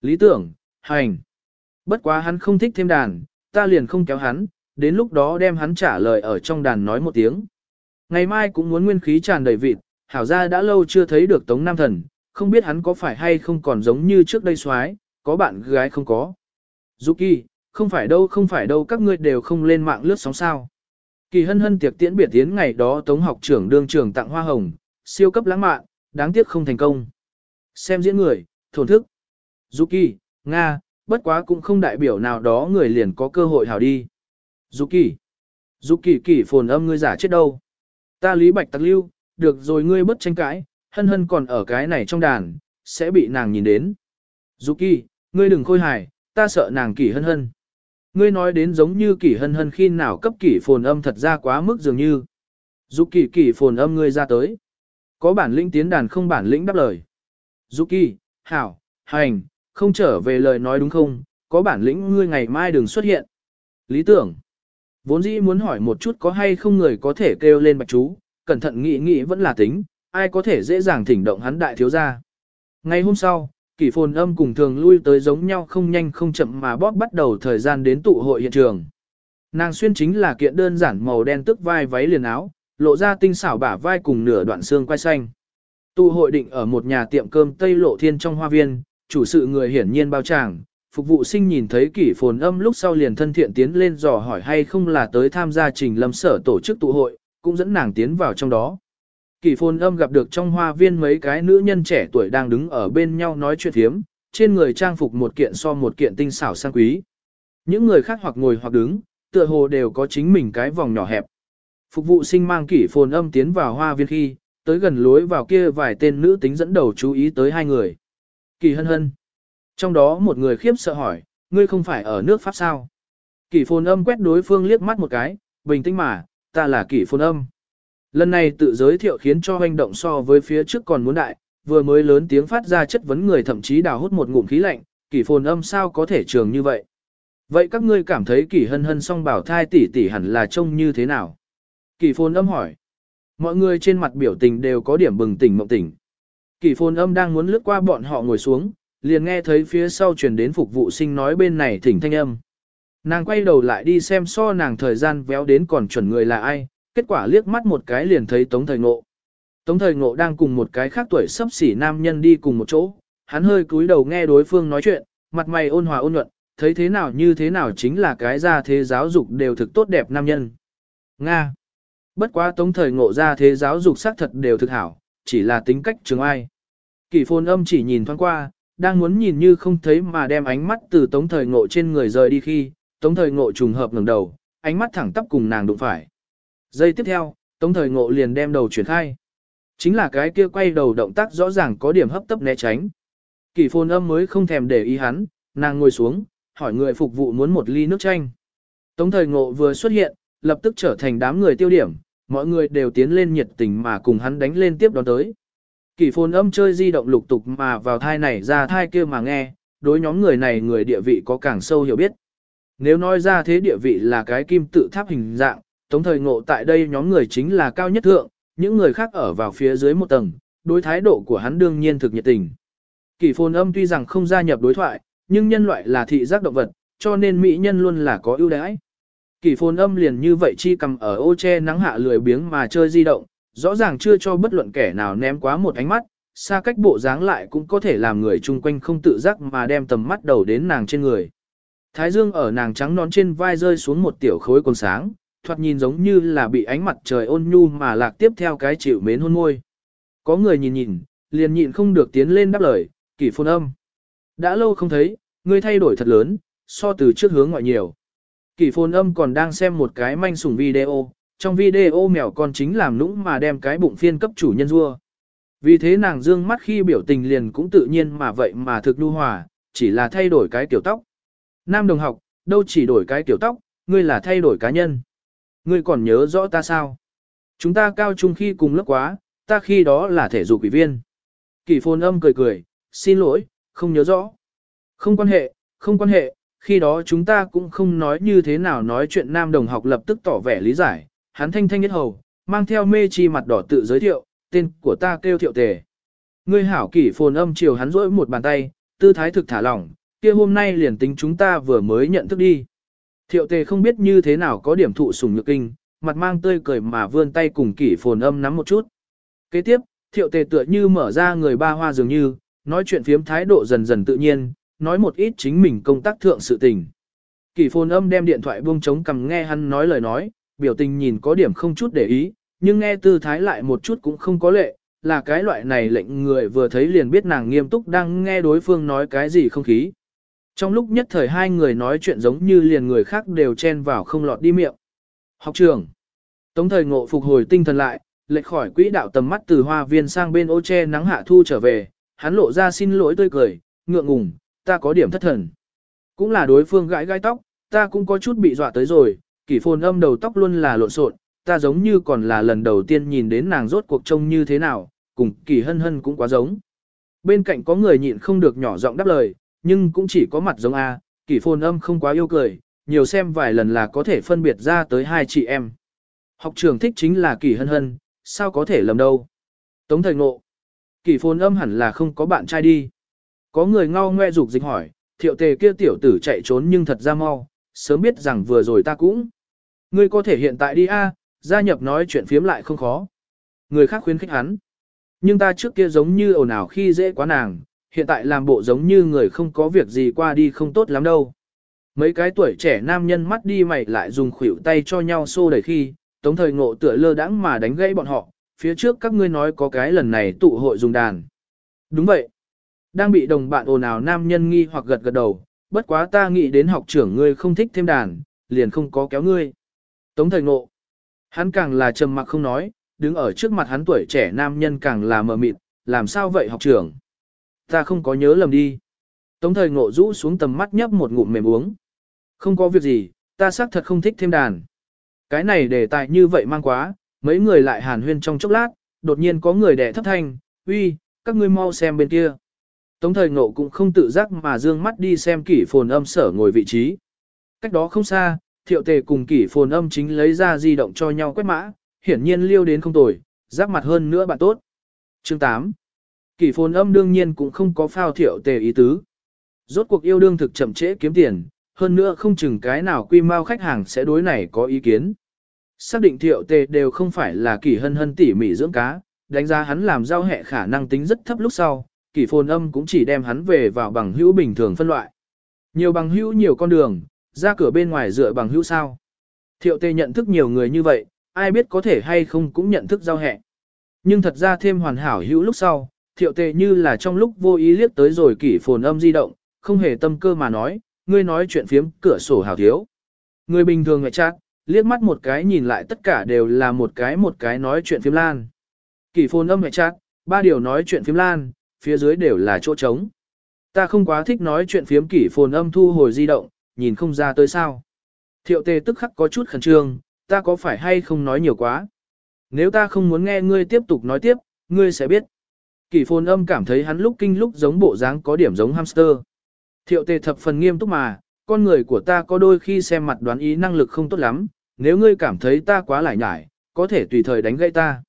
Lý tưởng, hành. Bất quá hắn không thích thêm đàn, ta liền không kéo hắn, đến lúc đó đem hắn trả lời ở trong đàn nói một tiếng. Ngày mai cũng muốn nguyên khí tràn đầy vịt, hảo ra đã lâu chưa thấy được Tống Nam Thần, không biết hắn có phải hay không còn giống như trước đây xoái, có bạn gái không có. Zuki, không phải đâu không phải đâu các ngươi đều không lên mạng lướt sóng sao. Kỳ hân hân tiệc tiễn biệt tiến ngày đó Tống học trưởng đương trưởng tặng hoa hồng, siêu cấp lãng mạn, đáng tiếc không thành công. Xem diễn người, thổn thức. Zuki, Nga, bất quá cũng không đại biểu nào đó người liền có cơ hội hảo đi. Zuki, Zuki kỳ phồn âm ngươi giả chết đâu. Ta lý bạch tặc lưu, được rồi ngươi bất tranh cãi, hân hân còn ở cái này trong đàn, sẽ bị nàng nhìn đến. Zuki, ngươi đừng khôi hài, ta sợ nàng kỳ hân hân. Ngươi nói đến giống như kỳ hân hân khi nào cấp kỳ phồn âm thật ra quá mức dường như. Dục kỳ phồn âm ngươi ra tới. Có bản lĩnh tiến đàn không bản lĩnh đáp lời. Zuki, hảo, hành, không trở về lời nói đúng không, có bản lĩnh ngươi ngày mai đừng xuất hiện. Lý tưởng. Vốn dĩ muốn hỏi một chút có hay không người có thể kêu lên bạch chú, cẩn thận nghĩ nghĩ vẫn là tính, ai có thể dễ dàng thỉnh động hắn đại thiếu gia. Ngày hôm sau, kỷ phồn âm cùng thường lui tới giống nhau không nhanh không chậm mà bóp bắt đầu thời gian đến tụ hội hiện trường. Nàng xuyên chính là kiện đơn giản màu đen tức vai váy liền áo, lộ ra tinh xảo bả vai cùng nửa đoạn xương quai xanh. Tụ hội định ở một nhà tiệm cơm Tây Lộ Thiên trong hoa viên, chủ sự người hiển nhiên bao tràng, phục vụ sinh nhìn thấy kỷ phồn âm lúc sau liền thân thiện tiến lên dò hỏi hay không là tới tham gia trình lâm sở tổ chức tụ hội, cũng dẫn nàng tiến vào trong đó. Kỳ phôn âm gặp được trong hoa viên mấy cái nữ nhân trẻ tuổi đang đứng ở bên nhau nói chuyện thiếm, trên người trang phục một kiện so một kiện tinh xảo sang quý. Những người khác hoặc ngồi hoặc đứng, tựa hồ đều có chính mình cái vòng nhỏ hẹp. Phục vụ sinh mang kỷ phồn âm tiến vào hoa viên khi, tới gần lối vào kia vài tên nữ tính dẫn đầu chú ý tới hai người. Kỳ hân hân. Trong đó một người khiếp sợ hỏi, ngươi không phải ở nước Pháp sao? Kỷ phồn âm quét đối phương liếc mắt một cái, bình tĩnh mà, ta là kỷ phồn âm. Lần này tự giới thiệu khiến cho hành động so với phía trước còn muốn đại, vừa mới lớn tiếng phát ra chất vấn người thậm chí đào hút một ngụm khí lạnh, kỳ phồn âm sao có thể trường như vậy? Vậy các ngươi cảm thấy kỳ hân hân song bảo thai tỷ tỷ hẳn là trông như thế nào? Kỳ phồn âm hỏi. Mọi người trên mặt biểu tình đều có điểm bừng tỉnh mộng tỉnh. Kỳ phồn âm đang muốn lướt qua bọn họ ngồi xuống, liền nghe thấy phía sau truyền đến phục vụ sinh nói bên này thỉnh thanh âm. Nàng quay đầu lại đi xem so nàng thời gian véo đến còn chuẩn người là ai, kết quả liếc mắt một cái liền thấy Tống Thời Ngộ. Tống Thời Ngộ đang cùng một cái khác tuổi sắp xỉ nam nhân đi cùng một chỗ, hắn hơi cúi đầu nghe đối phương nói chuyện, mặt mày ôn hòa ôn nhuận, thấy thế nào như thế nào chính là cái ra thế giáo dục đều thực tốt đẹp nam nhân. Nga. Bất quá Tống Thời Ngộ ra thế giáo dục xác thật đều thực hảo, chỉ là tính cách trường ai. Kỷ phồn âm chỉ nhìn thoáng qua, đang muốn nhìn như không thấy mà đem ánh mắt từ tống thời ngộ trên người rời đi khi, tống thời ngộ trùng hợp ngẩng đầu, ánh mắt thẳng tắp cùng nàng đụng phải. Giây tiếp theo, tống thời ngộ liền đem đầu chuyển khai. Chính là cái kia quay đầu động tác rõ ràng có điểm hấp tấp né tránh. Kỷ phồn âm mới không thèm để ý hắn, nàng ngồi xuống, hỏi người phục vụ muốn một ly nước chanh. Tống thời ngộ vừa xuất hiện, lập tức trở thành đám người tiêu điểm, mọi người đều tiến lên nhiệt tình mà cùng hắn đánh lên tiếp đón tới. Kỷ phồn âm chơi di động lục tục mà vào thai này ra thai kia mà nghe, đối nhóm người này người địa vị có càng sâu hiểu biết. Nếu nói ra thế địa vị là cái kim tự tháp hình dạng, tống thời ngộ tại đây nhóm người chính là cao nhất thượng, những người khác ở vào phía dưới một tầng, đối thái độ của hắn đương nhiên thực nhiệt tình. Kỷ phồn âm tuy rằng không gia nhập đối thoại, nhưng nhân loại là thị giác động vật, cho nên mỹ nhân luôn là có ưu đãi. Kỷ phồn âm liền như vậy chi cầm ở ô che nắng hạ lười biếng mà chơi di động, rõ ràng chưa cho bất luận kẻ nào ném quá một ánh mắt, xa cách bộ dáng lại cũng có thể làm người chung quanh không tự giác mà đem tầm mắt đầu đến nàng trên người. Thái dương ở nàng trắng nón trên vai rơi xuống một tiểu khối còn sáng, thoạt nhìn giống như là bị ánh mặt trời ôn nhu mà lạc tiếp theo cái chịu mến hôn môi. Có người nhìn nhìn, liền nhịn không được tiến lên đáp lời, kỷ phôn âm. Đã lâu không thấy, ngươi thay đổi thật lớn, so từ trước hướng ngoại nhiều. Kỷ phôn âm còn đang xem một cái manh sủng video, trong video mèo con chính làm nũng mà đem cái bụng phiên cấp chủ nhân rua. Vì thế nàng dương mắt khi biểu tình liền cũng tự nhiên mà vậy mà thực nhu hòa, chỉ là thay đổi cái kiểu tóc. Nam đồng học, đâu chỉ đổi cái kiểu tóc, ngươi là thay đổi cá nhân. Ngươi còn nhớ rõ ta sao? Chúng ta cao trung khi cùng lớp quá, ta khi đó là thể dục ủy viên. Kỷ phồn âm cười cười, xin lỗi, không nhớ rõ. Không quan hệ, không quan hệ, khi đó chúng ta cũng không nói như thế nào nói chuyện nam đồng học lập tức tỏ vẻ lý giải, hắn thanh thanh nhất hầu, mang theo mê chi mặt đỏ tự giới thiệu, tên của ta kêu thiệu tề. Ngươi hảo kỷ phồn âm chiều hắn rỗi một bàn tay, tư thái thực thả lỏng, kia hôm nay liền tính chúng ta vừa mới nhận thức đi. Thiệu tề không biết như thế nào có điểm thụ sùng nhược kinh, mặt mang tươi cười mà vươn tay cùng kỷ phồn âm nắm một chút. Kế tiếp, thiệu tề tựa như mở ra người ba hoa dường như, nói chuyện phiếm thái độ dần dần tự nhiên, nói một ít chính mình công tác thượng sự tình. Kỷ phồn âm đem điện thoại buông trống cầm nghe hắn nói lời nói, biểu tình nhìn có điểm không chút để ý, nhưng nghe tư thái lại một chút cũng không có lệ, là cái loại này lệnh người vừa thấy liền biết nàng nghiêm túc đang nghe đối phương nói cái gì không khí. Trong lúc nhất thời hai người nói chuyện giống như liền người khác đều chen vào không lọt đi miệng. Học trường. Tống thời ngộ phục hồi tinh thần lại, lệch khỏi quỹ đạo tầm mắt từ hoa viên sang bên ô che nắng hạ thu trở về, hắn lộ ra xin lỗi tươi cười, ngượng ngùng, ta có điểm thất thần. Cũng là đối phương gãi gai tóc, ta cũng có chút bị dọa tới rồi, kỷ phồn âm đầu tóc luôn là lộn xộn, ta giống như còn là lần đầu tiên nhìn đến nàng rốt cuộc trông như thế nào, cùng kỷ hân hân cũng quá giống. Bên cạnh có người nhịn không được nhỏ giọng đáp lời, nhưng cũng chỉ có mặt giống A, kỷ phồn âm không quá yêu cười, nhiều xem vài lần là có thể phân biệt ra tới hai chị em. Học trường thích chính là kỷ hân hân, sao có thể lầm đâu. Tống thời ngộ. Kỷ phồn âm hẳn là không có bạn trai đi. Có người ngao ngoe dục dịch hỏi, thiệu tề kia tiểu tử chạy trốn nhưng thật ra mau, sớm biết rằng vừa rồi ta cũng. Ngươi có thể hiện tại đi a, gia nhập nói chuyện phiếm lại không khó. Người khác khuyến khích hắn. Nhưng ta trước kia giống như ồn ào khi dễ quá nàng, hiện tại làm bộ giống như người không có việc gì qua đi không tốt lắm đâu. Mấy cái tuổi trẻ nam nhân mắt đi mày lại dùng khuỷu tay cho nhau xô đẩy khi, tống thời ngộ tựa lơ đãng mà đánh gãy bọn họ, phía trước các ngươi nói có cái lần này tụ hội dùng đàn. Đúng vậy. Đang bị đồng bạn ồn ào nam nhân nghi hoặc gật gật đầu, bất quá ta nghĩ đến học trưởng ngươi không thích thêm đàn, liền không có kéo ngươi. Tống thời ngộ. Hắn càng là trầm mặc không nói, đứng ở trước mặt hắn tuổi trẻ nam nhân càng là mờ mịt, làm sao vậy học trưởng? Ta không có nhớ lầm đi. Tống thời ngộ rũ xuống tầm mắt nhấp một ngụm mềm uống. Không có việc gì, ta xác thật không thích thêm đàn. Cái này đề tài như vậy mang quá, mấy người lại hàn huyên trong chốc lát, đột nhiên có người đẻ thấp thanh, uy, các ngươi mau xem bên kia. Tống thời ngộ cũng không tự giác mà dương mắt đi xem kỷ phồn âm sở ngồi vị trí. Cách đó không xa, thiệu tề cùng kỷ phồn âm chính lấy ra di động cho nhau quét mã, hiển nhiên liêu đến không tồi, giáp mặt hơn nữa bạn tốt. Chương 8 Kỷ phồn âm đương nhiên cũng không có phao thiệu tề ý tứ. Rốt cuộc yêu đương thực chậm trễ kiếm tiền, hơn nữa không chừng cái nào quy mau khách hàng sẽ đối này có ý kiến. Xác định thiệu tề đều không phải là kỷ hân hân tỉ mỉ dưỡng cá, đánh giá hắn làm giao hệ khả năng tính rất thấp lúc sau, kỷ phồn âm cũng chỉ đem hắn về vào bằng hữu bình thường phân loại. Nhiều bằng hữu nhiều con đường, ra cửa bên ngoài dựa bằng hữu sao. Thiệu tề nhận thức nhiều người như vậy, ai biết có thể hay không cũng nhận thức giao hệ. Nhưng thật ra thêm hoàn hảo hữu lúc sau, thiệu tề như là trong lúc vô ý liếc tới rồi kỷ phồn âm di động, không hề tâm cơ mà nói, ngươi nói chuyện phiếm cửa sổ hào thiếu. Người bình thường ngại chắc, liếc mắt một cái nhìn lại tất cả đều là một cái một cái nói chuyện phiếm lan. Kỷ phồn âm ngại chắc, ba điều nói chuyện phiếm lan, phía dưới đều là chỗ trống. Ta không quá thích nói chuyện phiếm kỷ phồn âm thu hồi di động, nhìn không ra tới sao. Thiệu tề tức khắc có chút khẩn trương, ta có phải hay không nói nhiều quá. Nếu ta không muốn nghe ngươi tiếp tục nói tiếp, ngươi sẽ biết. Kỷ phồn âm cảm thấy hắn lúc kinh lúc giống bộ dáng có điểm giống hamster. Thiệu tề thập phần nghiêm túc mà, con người của ta có đôi khi xem mặt đoán ý năng lực không tốt lắm, nếu ngươi cảm thấy ta quá lải nhải, có thể tùy thời đánh gãy ta.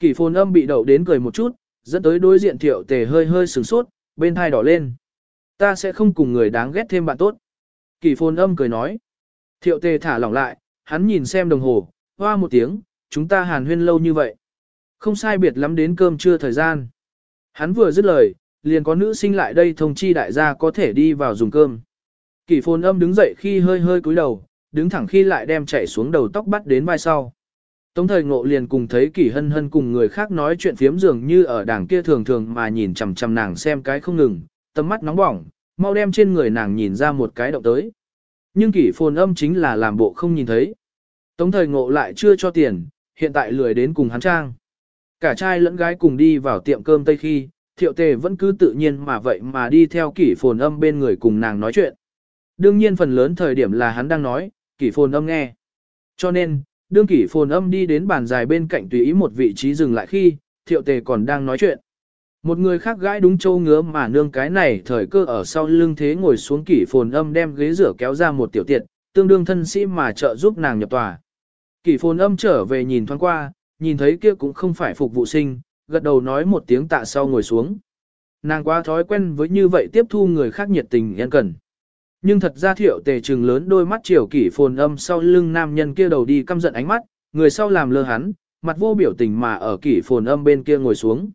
Kỷ phồn âm bị đậu đến cười một chút, dẫn tới đối diện thiệu tề hơi hơi sửng sốt, bên thai đỏ lên. Ta sẽ không cùng người đáng ghét thêm bạn tốt. Kỳ phồn âm cười nói. Thiệu tề thả lỏng lại, hắn nhìn xem đồng hồ, hoa một tiếng, chúng ta hàn huyên lâu như vậy. Không sai biệt lắm đến cơm trưa thời gian. Hắn vừa dứt lời, liền có nữ sinh lại đây thông chi đại gia có thể đi vào dùng cơm. kỷ phồn âm đứng dậy khi hơi hơi cúi đầu, đứng thẳng khi lại đem chạy xuống đầu tóc bắt đến vai sau. Tống thời ngộ liền cùng thấy kỷ hân hân cùng người khác nói chuyện phiếm dường như ở đảng kia thường thường mà nhìn chằm chằm nàng xem cái không ngừng, tầm mắt nóng bỏng, mau đem trên người nàng nhìn ra một cái động tới. Nhưng kỷ phồn âm chính là làm bộ không nhìn thấy. Tống thời ngộ lại chưa cho tiền, hiện tại lười đến cùng hắn trang. Cả trai lẫn gái cùng đi vào tiệm cơm tây khi, thiệu tề vẫn cứ tự nhiên mà vậy mà đi theo kỷ phồn âm bên người cùng nàng nói chuyện. Đương nhiên phần lớn thời điểm là hắn đang nói, kỷ phồn âm nghe. Cho nên, đương kỷ phồn âm đi đến bàn dài bên cạnh tùy ý một vị trí dừng lại khi, thiệu tề còn đang nói chuyện. Một người khác gái đúng châu ngứa mà nương cái này thời cơ ở sau lưng thế ngồi xuống kỷ phồn âm đem ghế rửa kéo ra một tiểu tiện, tương đương thân sĩ mà trợ giúp nàng nhập tòa. Kỷ phồn âm trở về nhìn thoáng qua, nhìn thấy kia cũng không phải phục vụ sinh, gật đầu nói một tiếng tạ sau ngồi xuống. Nàng quá thói quen với như vậy tiếp thu người khác nhiệt tình yên cần. Nhưng thật ra thiệu tề trừng lớn đôi mắt chiều kỷ phồn âm sau lưng nam nhân kia đầu đi căm giận ánh mắt, người sau làm lơ hắn, mặt vô biểu tình mà ở kỷ phồn âm bên kia ngồi xuống.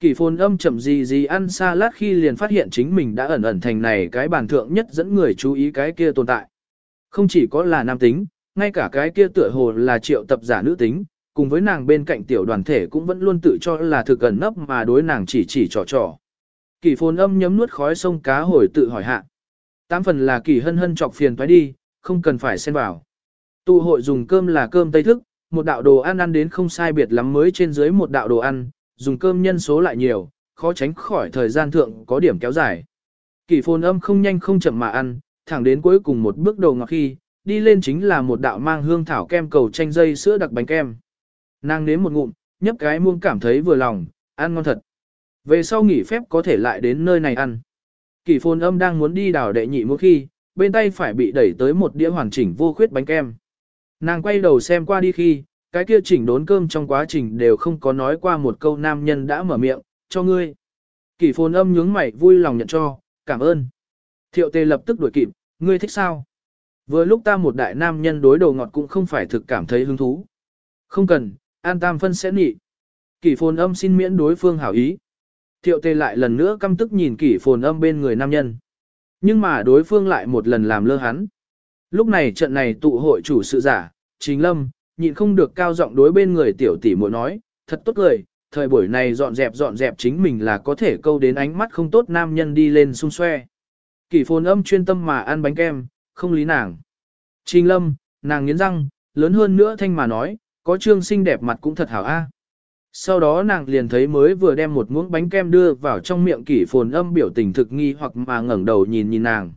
Kỷ phồn âm chậm gì gì ăn xa lát khi liền phát hiện chính mình đã ẩn ẩn thành này cái bản thượng nhất dẫn người chú ý cái kia tồn tại. Không chỉ có là nam tính, ngay cả cái kia tựa hồ là triệu tập giả nữ tính, cùng với nàng bên cạnh tiểu đoàn thể cũng vẫn luôn tự cho là thực gần nấp mà đối nàng chỉ chỉ trò trò. Kỷ phồn âm nhấm nuốt khói sông cá hồi tự hỏi hạ. Tám phần là kỷ hân hân chọc phiền toái đi, không cần phải xen vào. Tụ hội dùng cơm là cơm tây thức, một đạo đồ ăn ăn đến không sai biệt lắm mới trên dưới một đạo đồ ăn, dùng cơm nhân số lại nhiều, khó tránh khỏi thời gian thượng có điểm kéo dài. Kỷ phồn âm không nhanh không chậm mà ăn, thẳng đến cuối cùng một bước đầu ngọc khi, đi lên chính là một đạo mang hương thảo kem cầu chanh dây sữa đặc bánh kem. Nàng nếm một ngụm, nhấp cái muông cảm thấy vừa lòng, ăn ngon thật. Về sau nghỉ phép có thể lại đến nơi này ăn. Kỷ phồn âm đang muốn đi đảo đệ nhị mỗi khi, bên tay phải bị đẩy tới một đĩa hoàn chỉnh vô khuyết bánh kem. Nàng quay đầu xem qua đi khi, cái kia chỉnh đốn cơm trong quá trình đều không có nói qua một câu nam nhân đã mở miệng, cho ngươi. Kỷ phồn âm nhướng mày vui lòng nhận cho, cảm ơn. Thiệu tề lập tức đuổi kịp, ngươi thích sao? Vừa lúc ta một đại nam nhân đối đầu ngọt cũng không phải thực cảm thấy hứng thú. Không cần, an tam phân sẽ nhị. Kỷ phồn âm xin miễn đối phương hảo ý. Thiệu tề lại lần nữa căm tức nhìn kỷ phồn âm bên người nam nhân. Nhưng mà đối phương lại một lần làm lơ hắn. Lúc này trận này tụ hội chủ sự giả, chính lâm, nhịn không được cao giọng đối bên người tiểu tỷ muội nói, thật tốt lời, thời buổi này dọn dẹp dọn dẹp chính mình là có thể câu đến ánh mắt không tốt nam nhân đi lên xung xoe. Kỷ phồn âm chuyên tâm mà ăn bánh kem, không lý nàng. Trình lâm, nàng nghiến răng, lớn hơn nữa thanh mà nói, có trương xinh đẹp mặt cũng thật hảo a. Sau đó nàng liền thấy mới vừa đem một muỗng bánh kem đưa vào trong miệng kỷ phồn âm biểu tình thực nghi hoặc mà ngẩng đầu nhìn nhìn nàng.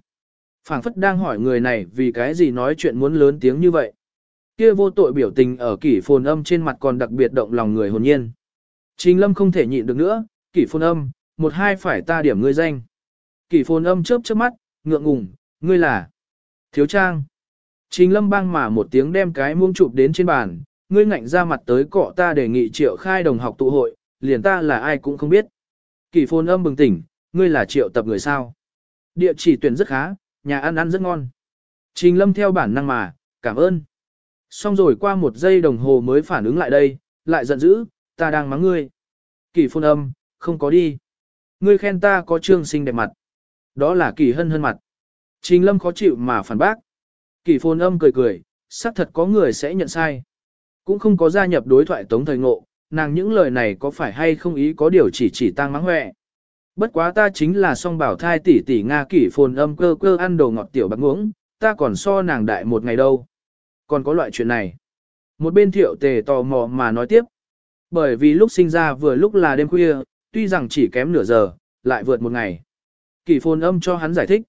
phảng phất đang hỏi người này vì cái gì nói chuyện muốn lớn tiếng như vậy. Kia vô tội biểu tình ở kỷ phồn âm trên mặt còn đặc biệt động lòng người hồn nhiên. Trình lâm không thể nhịn được nữa, kỷ phồn âm, một hai phải ta điểm ngươi danh. Kỷ phồn âm chớp chớp mắt, ngượng ngùng, ngươi là thiếu trang. Trình lâm bang mà một tiếng đem cái muông chụp đến trên bàn, ngươi ngạnh ra mặt tới cọ ta đề nghị triệu khai đồng học tụ hội, liền ta là ai cũng không biết. Kỷ Phôn âm bừng tỉnh, ngươi là triệu tập người sao. Địa chỉ tuyển rất khá, nhà ăn ăn rất ngon. Trình lâm theo bản năng mà, cảm ơn. Xong rồi qua một giây đồng hồ mới phản ứng lại đây, lại giận dữ, ta đang mắng ngươi. Kỷ Phôn âm, không có đi. Ngươi khen ta có trương sinh đẹp mặt. Đó là kỳ hân hân mặt. Trình lâm khó chịu mà phản bác. Kỳ Phôn âm cười cười, xác thật có người sẽ nhận sai. Cũng không có gia nhập đối thoại tống thời ngộ, nàng những lời này có phải hay không ý có điều chỉ chỉ tăng mắng huệ. Bất quá ta chính là song bảo thai tỷ tỷ Nga kỷ phồn âm cơ cơ ăn đồ ngọt tiểu bạc uống, ta còn so nàng đại một ngày đâu. Còn có loại chuyện này. Một bên thiệu tề tò mò mà nói tiếp. Bởi vì lúc sinh ra vừa lúc là đêm khuya, tuy rằng chỉ kém nửa giờ, lại vượt một ngày. Kỷ phồn âm cho hắn giải thích.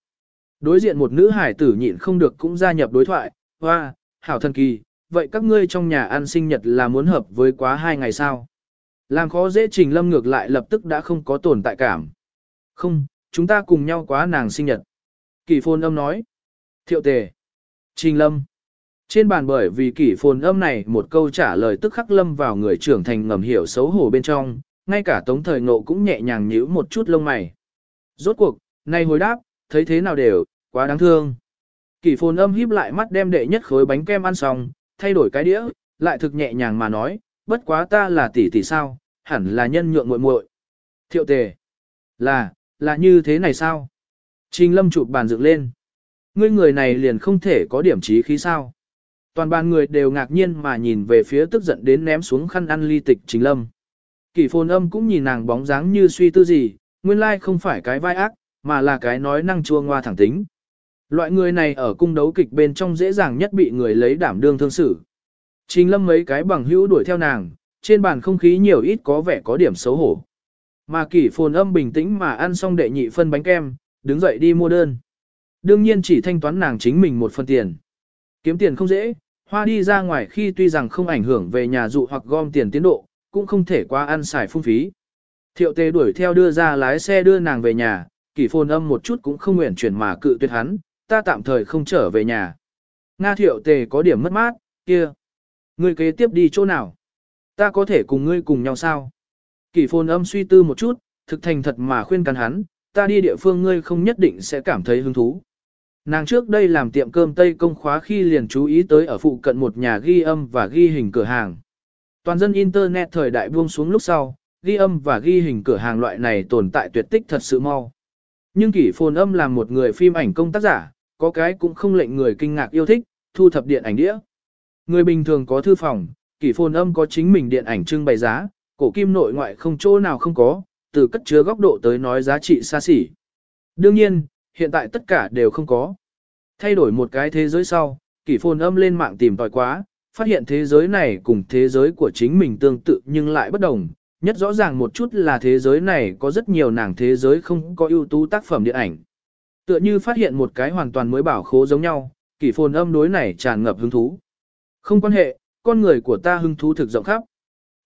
Đối diện một nữ hải tử nhịn không được cũng gia nhập đối thoại, hoa, hảo thần kỳ, vậy các ngươi trong nhà ăn sinh nhật là muốn hợp với quá hai ngày sao? Làm khó dễ trình lâm ngược lại lập tức đã không có tồn tại cảm. Không, chúng ta cùng nhau quá nàng sinh nhật. Kỷ phồn âm nói. Thiệu tề. Trình lâm. Trên bàn bởi vì kỷ phồn âm này một câu trả lời tức khắc lâm vào người trưởng thành ngầm hiểu xấu hổ bên trong, ngay cả tống thời ngộ cũng nhẹ nhàng nhíu một chút lông mày. Rốt cuộc, này hồi đáp, thấy thế nào đều, quá đáng thương. Kỷ phồn âm híp lại mắt đem đệ nhất khối bánh kem ăn xong, thay đổi cái đĩa, lại thực nhẹ nhàng mà nói, bất quá ta là tỷ tỷ sao, hẳn là nhân nhượng muội muội. Thiệu tề. Là, là như thế này sao? Trình lâm chụp bàn dựng lên. Ngươi người này liền không thể có điểm trí khí sao? Toàn bàn người đều ngạc nhiên mà nhìn về phía tức giận đến ném xuống khăn ăn ly tịch trình lâm. Kỷ phồn âm cũng nhìn nàng bóng dáng như suy tư gì, nguyên lai không phải cái vai ác, mà là cái nói năng chua ngoa thẳng tính. Loại người này ở cung đấu kịch bên trong dễ dàng nhất bị người lấy đảm đương thương xử. Trình lâm mấy cái bằng hữu đuổi theo nàng, trên bàn không khí nhiều ít có vẻ có điểm xấu hổ. Mà kỷ phồn âm bình tĩnh mà ăn xong đệ nhị phân bánh kem, đứng dậy đi mua đơn. Đương nhiên chỉ thanh toán nàng chính mình một phần tiền. Kiếm tiền không dễ, hoa đi ra ngoài khi tuy rằng không ảnh hưởng về nhà dụ hoặc gom tiền tiến độ, cũng không thể qua ăn xài phung phí. Thiệu Tê đuổi theo đưa ra lái xe đưa nàng về nhà, kỷ phồn âm một chút cũng không nguyện chuyển mà cự tuyệt hắn, ta tạm thời không trở về nhà. Nga thiệu tề có điểm mất mát, kia. Ngươi kế tiếp đi chỗ nào? Ta có thể cùng ngươi cùng nhau sao? Kỷ phồn âm suy tư một chút, thực thành thật mà khuyên can hắn, ta đi địa phương ngươi không nhất định sẽ cảm thấy hứng thú. Nàng trước đây làm tiệm cơm Tây công khóa khi liền chú ý tới ở phụ cận một nhà ghi âm và ghi hình cửa hàng. Toàn dân Internet thời đại buông xuống lúc sau, ghi âm và ghi hình cửa hàng loại này tồn tại tuyệt tích thật sự mau. Nhưng kỷ phồn âm là một người phim ảnh công tác giả, có cái cũng không lệnh người kinh ngạc yêu thích, thu thập điện ảnh đĩa. Người bình thường có thư phòng, kỷ phồn âm có chính mình điện ảnh trưng bày giá, cổ kim nội ngoại không chỗ nào không có, từ cất chứa góc độ tới nói giá trị xa xỉ. Đương nhiên, hiện tại tất cả đều không có. Thay đổi một cái thế giới sau, kỷ phồn âm lên mạng tìm tòi quá, phát hiện thế giới này cùng thế giới của chính mình tương tự nhưng lại bất đồng. Nhất rõ ràng một chút là thế giới này có rất nhiều nàng thế giới không có ưu tú tác phẩm điện ảnh. Tựa như phát hiện một cái hoàn toàn mới bảo khố giống nhau, kỷ phồn âm đối này tràn ngập hứng thú. Không quan hệ, con người của ta hứng thú thực rộng khắp.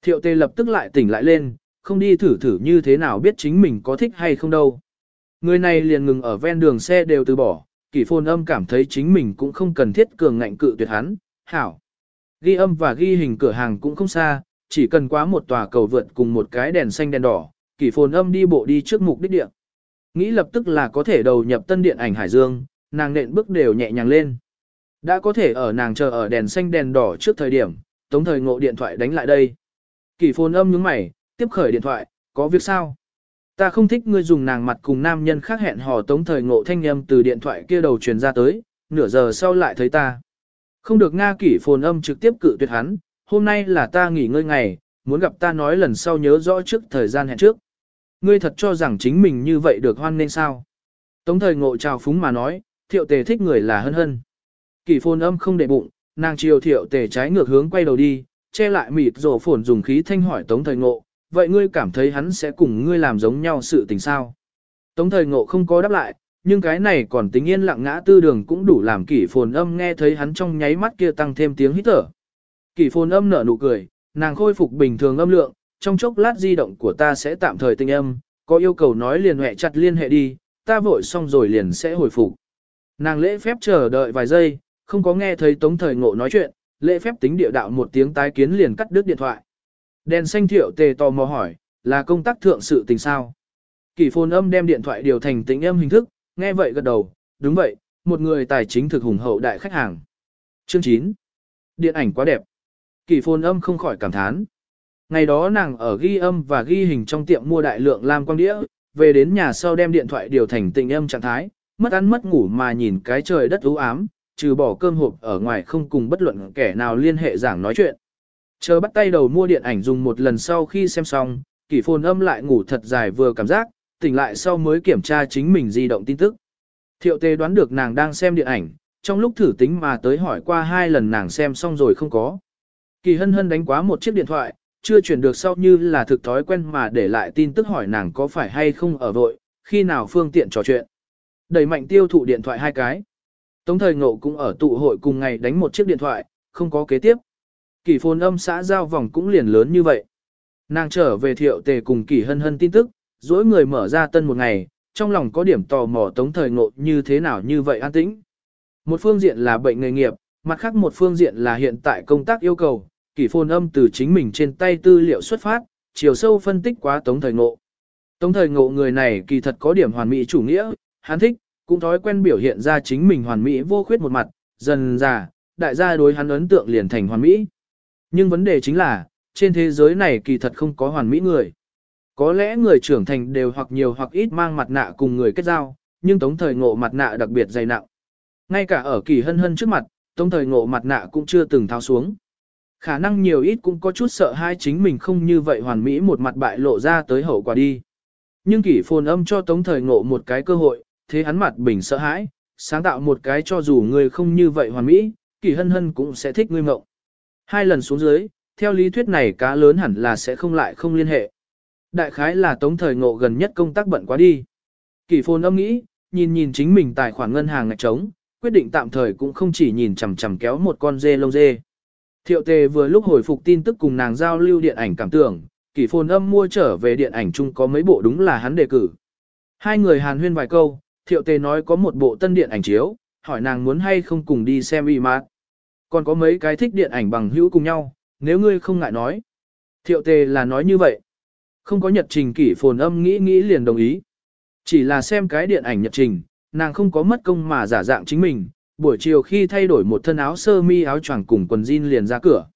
Thiệu tê lập tức lại tỉnh lại lên, không đi thử thử như thế nào biết chính mình có thích hay không đâu. Người này liền ngừng ở ven đường xe đều từ bỏ, kỷ phồn âm cảm thấy chính mình cũng không cần thiết cường ngạnh cự tuyệt hắn, hảo. Ghi âm và ghi hình cửa hàng cũng không xa, chỉ cần quá một tòa cầu vượt cùng một cái đèn xanh đèn đỏ, kỷ phồn âm đi bộ đi trước mục đích địa. Nghĩ lập tức là có thể đầu nhập tân điện ảnh Hải Dương, nàng nện bước đều nhẹ nhàng lên. Đã có thể ở nàng chờ ở đèn xanh đèn đỏ trước thời điểm, tống thời ngộ điện thoại đánh lại đây. Kỷ phồn âm nhướng mày, tiếp khởi điện thoại, có việc sao? Ta không thích ngươi dùng nàng mặt cùng nam nhân khác hẹn hò tống thời ngộ thanh âm từ điện thoại kia đầu truyền ra tới, nửa giờ sau lại thấy ta. Không được Nga kỷ phồn âm trực tiếp cự tuyệt hắn, hôm nay là ta nghỉ ngơi ngày, muốn gặp ta nói lần sau nhớ rõ trước thời gian hẹn trước. Ngươi thật cho rằng chính mình như vậy được hoan nên sao? Tống thời ngộ chào phúng mà nói, thiệu tề thích người là hân hân. Kỳ phồn âm không để bụng, nàng chiều thiệu tề trái ngược hướng quay đầu đi, che lại mịt rổ phồn dùng khí thanh hỏi tống thời ngộ, vậy ngươi cảm thấy hắn sẽ cùng ngươi làm giống nhau sự tình sao? Tống thời ngộ không có đáp lại, nhưng cái này còn tính yên lặng ngã tư đường cũng đủ làm kỷ phồn âm nghe thấy hắn trong nháy mắt kia tăng thêm tiếng hít thở. Kỷ phồn âm nở nụ cười, nàng khôi phục bình thường âm lượng, trong chốc lát di động của ta sẽ tạm thời tinh âm, có yêu cầu nói liền hẹ chặt liên hệ đi, ta vội xong rồi liền sẽ hồi phục. Nàng lễ phép chờ đợi vài giây, không có nghe thấy tống thời ngộ nói chuyện, lễ phép tính địa đạo một tiếng tái kiến liền cắt đứt điện thoại. Đèn xanh thiệu tề tò mò hỏi, là công tác thượng sự tình sao? Kỷ phồn âm đem điện thoại điều thành tính âm hình thức, nghe vậy gật đầu, đúng vậy, một người tài chính thực hùng hậu đại khách hàng. Chương 9. Điện ảnh quá đẹp. Kỷ phồn âm không khỏi cảm thán. Ngày đó nàng ở ghi âm và ghi hình trong tiệm mua đại lượng lam quang đĩa, về đến nhà sau đem điện thoại điều thành tình âm trạng thái, mất ăn mất ngủ mà nhìn cái trời đất u ám, trừ bỏ cơm hộp ở ngoài không cùng bất luận kẻ nào liên hệ giảng nói chuyện. Chờ bắt tay đầu mua điện ảnh dùng một lần sau khi xem xong, kỷ phồn âm lại ngủ thật dài vừa cảm giác, tỉnh lại sau mới kiểm tra chính mình di động tin tức. Thiệu tê đoán được nàng đang xem điện ảnh, trong lúc thử tính mà tới hỏi qua hai lần nàng xem xong rồi không có. Kỳ hân hân đánh quá một chiếc điện thoại, chưa chuyển được sau như là thực thói quen mà để lại tin tức hỏi nàng có phải hay không ở vội, khi nào phương tiện trò chuyện. Đẩy mạnh tiêu thụ điện thoại hai cái. Tống thời ngộ cũng ở tụ hội cùng ngày đánh một chiếc điện thoại, không có kế tiếp. kỷ phồn âm xã giao vòng cũng liền lớn như vậy. Nàng trở về thiệu tề cùng kỷ hân hân tin tức, dỗi người mở ra tân một ngày, trong lòng có điểm tò mò tống thời ngộ như thế nào như vậy an tĩnh. Một phương diện là bệnh nghề nghiệp, mặt khác một phương diện là hiện tại công tác yêu cầu, kỳ phồn âm từ chính mình trên tay tư liệu xuất phát, chiều sâu phân tích quá tống thời ngộ. Tống thời ngộ người này kỳ thật có điểm hoàn mỹ chủ nghĩa, hắn thích, cũng thói quen biểu hiện ra chính mình hoàn mỹ vô khuyết một mặt, dần già, đại gia đối hắn ấn tượng liền thành hoàn mỹ. Nhưng vấn đề chính là, trên thế giới này kỳ thật không có hoàn mỹ người. Có lẽ người trưởng thành đều hoặc nhiều hoặc ít mang mặt nạ cùng người kết giao, nhưng tống thời ngộ mặt nạ đặc biệt dày nặng. Ngay cả ở kỳ hân hân trước mặt, tống thời ngộ mặt nạ cũng chưa từng tháo xuống. Khả năng nhiều ít cũng có chút sợ hai chính mình không như vậy hoàn mỹ một mặt bại lộ ra tới hậu quả đi. Nhưng kỷ phồn âm cho tống thời ngộ một cái cơ hội, thế hắn mặt bình sợ hãi, sáng tạo một cái cho dù người không như vậy hoàn mỹ, kỷ hân hân cũng sẽ thích ngươi mộng. Hai lần xuống dưới, theo lý thuyết này cá lớn hẳn là sẽ không lại không liên hệ. Đại khái là tống thời ngộ gần nhất công tác bận quá đi. Kỷ phồn âm nghĩ, nhìn nhìn chính mình tài khoản ngân hàng ngạch trống, quyết định tạm thời cũng không chỉ nhìn chằm chằm kéo một con dê lông dê. Thiệu tề vừa lúc hồi phục tin tức cùng nàng giao lưu điện ảnh cảm tưởng, kỷ phồn âm mua trở về điện ảnh chung có mấy bộ đúng là hắn đề cử. Hai người hàn huyên vài câu, thiệu tề nói có một bộ tân điện ảnh chiếu, hỏi nàng muốn hay không cùng đi xem y mát. Còn có mấy cái thích điện ảnh bằng hữu cùng nhau, nếu ngươi không ngại nói. Thiệu tề là nói như vậy. Không có nhật trình kỷ phồn âm nghĩ nghĩ liền đồng ý. Chỉ là xem cái điện ảnh nhật trình, nàng không có mất công mà giả dạng chính mình, buổi chiều khi thay đổi một thân áo sơ mi áo choàng cùng quần jean liền ra cửa.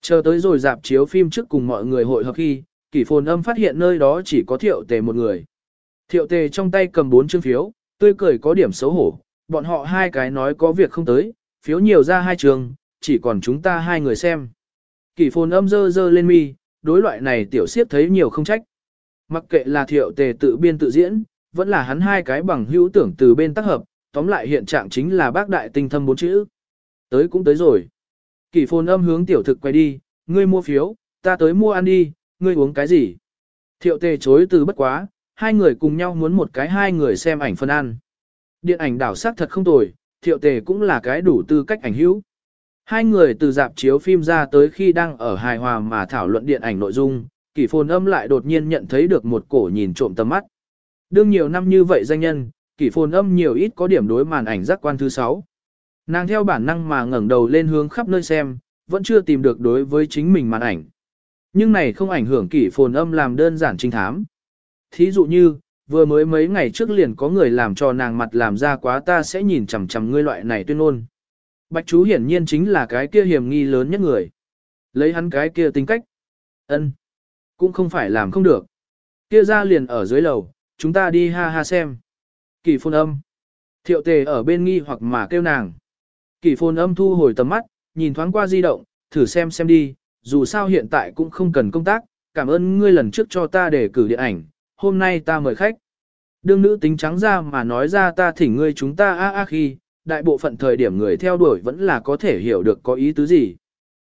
Chờ tới rồi dạp chiếu phim trước cùng mọi người hội hợp khi, kỷ phồn âm phát hiện nơi đó chỉ có thiệu tề một người. Thiệu tề trong tay cầm bốn chương phiếu, tươi cười có điểm xấu hổ, bọn họ hai cái nói có việc không tới, phiếu nhiều ra hai trường, chỉ còn chúng ta hai người xem. Kỷ phồn âm dơ dơ lên mi, đối loại này tiểu siếp thấy nhiều không trách. Mặc kệ là thiệu tề tự biên tự diễn, vẫn là hắn hai cái bằng hữu tưởng từ bên tác hợp, tóm lại hiện trạng chính là bác đại tinh thâm bốn chữ. Tới cũng tới rồi. Kỷ phồn âm hướng tiểu thực quay đi, ngươi mua phiếu, ta tới mua ăn đi, ngươi uống cái gì? Thiệu tề chối từ bất quá, hai người cùng nhau muốn một cái hai người xem ảnh phân ăn. Điện ảnh đảo sắc thật không tồi, thiệu tề cũng là cái đủ tư cách ảnh hữu. Hai người từ dạp chiếu phim ra tới khi đang ở hài hòa mà thảo luận điện ảnh nội dung, kỷ phồn âm lại đột nhiên nhận thấy được một cổ nhìn trộm tầm mắt. Đương nhiều năm như vậy danh nhân, kỷ phồn âm nhiều ít có điểm đối màn ảnh giác quan thứ 6. Nàng theo bản năng mà ngẩng đầu lên hướng khắp nơi xem, vẫn chưa tìm được đối với chính mình màn ảnh. Nhưng này không ảnh hưởng kỷ phồn âm làm đơn giản trinh thám. Thí dụ như, vừa mới mấy ngày trước liền có người làm cho nàng mặt làm ra quá ta sẽ nhìn chằm chằm ngươi loại này tuyên ôn. Bạch chú hiển nhiên chính là cái kia hiểm nghi lớn nhất người. Lấy hắn cái kia tính cách. ân Cũng không phải làm không được. Kia ra liền ở dưới lầu, chúng ta đi ha ha xem. Kỳ phôn âm. Thiệu tề ở bên nghi hoặc mà kêu nàng. Kỳ phôn âm thu hồi tầm mắt, nhìn thoáng qua di động, thử xem xem đi, dù sao hiện tại cũng không cần công tác, cảm ơn ngươi lần trước cho ta để cử điện ảnh, hôm nay ta mời khách. Đương nữ tính trắng ra mà nói ra ta thỉnh ngươi chúng ta a a khi, đại bộ phận thời điểm người theo đuổi vẫn là có thể hiểu được có ý tứ gì.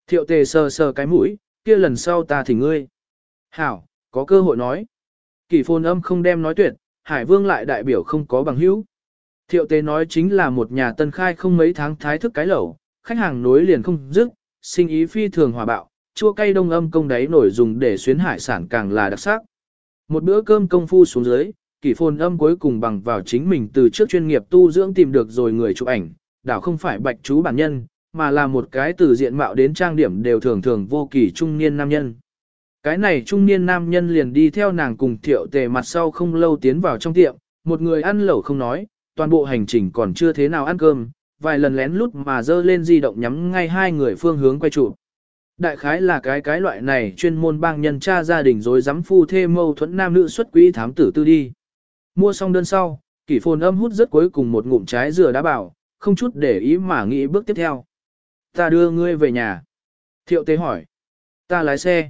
Thiệu tề sờ sờ cái mũi, kia lần sau ta thỉnh ngươi. Hảo, có cơ hội nói. Kỳ phôn âm không đem nói tuyệt, Hải Vương lại đại biểu không có bằng hữu. Thiệu tế nói chính là một nhà tân khai không mấy tháng thái thức cái lẩu, khách hàng nối liền không dứt, sinh ý phi thường hòa bạo, chua cay đông âm công đáy nổi dùng để xuyến hải sản càng là đặc sắc. Một bữa cơm công phu xuống dưới, kỷ phồn âm cuối cùng bằng vào chính mình từ trước chuyên nghiệp tu dưỡng tìm được rồi người chụp ảnh, đảo không phải bạch chú bản nhân, mà là một cái từ diện mạo đến trang điểm đều thường thường vô kỳ trung niên nam nhân. Cái này trung niên nam nhân liền đi theo nàng cùng thiệu tề mặt sau không lâu tiến vào trong tiệm, một người ăn lẩu không nói, toàn bộ hành trình còn chưa thế nào ăn cơm, vài lần lén lút mà dơ lên di động nhắm ngay hai người phương hướng quay chụp. Đại khái là cái cái loại này chuyên môn bang nhân cha gia đình rồi dám phu thê mâu thuẫn nam nữ xuất quỹ thám tử tư đi. Mua xong đơn sau, kỷ phồn âm hút rất cuối cùng một ngụm trái dừa đã bảo, không chút để ý mà nghĩ bước tiếp theo. Ta đưa ngươi về nhà. Thiệu tế hỏi. Ta lái xe.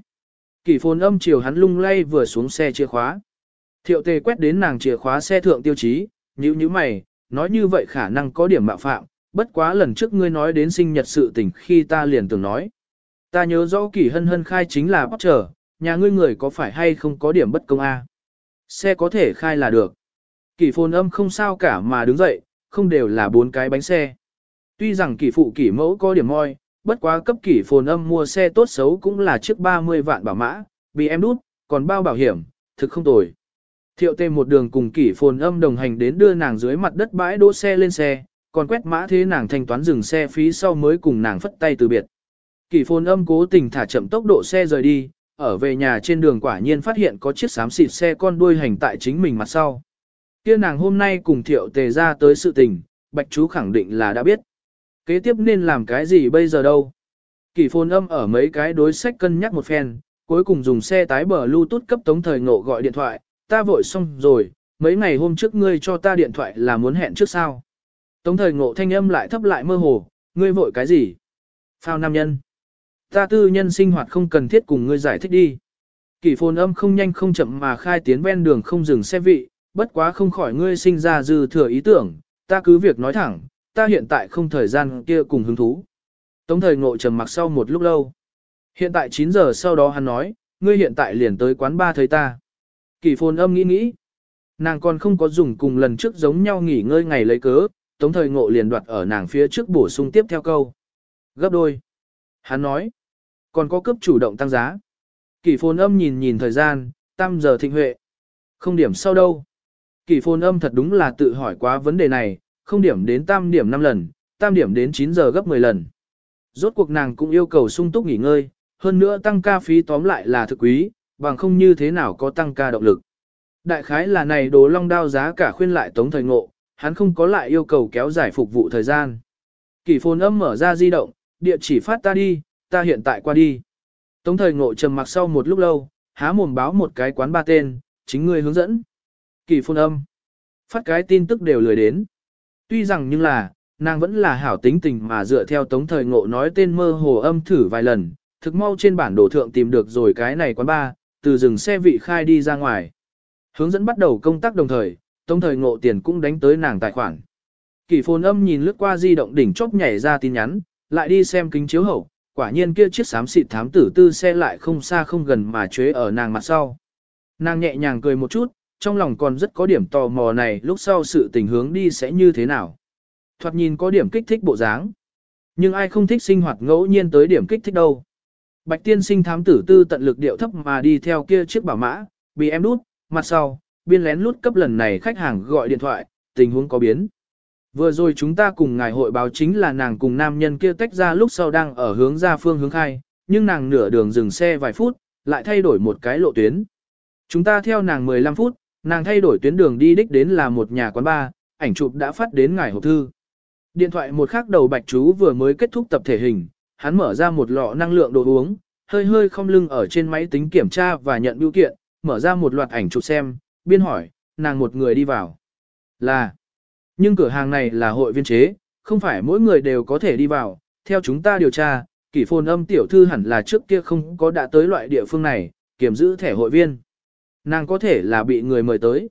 Kỷ phồn âm chiều hắn lung lay vừa xuống xe chìa khóa. Thiệu tề quét đến nàng chìa khóa xe thượng tiêu chí, nhíu nhíu mày, nói như vậy khả năng có điểm mạo phạm, bất quá lần trước ngươi nói đến sinh nhật sự tình khi ta liền từng nói. Ta nhớ rõ kỷ hân hân khai chính là bóc trở, nhà ngươi người có phải hay không có điểm bất công a? Xe có thể khai là được. Kỷ phồn âm không sao cả mà đứng dậy, không đều là bốn cái bánh xe. Tuy rằng kỷ phụ kỷ mẫu có điểm moi, bất quá cấp kỷ phồn âm mua xe tốt xấu cũng là trước 30 vạn bảo mã, bị em đút, còn bao bảo hiểm, thực không tồi. Thiệu tê một đường cùng kỷ phồn âm đồng hành đến đưa nàng dưới mặt đất bãi đỗ xe lên xe, còn quét mã thế nàng thanh toán dừng xe phí sau mới cùng nàng phất tay từ biệt. Kỷ phồn âm cố tình thả chậm tốc độ xe rời đi, ở về nhà trên đường quả nhiên phát hiện có chiếc xám xịt xe con đuôi hành tại chính mình mặt sau. Kia nàng hôm nay cùng thiệu tề ra tới sự tình, bạch chú khẳng định là đã biết. Kế tiếp nên làm cái gì bây giờ đâu? Kỷ phồn âm ở mấy cái đối sách cân nhắc một phen, cuối cùng dùng xe tái bờ Bluetooth cấp tống thời ngộ gọi điện thoại, ta vội xong rồi, mấy ngày hôm trước ngươi cho ta điện thoại là muốn hẹn trước sao. Tống thời ngộ thanh âm lại thấp lại mơ hồ, ngươi vội cái gì? Phao nam nhân. Ta tư nhân sinh hoạt không cần thiết cùng ngươi giải thích đi. Kỷ phồn âm không nhanh không chậm mà khai tiến ven đường không dừng xe vị, bất quá không khỏi ngươi sinh ra dư thừa ý tưởng, ta cứ việc nói thẳng, ta hiện tại không thời gian kia cùng hứng thú. Tống thời ngộ trầm mặc sau một lúc lâu. Hiện tại 9 giờ sau đó hắn nói, ngươi hiện tại liền tới quán ba thấy ta. Kỳ phồn âm nghĩ nghĩ. Nàng còn không có dùng cùng lần trước giống nhau nghỉ ngơi ngày lấy cớ, tống thời ngộ liền đoạt ở nàng phía trước bổ sung tiếp theo câu. Gấp đôi. Hắn nói, còn có cấp chủ động tăng giá. Kỷ phồn âm nhìn nhìn thời gian, tam giờ thịnh huệ. Không điểm sau đâu. Kỷ phồn âm thật đúng là tự hỏi quá vấn đề này, không điểm đến tam điểm 5 lần, tam điểm đến 9 giờ gấp 10 lần. Rốt cuộc nàng cũng yêu cầu sung túc nghỉ ngơi, hơn nữa tăng ca phí tóm lại là thực quý, bằng không như thế nào có tăng ca động lực. Đại khái là này đồ long đao giá cả khuyên lại tống thời ngộ, hắn không có lại yêu cầu kéo dài phục vụ thời gian. Kỷ phồn âm mở ra di động, địa chỉ phát ta đi, ta hiện tại qua đi. Tống thời ngộ trầm mặc sau một lúc lâu, há mồm báo một cái quán ba tên, chính ngươi hướng dẫn. Kỷ phồn âm. Phát cái tin tức đều lười đến. Tuy rằng nhưng là, nàng vẫn là hảo tính tình mà dựa theo tống thời ngộ nói tên mơ hồ âm thử vài lần, thực mau trên bản đồ thượng tìm được rồi cái này quán ba, từ rừng xe vị khai đi ra ngoài. Hướng dẫn bắt đầu công tác đồng thời, tống thời ngộ tiền cũng đánh tới nàng tài khoản. Kỷ phồn âm nhìn lướt qua di động đỉnh chốc nhảy ra tin nhắn, lại đi xem kính chiếu hậu, quả nhiên kia chiếc xám xịt thám tử tư xe lại không xa không gần mà chế ở nàng mặt sau. Nàng nhẹ nhàng cười một chút, trong lòng còn rất có điểm tò mò này lúc sau sự tình hướng đi sẽ như thế nào. Thoạt nhìn có điểm kích thích bộ dáng. Nhưng ai không thích sinh hoạt ngẫu nhiên tới điểm kích thích đâu. Bạch tiên sinh thám tử tư tận lực điệu thấp mà đi theo kia chiếc bảo mã, bị em đút, mặt sau, biên lén lút cấp lần này khách hàng gọi điện thoại, tình huống có biến. Vừa rồi chúng ta cùng ngài hội báo chính là nàng cùng nam nhân kia tách ra lúc sau đang ở hướng ra phương hướng khai, nhưng nàng nửa đường dừng xe vài phút, lại thay đổi một cái lộ tuyến. Chúng ta theo nàng 15 phút, nàng thay đổi tuyến đường đi đích đến là một nhà quán bar, ảnh chụp đã phát đến ngài hộp thư. Điện thoại một khắc đầu bạch chú vừa mới kết thúc tập thể hình, hắn mở ra một lọ năng lượng đồ uống, hơi hơi không lưng ở trên máy tính kiểm tra và nhận biểu kiện, mở ra một loạt ảnh chụp xem, biên hỏi, nàng một người đi vào. Là, nhưng cửa hàng này là hội viên chế, không phải mỗi người đều có thể đi vào, theo chúng ta điều tra, kỷ phồn âm tiểu thư hẳn là trước kia không có đã tới loại địa phương này, kiểm giữ thẻ hội viên. Nàng có thể là bị người mời tới.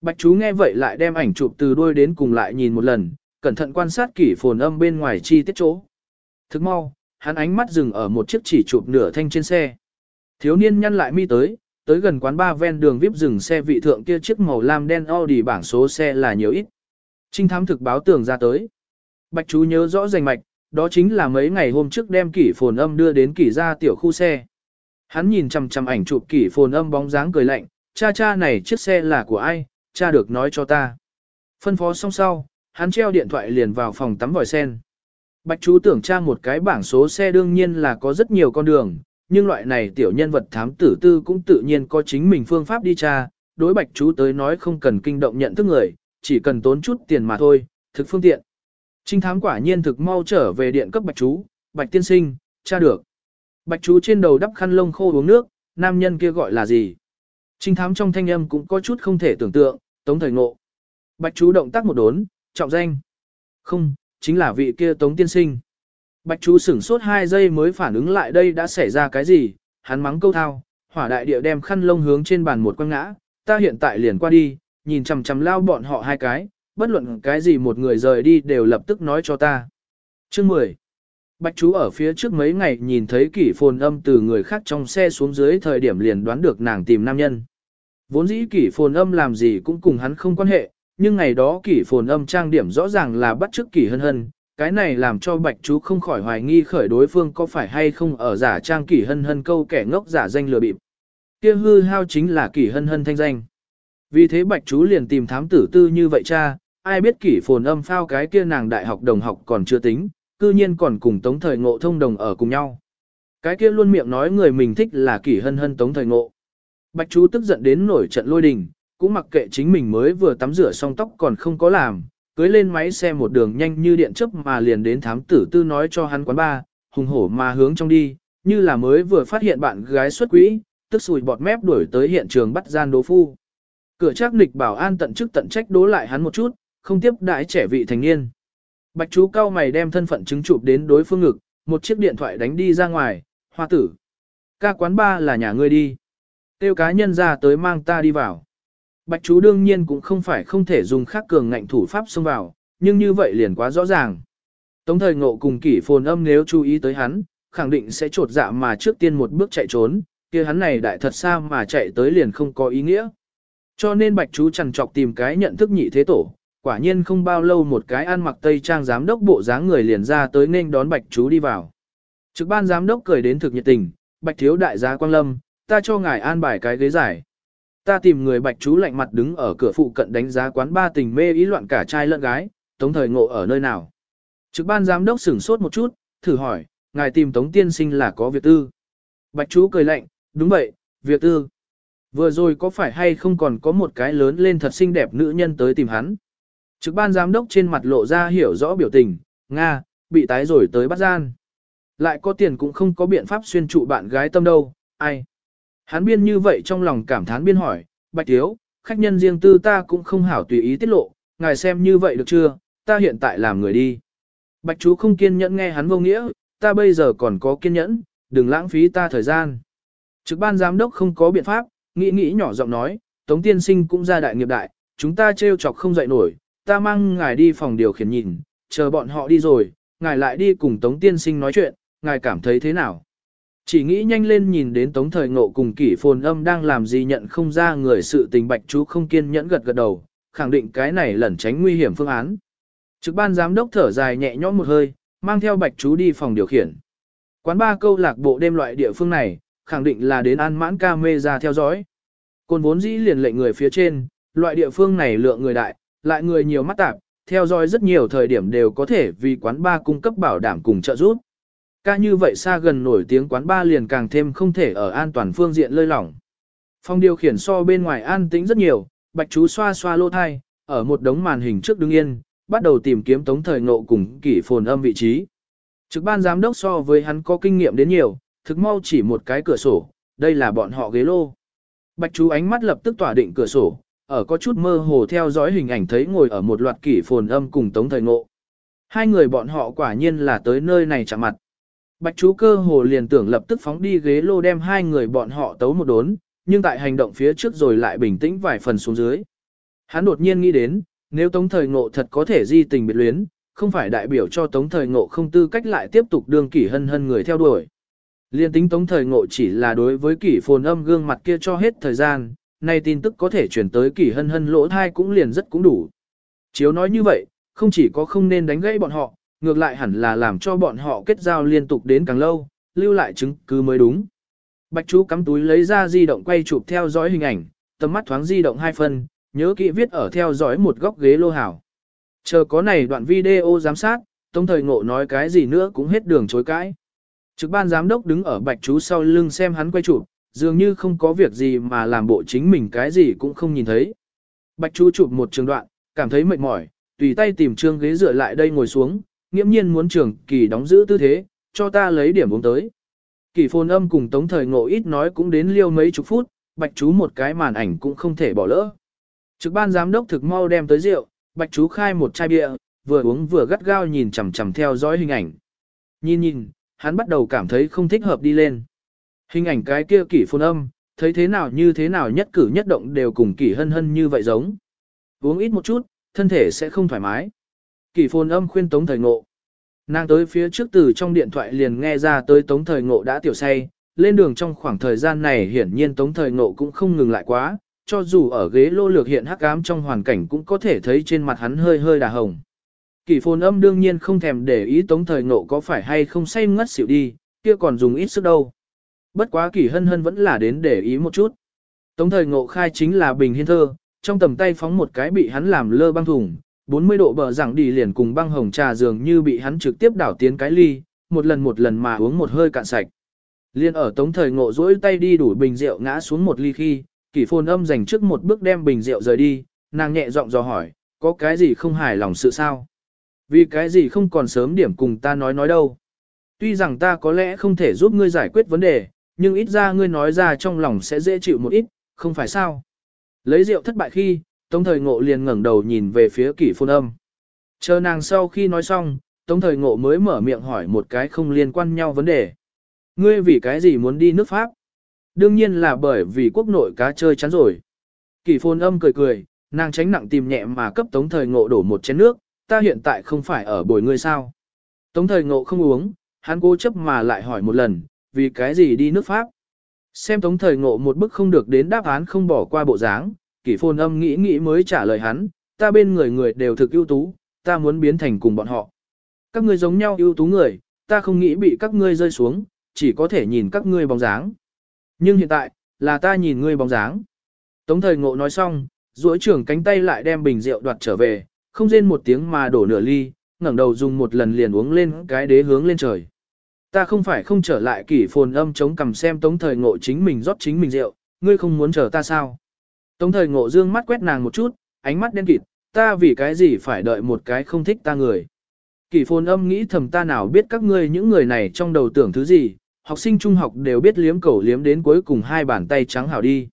Bạch chú nghe vậy lại đem ảnh chụp từ đuôi đến cùng lại nhìn một lần, cẩn thận quan sát kỷ phồn âm bên ngoài chi tiết chỗ. Thức mau, hắn ánh mắt dừng ở một chiếc chỉ chụp nửa thanh trên xe. Thiếu niên nhăn lại mi tới, tới gần quán ba ven đường VIP dừng xe vị thượng kia chiếc màu lam đen Audi bảng số xe là nhiều ít. Trinh thám thực báo tường ra tới. Bạch chú nhớ rõ rành mạch, đó chính là mấy ngày hôm trước đem kỷ phồn âm đưa đến kỷ ra tiểu khu xe. Hắn nhìn chằm chằm ảnh chụp kỷ phồn âm bóng dáng cười lạnh, cha cha này chiếc xe là của ai, cha được nói cho ta. Phân phó xong sau, hắn treo điện thoại liền vào phòng tắm vòi sen. Bạch chú tưởng tra một cái bảng số xe đương nhiên là có rất nhiều con đường, nhưng loại này tiểu nhân vật thám tử tư cũng tự nhiên có chính mình phương pháp đi tra, đối bạch chú tới nói không cần kinh động nhận thức người, chỉ cần tốn chút tiền mà thôi, thực phương tiện. Trinh thám quả nhiên thực mau trở về điện cấp bạch chú, bạch tiên sinh, tra được. Bạch chú trên đầu đắp khăn lông khô uống nước, nam nhân kia gọi là gì? Trinh thám trong thanh âm cũng có chút không thể tưởng tượng, tống thời ngộ. Bạch chú động tác một đốn, trọng danh. Không, chính là vị kia tống tiên sinh. Bạch chú sửng sốt hai giây mới phản ứng lại đây đã xảy ra cái gì, hắn mắng câu thao, hỏa đại địa đem khăn lông hướng trên bàn một quăng ngã, ta hiện tại liền qua đi, nhìn chằm chằm lao bọn họ hai cái, bất luận cái gì một người rời đi đều lập tức nói cho ta. Chương 10 Bạch chú ở phía trước mấy ngày nhìn thấy kỷ phồn âm từ người khác trong xe xuống dưới thời điểm liền đoán được nàng tìm nam nhân. Vốn dĩ kỷ phồn âm làm gì cũng cùng hắn không quan hệ, nhưng ngày đó kỷ phồn âm trang điểm rõ ràng là bắt chước kỷ hân hân, cái này làm cho bạch chú không khỏi hoài nghi khởi đối phương có phải hay không ở giả trang kỷ hân hân câu kẻ ngốc giả danh lừa bịp. Kia hư hao chính là kỷ hân hân thanh danh. Vì thế bạch chú liền tìm thám tử tư như vậy cha, ai biết kỷ phồn âm phao cái kia nàng đại học đồng học còn chưa tính, cư nhiên còn cùng tống thời ngộ thông đồng ở cùng nhau. Cái kia luôn miệng nói người mình thích là kỷ hân hân tống thời ngộ. Bạch chú tức giận đến nổi trận lôi đình, cũng mặc kệ chính mình mới vừa tắm rửa xong tóc còn không có làm, cưới lên máy xe một đường nhanh như điện chớp mà liền đến thám tử tư nói cho hắn quán ba, hùng hổ mà hướng trong đi, như là mới vừa phát hiện bạn gái xuất quỹ, tức sùi bọt mép đuổi tới hiện trường bắt gian đố phu. Cửa chắc nịch bảo an tận chức tận trách đố lại hắn một chút, không tiếp đãi trẻ vị thành niên. Bạch chú cao mày đem thân phận chứng chụp đến đối phương ngực, một chiếc điện thoại đánh đi ra ngoài, hoa tử. Ca quán ba là nhà ngươi đi. Tiêu cá nhân ra tới mang ta đi vào. Bạch chú đương nhiên cũng không phải không thể dùng khắc cường ngạnh thủ pháp xông vào, nhưng như vậy liền quá rõ ràng. Tống thời ngộ cùng kỷ phồn âm nếu chú ý tới hắn, khẳng định sẽ trột dạ mà trước tiên một bước chạy trốn, kia hắn này đại thật xa mà chạy tới liền không có ý nghĩa. Cho nên bạch chú chẳng chọc tìm cái nhận thức nhị thế tổ, quả nhiên không bao lâu một cái ăn mặc tây trang giám đốc bộ dáng người liền ra tới nên đón bạch chú đi vào. Trực ban giám đốc cười đến thực nhiệt tình, bạch thiếu đại gia quang lâm, ta cho ngài an bài cái ghế giải. Ta tìm người bạch chú lạnh mặt đứng ở cửa phụ cận đánh giá quán ba tình mê ý loạn cả trai lẫn gái, tống thời ngộ ở nơi nào. Trực ban giám đốc sửng sốt một chút, thử hỏi, ngài tìm tống tiên sinh là có việc tư. Bạch chú cười lạnh, đúng vậy, việc tư. Vừa rồi có phải hay không còn có một cái lớn lên thật xinh đẹp nữ nhân tới tìm hắn. Trực ban giám đốc trên mặt lộ ra hiểu rõ biểu tình, Nga, bị tái rồi tới bắt gian. Lại có tiền cũng không có biện pháp xuyên trụ bạn gái tâm đâu, ai. Hắn biên như vậy trong lòng cảm thán biên hỏi, Bạch Thiếu, khách nhân riêng tư ta cũng không hảo tùy ý tiết lộ, ngài xem như vậy được chưa, ta hiện tại làm người đi. Bạch chú không kiên nhẫn nghe hắn vô nghĩa, ta bây giờ còn có kiên nhẫn, đừng lãng phí ta thời gian. Trực ban giám đốc không có biện pháp, nghĩ nghĩ nhỏ giọng nói, Tống tiên sinh cũng ra đại nghiệp đại, chúng ta trêu chọc không dậy nổi, ta mang ngài đi phòng điều khiển nhìn, chờ bọn họ đi rồi, ngài lại đi cùng Tống tiên sinh nói chuyện, ngài cảm thấy thế nào? Chỉ nghĩ nhanh lên nhìn đến Tống thời ngộ cùng kỷ phồn âm đang làm gì nhận không ra người sự tình bạch chú không kiên nhẫn gật gật đầu, khẳng định cái này lẩn tránh nguy hiểm phương án. Trực ban giám đốc thở dài nhẹ nhõm một hơi, mang theo bạch chú đi phòng điều khiển. Quán ba câu lạc bộ đêm loại địa phương này, khẳng định là đến an mãn ca mê ra theo dõi. Côn vốn dĩ liền lệnh người phía trên, loại địa phương này lượng người đại, lại người nhiều mắt tạp, theo dõi rất nhiều thời điểm đều có thể vì quán ba cung cấp bảo đảm cùng trợ giúp. Ca như vậy xa gần nổi tiếng quán ba liền càng thêm không thể ở an toàn phương diện lơi lỏng. Phòng điều khiển so bên ngoài an tĩnh rất nhiều, bạch chú xoa xoa lô thai, ở một đống màn hình trước đứng yên, bắt đầu tìm kiếm tống thời ngộ cùng kỷ phồn âm vị trí. Trực ban giám đốc so với hắn có kinh nghiệm đến nhiều, thực mau chỉ một cái cửa sổ, đây là bọn họ ghế lô. Bạch chú ánh mắt lập tức tỏa định cửa sổ, ở có chút mơ hồ theo dõi hình ảnh thấy ngồi ở một loạt kỷ phồn âm cùng tống thời ngộ. Hai người bọn họ quả nhiên là tới nơi này chạm mặt. Bạch chú cơ hồ liền tưởng lập tức phóng đi ghế lô đem hai người bọn họ tấu một đốn, nhưng tại hành động phía trước rồi lại bình tĩnh vài phần xuống dưới. Hắn đột nhiên nghĩ đến, nếu Tống Thời Ngộ thật có thể di tình biệt luyến, không phải đại biểu cho Tống Thời Ngộ không tư cách lại tiếp tục đương kỷ hân hân người theo đuổi. Liên tính Tống Thời Ngộ chỉ là đối với kỷ phồn âm gương mặt kia cho hết thời gian, nay tin tức có thể chuyển tới kỳ hân hân lỗ thai cũng liền rất cũng đủ. Chiếu nói như vậy, không chỉ có không nên đánh gãy bọn họ, ngược lại hẳn là làm cho bọn họ kết giao liên tục đến càng lâu, lưu lại chứng cứ mới đúng. Bạch chú cắm túi lấy ra di động quay chụp theo dõi hình ảnh, tầm mắt thoáng di động hai phần, nhớ kỹ viết ở theo dõi một góc ghế lô hảo. Chờ có này đoạn video giám sát, tông thời ngộ nói cái gì nữa cũng hết đường chối cãi. Trực ban giám đốc đứng ở bạch chú sau lưng xem hắn quay chụp, dường như không có việc gì mà làm bộ chính mình cái gì cũng không nhìn thấy. Bạch chú chụp một trường đoạn, cảm thấy mệt mỏi, tùy tay tìm trương ghế dựa lại đây ngồi xuống, nghiễm nhiên muốn trường kỳ đóng giữ tư thế, cho ta lấy điểm uống tới. Kỳ phồn âm cùng tống thời ngộ ít nói cũng đến liêu mấy chục phút, bạch chú một cái màn ảnh cũng không thể bỏ lỡ. Trực ban giám đốc thực mau đem tới rượu, bạch chú khai một chai bia, vừa uống vừa gắt gao nhìn chằm chằm theo dõi hình ảnh. Nhìn nhìn, hắn bắt đầu cảm thấy không thích hợp đi lên. Hình ảnh cái kia kỷ phồn âm, thấy thế nào như thế nào nhất cử nhất động đều cùng kỷ hân hân như vậy giống. Uống ít một chút, thân thể sẽ không thoải mái. Kỷ phồn âm khuyên tống thời ngộ. Nàng tới phía trước từ trong điện thoại liền nghe ra tới tống thời ngộ đã tiểu say, lên đường trong khoảng thời gian này hiển nhiên tống thời ngộ cũng không ngừng lại quá, cho dù ở ghế lô lược hiện hắc ám trong hoàn cảnh cũng có thể thấy trên mặt hắn hơi hơi đà hồng. Kỷ phồn âm đương nhiên không thèm để ý tống thời ngộ có phải hay không say ngất xỉu đi, kia còn dùng ít sức đâu. Bất quá kỷ hân hân vẫn là đến để ý một chút. Tống thời ngộ khai chính là bình hiên thơ, trong tầm tay phóng một cái bị hắn làm lơ băng thùng, 40 độ bờ rằng đi liền cùng băng hồng trà dường như bị hắn trực tiếp đảo tiến cái ly, một lần một lần mà uống một hơi cạn sạch. Liên ở tống thời ngộ dỗi tay đi đủ bình rượu ngã xuống một ly khi, kỷ phồn âm dành trước một bước đem bình rượu rời đi, nàng nhẹ giọng dò hỏi, có cái gì không hài lòng sự sao? Vì cái gì không còn sớm điểm cùng ta nói nói đâu? Tuy rằng ta có lẽ không thể giúp ngươi giải quyết vấn đề, nhưng ít ra ngươi nói ra trong lòng sẽ dễ chịu một ít, không phải sao? Lấy rượu thất bại khi, Tống thời ngộ liền ngẩng đầu nhìn về phía kỷ phồn âm. Chờ nàng sau khi nói xong, Tống thời ngộ mới mở miệng hỏi một cái không liên quan nhau vấn đề. Ngươi vì cái gì muốn đi nước Pháp? Đương nhiên là bởi vì quốc nội cá chơi chán rồi. Kỷ phồn âm cười cười, nàng tránh nặng tìm nhẹ mà cấp tống thời ngộ đổ một chén nước, ta hiện tại không phải ở bồi ngươi sao. Tống thời ngộ không uống, hắn cố chấp mà lại hỏi một lần, vì cái gì đi nước Pháp? Xem tống thời ngộ một bức không được đến đáp án không bỏ qua bộ dáng, kỷ phồn âm nghĩ nghĩ mới trả lời hắn, ta bên người người đều thực ưu tú, ta muốn biến thành cùng bọn họ. Các ngươi giống nhau ưu tú người, ta không nghĩ bị các ngươi rơi xuống, chỉ có thể nhìn các ngươi bóng dáng. Nhưng hiện tại, là ta nhìn ngươi bóng dáng. Tống thời ngộ nói xong, duỗi trưởng cánh tay lại đem bình rượu đoạt trở về, không rên một tiếng mà đổ nửa ly, ngẩng đầu dùng một lần liền uống lên cái đế hướng lên trời. Ta không phải không trở lại kỷ phồn âm chống cầm xem tống thời ngộ chính mình rót chính mình rượu, ngươi không muốn chờ ta sao? Tống thời ngộ dương mắt quét nàng một chút, ánh mắt đen kịt, ta vì cái gì phải đợi một cái không thích ta người. Kỷ phồn âm nghĩ thầm ta nào biết các ngươi những người này trong đầu tưởng thứ gì, học sinh trung học đều biết liếm cầu liếm đến cuối cùng hai bàn tay trắng hảo đi.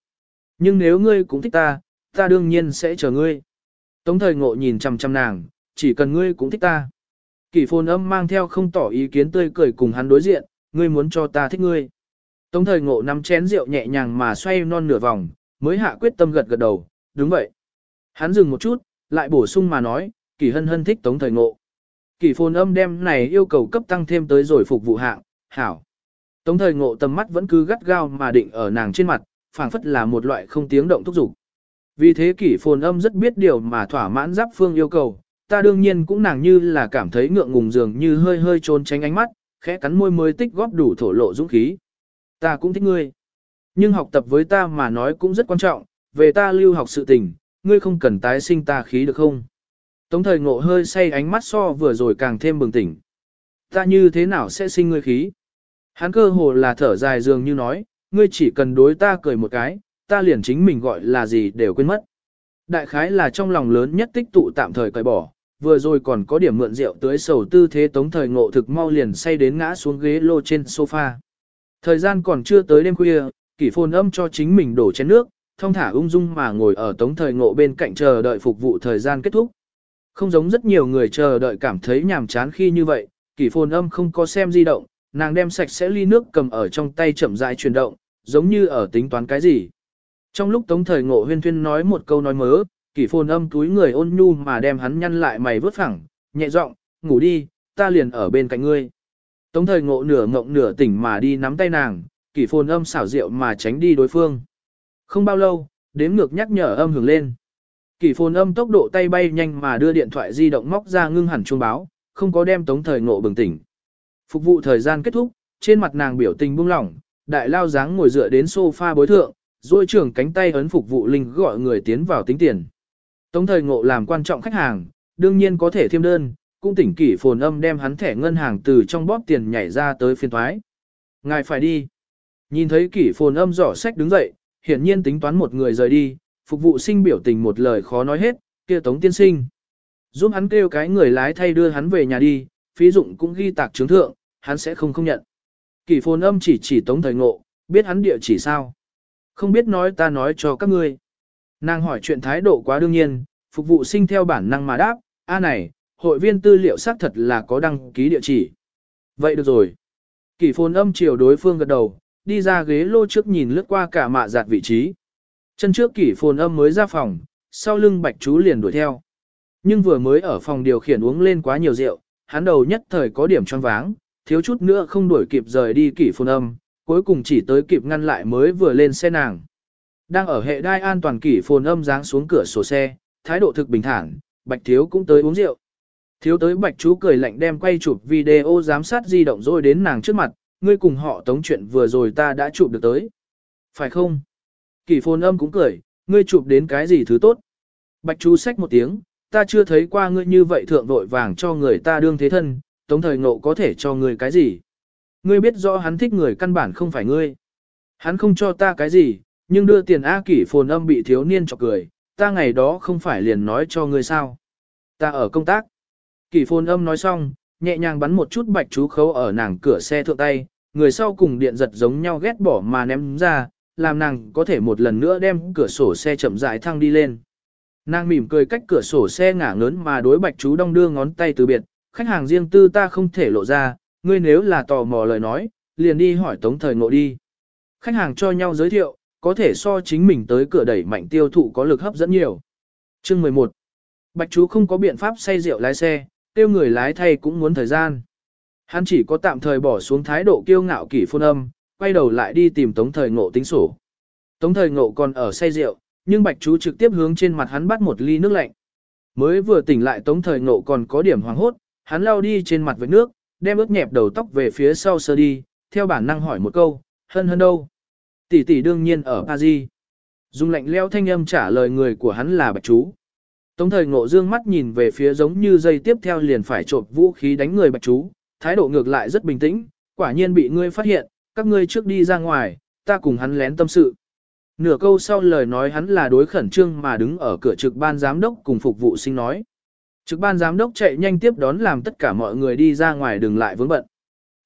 Nhưng nếu ngươi cũng thích ta, ta đương nhiên sẽ chờ ngươi. Tống thời ngộ nhìn chằm chằm nàng, chỉ cần ngươi cũng thích ta. Kỷ phồn âm mang theo không tỏ ý kiến tươi cười cùng hắn đối diện, ngươi muốn cho ta thích ngươi. Tống thời ngộ nắm chén rượu nhẹ nhàng mà xoay non nửa vòng, mới hạ quyết tâm gật gật đầu, đúng vậy. Hắn dừng một chút, lại bổ sung mà nói, kỷ hân hân thích tống thời ngộ. Kỷ phồn âm đem này yêu cầu cấp tăng thêm tới rồi phục vụ hạng, hảo. Tống thời ngộ tầm mắt vẫn cứ gắt gao mà định ở nàng trên mặt, phảng phất là một loại không tiếng động thúc giục. Vì thế kỷ phồn âm rất biết điều mà thỏa mãn giáp phương yêu cầu, ta đương nhiên cũng nàng như là cảm thấy ngượng ngùng dường như hơi hơi trốn tránh ánh mắt, khẽ cắn môi mới tích góp đủ thổ lộ dũng khí. Ta cũng thích ngươi. Nhưng học tập với ta mà nói cũng rất quan trọng, về ta lưu học sự tình, ngươi không cần tái sinh ta khí được không? Tống thời ngộ hơi say ánh mắt so vừa rồi càng thêm bừng tỉnh. Ta như thế nào sẽ sinh ngươi khí? Hắn cơ hồ là thở dài dường như nói, ngươi chỉ cần đối ta cười một cái, ta liền chính mình gọi là gì đều quên mất. Đại khái là trong lòng lớn nhất tích tụ tạm thời cởi bỏ, vừa rồi còn có điểm mượn rượu tới sầu tư thế tống thời ngộ thực mau liền say đến ngã xuống ghế lô trên sofa. Thời gian còn chưa tới đêm khuya, kỷ phồn âm cho chính mình đổ chén nước, thông thả ung dung mà ngồi ở tống thời ngộ bên cạnh chờ đợi phục vụ thời gian kết thúc. Không giống rất nhiều người chờ đợi cảm thấy nhàm chán khi như vậy, kỷ phồn âm không có xem di động, nàng đem sạch sẽ ly nước cầm ở trong tay chậm rãi chuyển động, giống như ở tính toán cái gì. Trong lúc tống thời ngộ huyên thuyên nói một câu nói mớ, kỷ phồn âm túi người ôn nhu mà đem hắn nhăn lại mày vớt phẳng, nhẹ giọng, ngủ đi, ta liền ở bên cạnh ngươi. Tống thời ngộ nửa ngộng nửa tỉnh mà đi nắm tay nàng, kỷ phồn âm xảo rượu mà tránh đi đối phương. Không bao lâu, đếm ngược nhắc nhở âm hưởng lên. Kỷ phồn âm tốc độ tay bay nhanh mà đưa điện thoại di động móc ra ngưng hẳn chuông báo, không có đem tống thời ngộ bừng tỉnh. Phục vụ thời gian kết thúc, trên mặt nàng biểu tình buông lỏng, đại lao dáng ngồi dựa đến sofa bối thượng, duỗi trưởng cánh tay ấn phục vụ linh gọi người tiến vào tính tiền. Tống thời ngộ làm quan trọng khách hàng, đương nhiên có thể thêm đơn, cũng tỉnh kỷ phồn âm đem hắn thẻ ngân hàng từ trong bóp tiền nhảy ra tới phiên thoái. Ngài phải đi. Nhìn thấy kỷ phồn âm giỏ sách đứng dậy, hiển nhiên tính toán một người rời đi, phục vụ sinh biểu tình một lời khó nói hết, kia tống tiên sinh. Giúp hắn kêu cái người lái thay đưa hắn về nhà đi, phí dụng cũng ghi tạc chứng thượng, hắn sẽ không không nhận. Kỷ phồn âm chỉ chỉ tống thời ngộ, biết hắn địa chỉ sao. Không biết nói ta nói cho các ngươi. Nàng hỏi chuyện thái độ quá đương nhiên, phục vụ sinh theo bản năng mà đáp, a này, hội viên tư liệu xác thật là có đăng ký địa chỉ. Vậy được rồi. Kỷ phồn âm chiều đối phương gật đầu, đi ra ghế lô trước nhìn lướt qua cả mạ giạt vị trí. Chân trước kỷ phồn âm mới ra phòng, sau lưng bạch chú liền đuổi theo. Nhưng vừa mới ở phòng điều khiển uống lên quá nhiều rượu, hắn đầu nhất thời có điểm choáng váng, thiếu chút nữa không đuổi kịp rời đi kỷ phồn âm, cuối cùng chỉ tới kịp ngăn lại mới vừa lên xe nàng. Đang ở hệ đai an toàn kỷ phồn âm dáng xuống cửa sổ xe, thái độ thực bình thản, bạch thiếu cũng tới uống rượu. Thiếu tới bạch chú cười lạnh đem quay chụp video giám sát di động rồi đến nàng trước mặt, ngươi cùng họ tống chuyện vừa rồi ta đã chụp được tới. Phải không? Kỷ phồn âm cũng cười, ngươi chụp đến cái gì thứ tốt. Bạch chú xách một tiếng, ta chưa thấy qua ngươi như vậy thượng vội vàng cho người ta đương thế thân, tống thời ngộ có thể cho ngươi cái gì. Ngươi biết rõ hắn thích người căn bản không phải ngươi. Hắn không cho ta cái gì, nhưng đưa tiền A kỷ phồn âm bị thiếu niên chọc cười, ta ngày đó không phải liền nói cho ngươi sao. Ta ở công tác. Kỷ phồn âm nói xong, nhẹ nhàng bắn một chút bạch chú khấu ở nàng cửa xe thượng tay, người sau cùng điện giật giống nhau ghét bỏ mà ném ra, làm nàng có thể một lần nữa đem cửa sổ xe chậm rãi thăng đi lên. Nàng mỉm cười cách cửa sổ xe ngả ngớn mà đối bạch chú đong đưa ngón tay từ biệt, khách hàng riêng tư ta không thể lộ ra, ngươi nếu là tò mò lời nói, liền đi hỏi tống thời ngộ đi. Khách hàng cho nhau giới thiệu, có thể so chính mình tới cửa đẩy mạnh tiêu thụ có lực hấp dẫn nhiều. Chương 11 Bạch chú không có biện pháp say rượu lái xe, tiêu người lái thay cũng muốn thời gian. Hắn chỉ có tạm thời bỏ xuống thái độ kiêu ngạo kỷ phôn âm, quay đầu lại đi tìm tống thời ngộ tính sổ. Tống thời ngộ còn ở say rượu, nhưng bạch chú trực tiếp hướng trên mặt hắn bắt một ly nước lạnh. Mới vừa tỉnh lại tống thời ngộ còn có điểm hoàng hốt, hắn lao đi trên mặt với nước, đem ướt nhẹp đầu tóc về phía sau sơ đi, theo bản năng hỏi một câu, hân hân đâu. Tỷ tỷ đương nhiên ở Paris. Dung lạnh leo thanh âm trả lời người của hắn là bạch chú. Tống thời ngộ dương mắt nhìn về phía giống như dây tiếp theo liền phải trộm vũ khí đánh người bạch chú, thái độ ngược lại rất bình tĩnh, quả nhiên bị ngươi phát hiện, các ngươi trước đi ra ngoài, ta cùng hắn lén tâm sự. Nửa câu sau lời nói hắn là đối khẩn trương mà đứng ở cửa trực ban giám đốc cùng phục vụ sinh nói. Trực ban giám đốc chạy nhanh tiếp đón làm tất cả mọi người đi ra ngoài đừng lại vướng bận.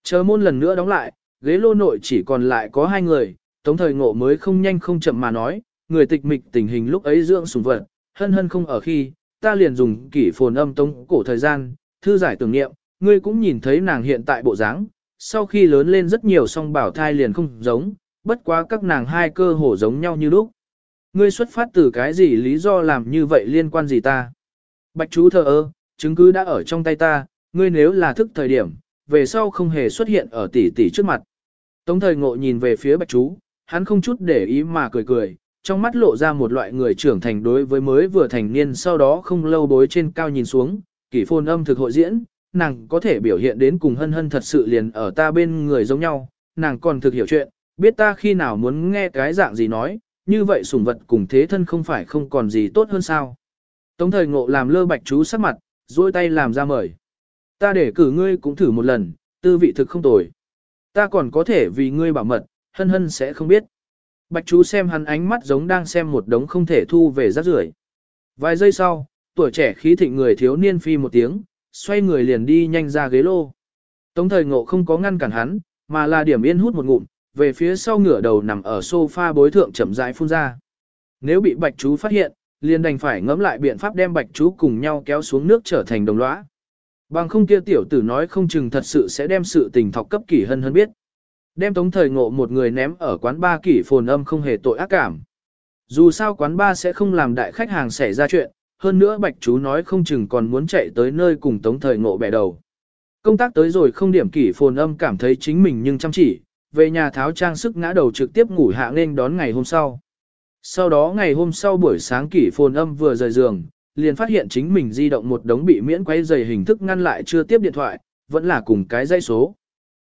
Chờ môn lần nữa đóng lại, ghế lô nội chỉ còn lại có hai người, tống thời ngộ mới không nhanh không chậm mà nói, người tịch mịch tình hình lúc ấy dưỡng sùng vật, hân hân không ở khi, ta liền dùng kỷ phồn âm tống cổ thời gian, thư giải tưởng niệm, ngươi cũng nhìn thấy nàng hiện tại bộ dáng, sau khi lớn lên rất nhiều song bảo thai liền không giống, bất quá các nàng hai cơ hồ giống nhau như lúc. Ngươi xuất phát từ cái gì lý do làm như vậy liên quan gì ta? Bạch chú thờ ơ, chứng cứ đã ở trong tay ta, ngươi nếu là thức thời điểm, về sau không hề xuất hiện ở tỷ tỷ trước mặt. Tống thời ngộ nhìn về phía bạch chú, hắn không chút để ý mà cười cười, trong mắt lộ ra một loại người trưởng thành đối với mới vừa thành niên sau đó không lâu bối trên cao nhìn xuống, kỷ phôn âm thực hội diễn, nàng có thể biểu hiện đến cùng hân hân thật sự liền ở ta bên người giống nhau, nàng còn thực hiểu chuyện, biết ta khi nào muốn nghe cái dạng gì nói, như vậy sủng vật cùng thế thân không phải không còn gì tốt hơn sao. Tống thời ngộ làm lơ bạch chú sắc mặt, duỗi tay làm ra mời. Ta để cử ngươi cũng thử một lần, tư vị thực không tồi. Ta còn có thể vì ngươi bảo mật, hân hân sẽ không biết. Bạch chú xem hắn ánh mắt giống đang xem một đống không thể thu về rác rưởi. Vài giây sau, tuổi trẻ khí thịnh người thiếu niên phi một tiếng, xoay người liền đi nhanh ra ghế lô. Tống thời ngộ không có ngăn cản hắn, mà là điểm yên hút một ngụm, về phía sau ngửa đầu nằm ở sofa bối thượng chậm rãi phun ra. Nếu bị bạch chú phát hiện, liền đành phải ngẫm lại biện pháp đem bạch chú cùng nhau kéo xuống nước trở thành đồng lõa. Bằng không kia tiểu tử nói không chừng thật sự sẽ đem sự tình thọc cấp kỷ hân hân biết. Đem tống thời ngộ một người ném ở quán ba kỷ phồn âm không hề tội ác cảm. Dù sao quán ba sẽ không làm đại khách hàng xảy ra chuyện, hơn nữa bạch chú nói không chừng còn muốn chạy tới nơi cùng tống thời ngộ bẻ đầu. Công tác tới rồi không điểm kỷ phồn âm cảm thấy chính mình nhưng chăm chỉ, về nhà tháo trang sức ngã đầu trực tiếp ngủ hạ nên đón ngày hôm sau. Sau đó ngày hôm sau buổi sáng kỷ phồn âm vừa rời giường, liền phát hiện chính mình di động một đống bị miễn quay dày hình thức ngăn lại chưa tiếp điện thoại, vẫn là cùng cái dây số.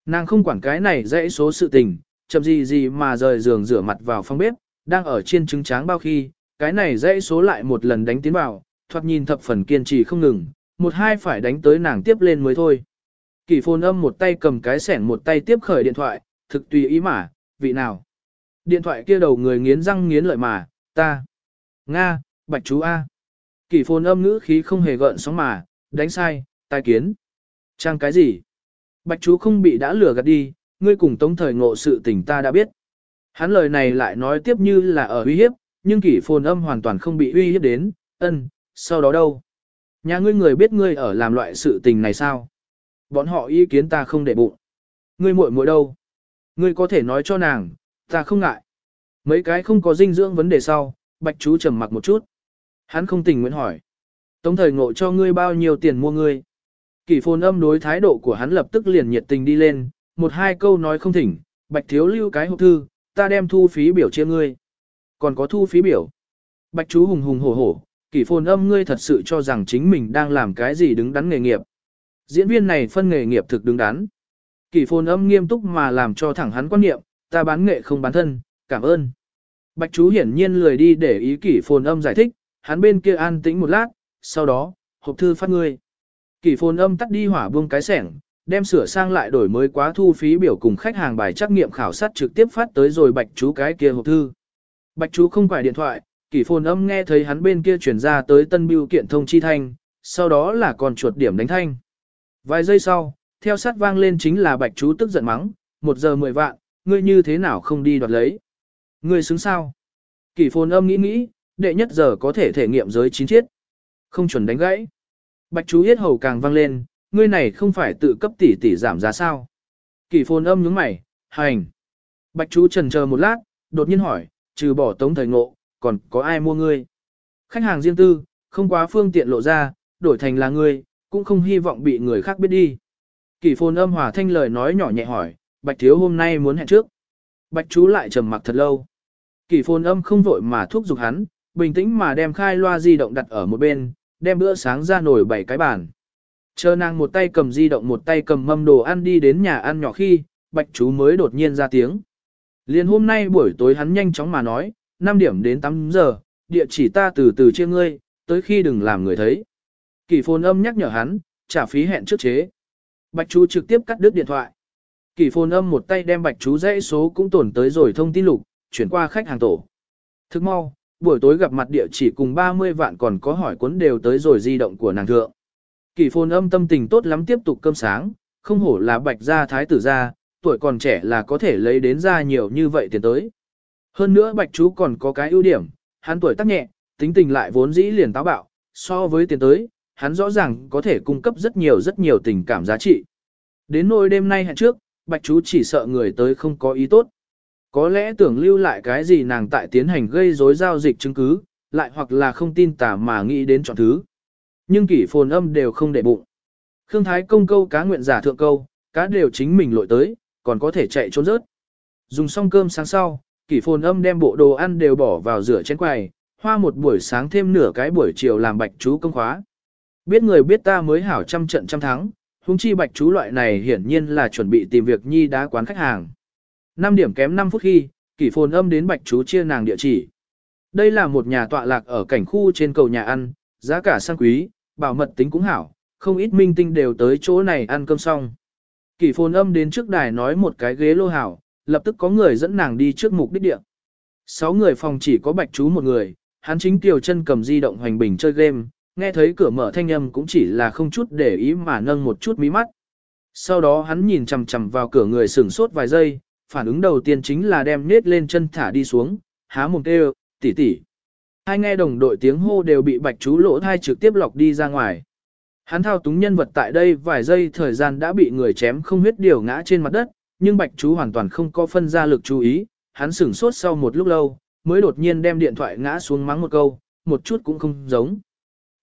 Nàng không quản cái này dãy số sự tình, chậm gì gì mà rời giường rửa mặt vào phòng bếp, đang ở trên trứng tráng bao khi, cái này dãy số lại một lần đánh tiến vào, thoạt nhìn thập phần kiên trì không ngừng, một hai phải đánh tới nàng tiếp lên mới thôi. Kỷ phồn âm một tay cầm cái sẻng một tay tiếp khởi điện thoại, thực tùy ý mà, vị nào. Điện thoại kia đầu người nghiến răng nghiến lợi mà, ta. Nga, bạch chú A. Kỷ phồn âm ngữ khí không hề gợn sóng mà, đánh sai, tai kiến. Trang cái gì? Bạch chú không bị đã lừa gạt đi, ngươi cùng tống thời ngộ sự tình ta đã biết. Hắn lời này lại nói tiếp như là ở uy hiếp, nhưng kỷ phồn âm hoàn toàn không bị uy hiếp đến, ân, sau đó đâu? Nhà ngươi người biết ngươi ở làm loại sự tình này sao? Bọn họ ý kiến ta không để bụng. Ngươi muội muội đâu? Ngươi có thể nói cho nàng, ta không ngại. Mấy cái không có dinh dưỡng vấn đề sau, bạch chú trầm mặc một chút. Hắn không tình nguyện hỏi. Tống thời ngộ cho ngươi bao nhiêu tiền mua ngươi? Kỷ phồn âm đối thái độ của hắn lập tức liền nhiệt tình đi lên, một hai câu nói không thỉnh, bạch thiếu lưu cái hộp thư, ta đem thu phí biểu chia ngươi. Còn có thu phí biểu. Bạch chú hùng hùng hổ hổ, kỷ phồn âm ngươi thật sự cho rằng chính mình đang làm cái gì đứng đắn nghề nghiệp. Diễn viên này phân nghề nghiệp thực đứng đắn. Kỷ phồn âm nghiêm túc mà làm cho thẳng hắn quan niệm, ta bán nghệ không bán thân, cảm ơn. Bạch chú hiển nhiên lười đi để ý kỷ phồn âm giải thích, hắn bên kia an tĩnh một lát, sau đó, hộp thư phát ngươi. Kỷ phồn âm tắt đi hỏa buông cái sẻng, đem sửa sang lại đổi mới quá thu phí biểu cùng khách hàng bài trắc nghiệm khảo sát trực tiếp phát tới rồi bạch chú cái kia hộp thư. Bạch chú không phải điện thoại, kỷ phồn âm nghe thấy hắn bên kia chuyển ra tới tân biêu kiện thông chi thanh, sau đó là còn chuột điểm đánh thanh. Vài giây sau, theo sát vang lên chính là bạch chú tức giận mắng, một giờ mười vạn, ngươi như thế nào không đi đoạt lấy. Ngươi xứng sao? Kỷ phồn âm nghĩ nghĩ, đệ nhất giờ có thể thể nghiệm giới chín chiết. Không chuẩn đánh gãy. Bạch chú yết hầu càng vang lên, ngươi này không phải tự cấp tỷ tỷ giảm giá sao. Kỷ phồn âm nhướng mày, hành. Bạch chú trần chờ một lát, đột nhiên hỏi, trừ bỏ tống thời ngộ, còn có ai mua ngươi? Khách hàng riêng tư, không quá phương tiện lộ ra, đổi thành là ngươi, cũng không hy vọng bị người khác biết đi. Kỷ phồn âm hòa thanh lời nói nhỏ nhẹ hỏi, bạch thiếu hôm nay muốn hẹn trước. Bạch chú lại trầm mặc thật lâu. Kỷ phồn âm không vội mà thúc giục hắn, bình tĩnh mà đem khai loa di động đặt ở một bên, đem bữa sáng ra nổi bảy cái bàn. Chờ nàng một tay cầm di động một tay cầm mâm đồ ăn đi đến nhà ăn nhỏ khi, bạch chú mới đột nhiên ra tiếng. Liền hôm nay buổi tối hắn nhanh chóng mà nói, 5 điểm đến 8 giờ, địa chỉ ta từ từ chia ngươi, tới khi đừng làm người thấy. Kỷ phồn âm nhắc nhở hắn, trả phí hẹn trước chế. Bạch chú trực tiếp cắt đứt điện thoại. Kỷ phồn âm một tay đem bạch chú dãy số cũng tổn tới rồi thông tin lục, chuyển qua khách hàng tổ. Thức mau, buổi tối gặp mặt địa chỉ cùng 30 vạn còn có hỏi cuốn đều tới rồi di động của nàng thượng. Kỳ phồn âm tâm tình tốt lắm tiếp tục cơm sáng, không hổ là bạch gia thái tử gia, tuổi còn trẻ là có thể lấy đến ra nhiều như vậy tiền tới. Hơn nữa bạch chú còn có cái ưu điểm, hắn tuổi tác nhẹ, tính tình lại vốn dĩ liền táo bạo, so với tiền tới, hắn rõ ràng có thể cung cấp rất nhiều rất nhiều tình cảm giá trị. Đến nỗi đêm nay hẹn trước, bạch chú chỉ sợ người tới không có ý tốt. Có lẽ tưởng lưu lại cái gì nàng tại tiến hành gây rối giao dịch chứng cứ, lại hoặc là không tin tả mà nghĩ đến chọn thứ. Nhưng kỷ phồn âm đều không để bụng. Khương Thái công câu cá nguyện giả thượng câu, cá đều chính mình lội tới, còn có thể chạy trốn rớt. Dùng xong cơm sáng sau, kỷ phồn âm đem bộ đồ ăn đều bỏ vào rửa chén quầy, hoa một buổi sáng thêm nửa cái buổi chiều làm bạch chú công khóa. Biết người biết ta mới hảo trăm trận trăm thắng, huống chi bạch chú loại này hiển nhiên là chuẩn bị tìm việc nhi đá quán khách hàng. 5 điểm kém 5 phút khi, kỷ phồn âm đến bạch chú chia nàng địa chỉ. Đây là một nhà tọa lạc ở cảnh khu trên cầu nhà ăn, giá cả sang quý, bảo mật tính cũng hảo, không ít minh tinh đều tới chỗ này ăn cơm xong. Kỷ phồn âm đến trước đài nói một cái ghế lô hảo, lập tức có người dẫn nàng đi trước mục đích địa. Sáu người phòng chỉ có bạch chú một người, hắn chính tiểu chân cầm di động hoành bình chơi game, nghe thấy cửa mở thanh âm cũng chỉ là không chút để ý mà nâng một chút mí mắt. Sau đó hắn nhìn chằm chằm vào cửa người sửng sốt vài giây, phản ứng đầu tiên chính là đem nết lên chân thả đi xuống, há mồm kêu, tỉ tỉ. Hai nghe đồng đội tiếng hô đều bị bạch chú lỗ thai trực tiếp lọc đi ra ngoài. Hắn thao túng nhân vật tại đây vài giây thời gian đã bị người chém không huyết điều ngã trên mặt đất, nhưng bạch chú hoàn toàn không có phân ra lực chú ý, hắn sửng sốt sau một lúc lâu, mới đột nhiên đem điện thoại ngã xuống mắng một câu, một chút cũng không giống.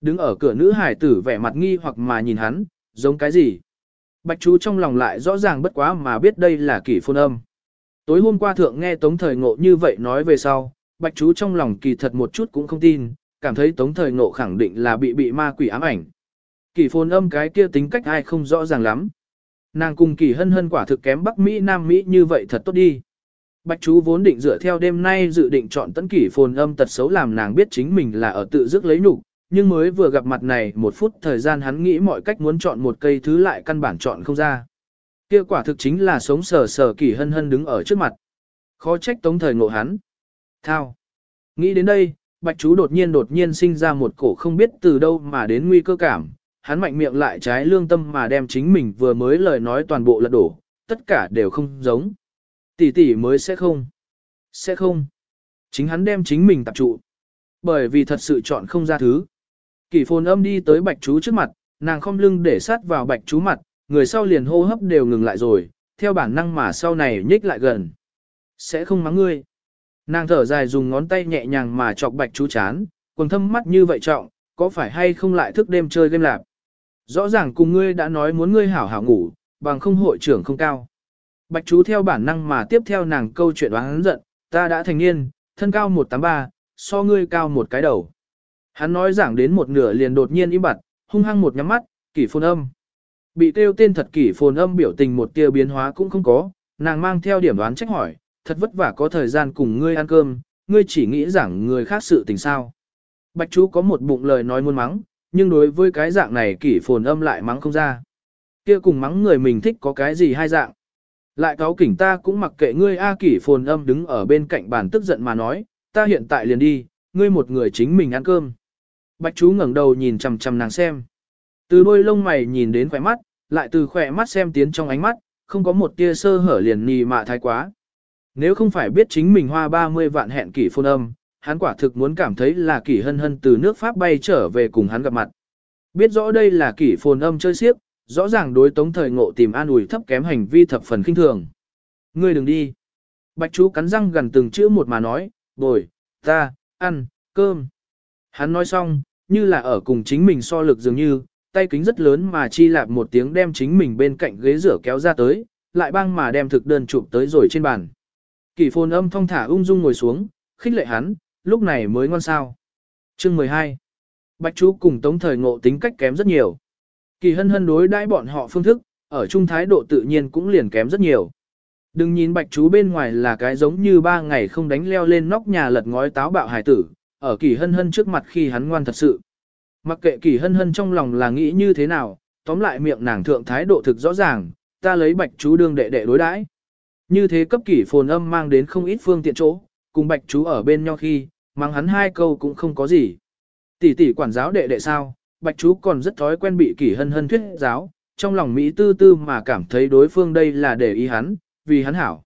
Đứng ở cửa nữ hải tử vẻ mặt nghi hoặc mà nhìn hắn, giống cái gì? Bạch chú trong lòng lại rõ ràng bất quá mà biết đây là kỷ phôn âm. Tối hôm qua thượng nghe Tống Thời Ngộ như vậy nói về sau, bạch chú trong lòng kỳ thật một chút cũng không tin, cảm thấy Tống Thời Ngộ khẳng định là bị bị ma quỷ ám ảnh. kỳ phồn âm cái kia tính cách ai không rõ ràng lắm. Nàng cùng kỳ hân hân quả thực kém Bắc Mỹ Nam Mỹ như vậy thật tốt đi. Bạch chú vốn định dựa theo đêm nay dự định chọn tấn kỷ phồn âm tật xấu làm nàng biết chính mình là ở tự dứt lấy nhục nhưng mới vừa gặp mặt này một phút thời gian hắn nghĩ mọi cách muốn chọn một cây thứ lại căn bản chọn không ra. Kia quả thực chính là sống sờ sờ kỳ hân hân đứng ở trước mặt. Khó trách tống thời ngộ hắn. Thao. Nghĩ đến đây, bạch chú đột nhiên đột nhiên sinh ra một cổ không biết từ đâu mà đến nguy cơ cảm. Hắn mạnh miệng lại trái lương tâm mà đem chính mình vừa mới lời nói toàn bộ lật đổ, tất cả đều không giống. Tỷ tỷ mới sẽ không. Sẽ không. Chính hắn đem chính mình tập trụ. Bởi vì thật sự chọn không ra thứ. Kỷ phồn âm đi tới bạch chú trước mặt, nàng không lưng để sát vào bạch chú mặt, người sau liền hô hấp đều ngừng lại rồi, theo bản năng mà sau này nhích lại gần. Sẽ không mắng ngươi. Nàng thở dài dùng ngón tay nhẹ nhàng mà chọc bạch chú chán, quần thâm mắt như vậy trọng, có phải hay không lại thức đêm chơi game lạp. Rõ ràng cùng ngươi đã nói muốn ngươi hảo hảo ngủ, bằng không hội trưởng không cao. Bạch chú theo bản năng mà tiếp theo nàng câu chuyện oán giận, ta đã thành niên, thân cao 183, so ngươi cao một cái đầu. Hắn nói giảng đến một nửa liền đột nhiên im bặt, hung hăng một nhắm mắt, kỷ phun âm. Bị kêu tên thật kỷ phồn âm biểu tình một tia biến hóa cũng không có, nàng mang theo điểm đoán trách hỏi, thật vất vả có thời gian cùng ngươi ăn cơm, ngươi chỉ nghĩ rằng người khác sự tình sao. Bạch chú có một bụng lời nói muốn mắng, nhưng đối với cái dạng này kỷ phồn âm lại mắng không ra. Kia cùng mắng người mình thích có cái gì hai dạng. Lại cáo kỉnh ta cũng mặc kệ ngươi A kỷ phồn âm đứng ở bên cạnh bàn tức giận mà nói, ta hiện tại liền đi, ngươi một người chính mình ăn cơm. Bạch chú ngẩng đầu nhìn chằm chằm nàng xem. Từ đôi lông mày nhìn đến khỏe mắt, lại từ khỏe mắt xem tiến trong ánh mắt, không có một tia sơ hở liền nì mạ thái quá. Nếu không phải biết chính mình hoa 30 vạn hẹn kỷ phôn âm, hắn quả thực muốn cảm thấy là kỷ hân hân từ nước Pháp bay trở về cùng hắn gặp mặt. Biết rõ đây là kỷ phồn âm chơi xiếc, rõ ràng đối tống thời ngộ tìm an ủi thấp kém hành vi thập phần khinh thường. Ngươi đừng đi. Bạch chú cắn răng gần từng chữ một mà nói, bồi, ta, ăn, cơm. Hắn nói xong, như là ở cùng chính mình so lực dường như, tay kính rất lớn mà chi lạp một tiếng đem chính mình bên cạnh ghế rửa kéo ra tới, lại băng mà đem thực đơn chụp tới rồi trên bàn. Kỷ phồn âm thong thả ung dung ngồi xuống, khích lệ hắn, lúc này mới ngon sao. Chương 12 Bạch chú cùng tống thời ngộ tính cách kém rất nhiều. Kỳ hân hân đối đãi bọn họ phương thức, ở trung thái độ tự nhiên cũng liền kém rất nhiều. Đừng nhìn bạch chú bên ngoài là cái giống như ba ngày không đánh leo lên nóc nhà lật ngói táo bạo hải tử, ở kỳ hân hân trước mặt khi hắn ngoan thật sự. Mặc kệ kỳ hân hân trong lòng là nghĩ như thế nào, tóm lại miệng nàng thượng thái độ thực rõ ràng, ta lấy bạch chú đương đệ đệ đối đãi. Như thế cấp kỷ phồn âm mang đến không ít phương tiện chỗ, cùng bạch chú ở bên nhau khi, mang hắn hai câu cũng không có gì. Tỷ tỷ quản giáo đệ đệ sao, bạch chú còn rất thói quen bị kỷ hân hân thuyết giáo, trong lòng Mỹ tư tư mà cảm thấy đối phương đây là để ý hắn, vì hắn hảo.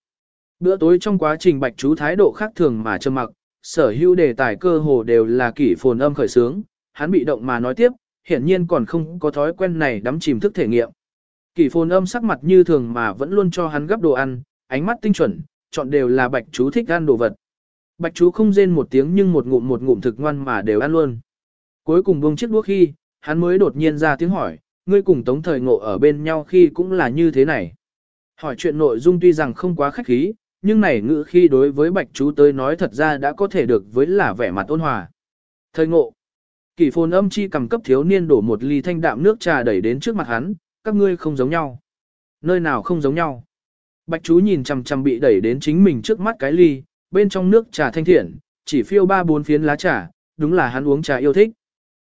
Bữa tối trong quá trình bạch chú thái độ khác thường mà trầm mặc, sở hữu đề tài cơ hồ đều là kỷ phồn âm khởi sướng, hắn bị động mà nói tiếp, hiển nhiên còn không có thói quen này đắm chìm thức thể nghiệm. Kỷ phồn âm sắc mặt như thường mà vẫn luôn cho hắn gấp đồ ăn, ánh mắt tinh chuẩn, chọn đều là bạch chú thích ăn đồ vật. Bạch chú không rên một tiếng nhưng một ngụm một ngụm thực ngoan mà đều ăn luôn. Cuối cùng buông chiếc đũa khi, hắn mới đột nhiên ra tiếng hỏi, ngươi cùng tống thời ngộ ở bên nhau khi cũng là như thế này. Hỏi chuyện nội dung tuy rằng không quá khách khí, nhưng này ngữ khi đối với bạch chú tới nói thật ra đã có thể được với là vẻ mặt ôn hòa. Thời ngộ. Kỷ phồn âm chi cầm cấp thiếu niên đổ một ly thanh đạm nước trà đẩy đến trước mặt hắn, các ngươi không giống nhau. Nơi nào không giống nhau. Bạch chú nhìn chằm chằm bị đẩy đến chính mình trước mắt cái ly, bên trong nước trà thanh thiện, chỉ phiêu ba bốn phiến lá trà, đúng là hắn uống trà yêu thích.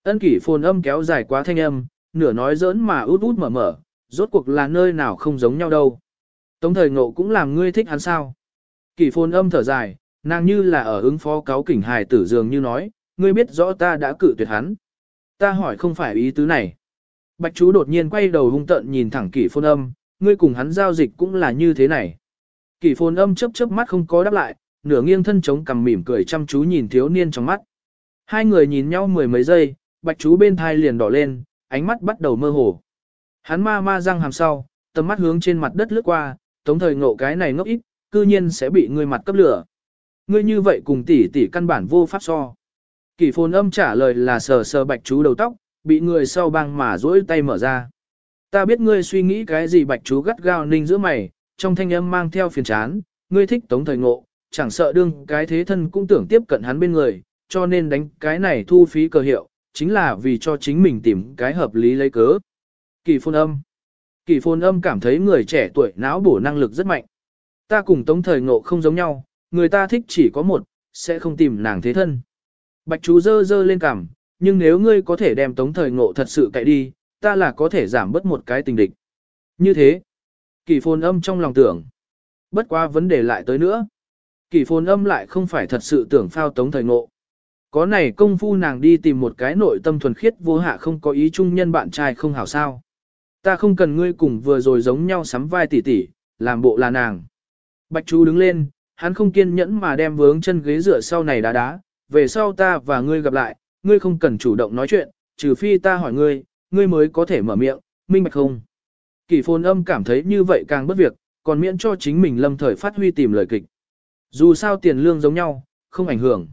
Ân kỷ phồn âm kéo dài quá thanh âm, nửa nói giỡn mà út út mở mở, rốt cuộc là nơi nào không giống nhau đâu. Tống thời ngộ cũng làm ngươi thích hắn sao. Kỷ phồn âm thở dài, nàng như là ở ứng phó cáo kỉnh hài tử dường như nói, ngươi biết rõ ta đã cự tuyệt hắn. Ta hỏi không phải ý tứ này. Bạch chú đột nhiên quay đầu hung tợn nhìn thẳng kỷ Phôn âm, ngươi cùng hắn giao dịch cũng là như thế này. Kỷ Phôn âm chớp chớp mắt không có đáp lại, nửa nghiêng thân chống cằm mỉm cười chăm chú nhìn thiếu niên trong mắt. Hai người nhìn nhau mười mấy giây, bạch chú bên thai liền đỏ lên, ánh mắt bắt đầu mơ hồ. Hắn ma ma răng hàm sau, tầm mắt hướng trên mặt đất lướt qua, tống thời ngộ cái này ngốc ít, cư nhiên sẽ bị người mặt cấp lửa. Ngươi như vậy cùng tỷ tỷ căn bản vô pháp so. Kỷ phồn âm trả lời là sờ sờ bạch chú đầu tóc, bị người sau băng mà duỗi tay mở ra. Ta biết ngươi suy nghĩ cái gì bạch chú gắt gao ninh giữa mày, trong thanh âm mang theo phiền chán, ngươi thích tống thời ngộ, chẳng sợ đương cái thế thân cũng tưởng tiếp cận hắn bên người, cho nên đánh cái này thu phí cờ hiệu, chính là vì cho chính mình tìm cái hợp lý lấy cớ. Kỳ phôn âm Kỳ phôn âm cảm thấy người trẻ tuổi não bổ năng lực rất mạnh. Ta cùng tống thời ngộ không giống nhau, người ta thích chỉ có một, sẽ không tìm nàng thế thân. Bạch chú dơ dơ lên cằm, nhưng nếu ngươi có thể đem tống thời ngộ thật sự cậy đi, ta là có thể giảm bớt một cái tình địch. Như thế, kỳ phồn âm trong lòng tưởng. Bất qua vấn đề lại tới nữa. Kỳ phồn âm lại không phải thật sự tưởng phao tống thời ngộ. Có này công phu nàng đi tìm một cái nội tâm thuần khiết vô hạ không có ý chung nhân bạn trai không hảo sao. Ta không cần ngươi cùng vừa rồi giống nhau sắm vai tỉ tỉ, làm bộ là nàng. Bạch chú đứng lên, hắn không kiên nhẫn mà đem vướng chân ghế dựa sau này đá đá, về sau ta và ngươi gặp lại, ngươi không cần chủ động nói chuyện, trừ phi ta hỏi ngươi, ngươi mới có thể mở miệng, minh bạch không? Kỷ phồn âm cảm thấy như vậy càng bất việc, còn miễn cho chính mình lâm thời phát huy tìm lời kịch. Dù sao tiền lương giống nhau, không ảnh hưởng.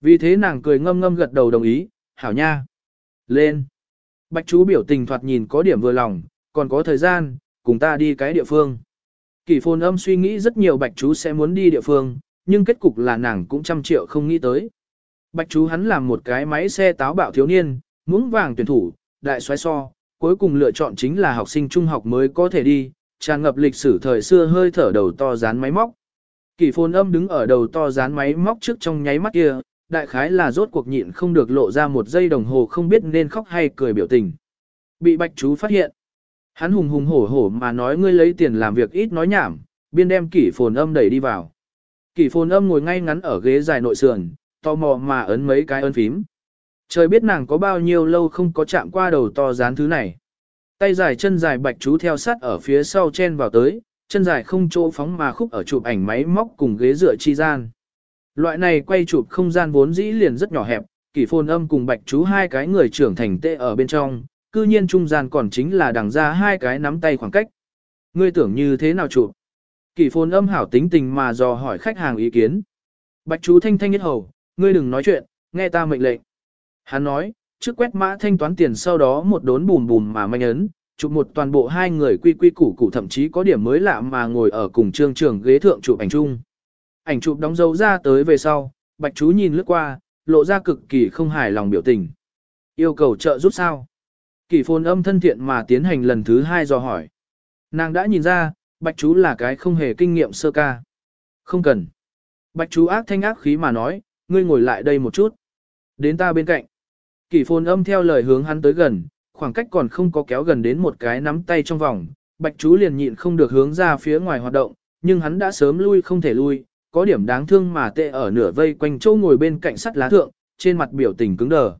Vì thế nàng cười ngâm ngâm gật đầu đồng ý, hảo nha. Lên. Bạch chú biểu tình thoạt nhìn có điểm vừa lòng, còn có thời gian, cùng ta đi cái địa phương. Kỷ phồn âm suy nghĩ rất nhiều bạch chú sẽ muốn đi địa phương, nhưng kết cục là nàng cũng trăm triệu không nghĩ tới. Bạch chú hắn làm một cái máy xe táo bạo thiếu niên, muốn vàng tuyển thủ, đại xoáy so, cuối cùng lựa chọn chính là học sinh trung học mới có thể đi, tràn ngập lịch sử thời xưa hơi thở đầu to dán máy móc. Kỷ phồn âm đứng ở đầu to dán máy móc trước trong nháy mắt kia, đại khái là rốt cuộc nhịn không được lộ ra một giây đồng hồ không biết nên khóc hay cười biểu tình. Bị bạch chú phát hiện. Hắn hùng hùng hổ hổ mà nói ngươi lấy tiền làm việc ít nói nhảm, biên đem kỷ phồn âm đẩy đi vào. Kỷ phồn âm ngồi ngay ngắn ở ghế dài nội sườn, tò mò mà ấn mấy cái ấn phím. Trời biết nàng có bao nhiêu lâu không có chạm qua đầu to dán thứ này. Tay dài chân dài bạch chú theo sát ở phía sau chen vào tới, chân dài không chỗ phóng mà khúc ở chụp ảnh máy móc cùng ghế dựa chi gian. Loại này quay chụp không gian vốn dĩ liền rất nhỏ hẹp, kỷ phồn âm cùng bạch chú hai cái người trưởng thành tệ ở bên trong, cư nhiên trung gian còn chính là đằng ra hai cái nắm tay khoảng cách. Ngươi tưởng như thế nào chụp? Kỷ phồn âm hảo tính tình mà dò hỏi khách hàng ý kiến. Bạch chú thanh thanh nhất hầu, ngươi đừng nói chuyện, nghe ta mệnh lệnh. Hắn nói, trước quét mã thanh toán tiền sau đó một đốn bùm bùm mà manh ấn, chụp một toàn bộ hai người quy quy củ củ thậm chí có điểm mới lạ mà ngồi ở cùng trương trường ghế thượng chụp ảnh chung. Ảnh chụp đóng dấu ra tới về sau, bạch chú nhìn lướt qua, lộ ra cực kỳ không hài lòng biểu tình. Yêu cầu trợ giúp sao? Kỳ phồn âm thân thiện mà tiến hành lần thứ hai dò hỏi. Nàng đã nhìn ra, Bạch chú là cái không hề kinh nghiệm sơ ca. Không cần. Bạch chú ác thanh ác khí mà nói, ngươi ngồi lại đây một chút. Đến ta bên cạnh. Kỷ phồn âm theo lời hướng hắn tới gần, khoảng cách còn không có kéo gần đến một cái nắm tay trong vòng. Bạch chú liền nhịn không được hướng ra phía ngoài hoạt động, nhưng hắn đã sớm lui không thể lui, có điểm đáng thương mà tệ ở nửa vây quanh châu ngồi bên cạnh sắt lá thượng, trên mặt biểu tình cứng đờ.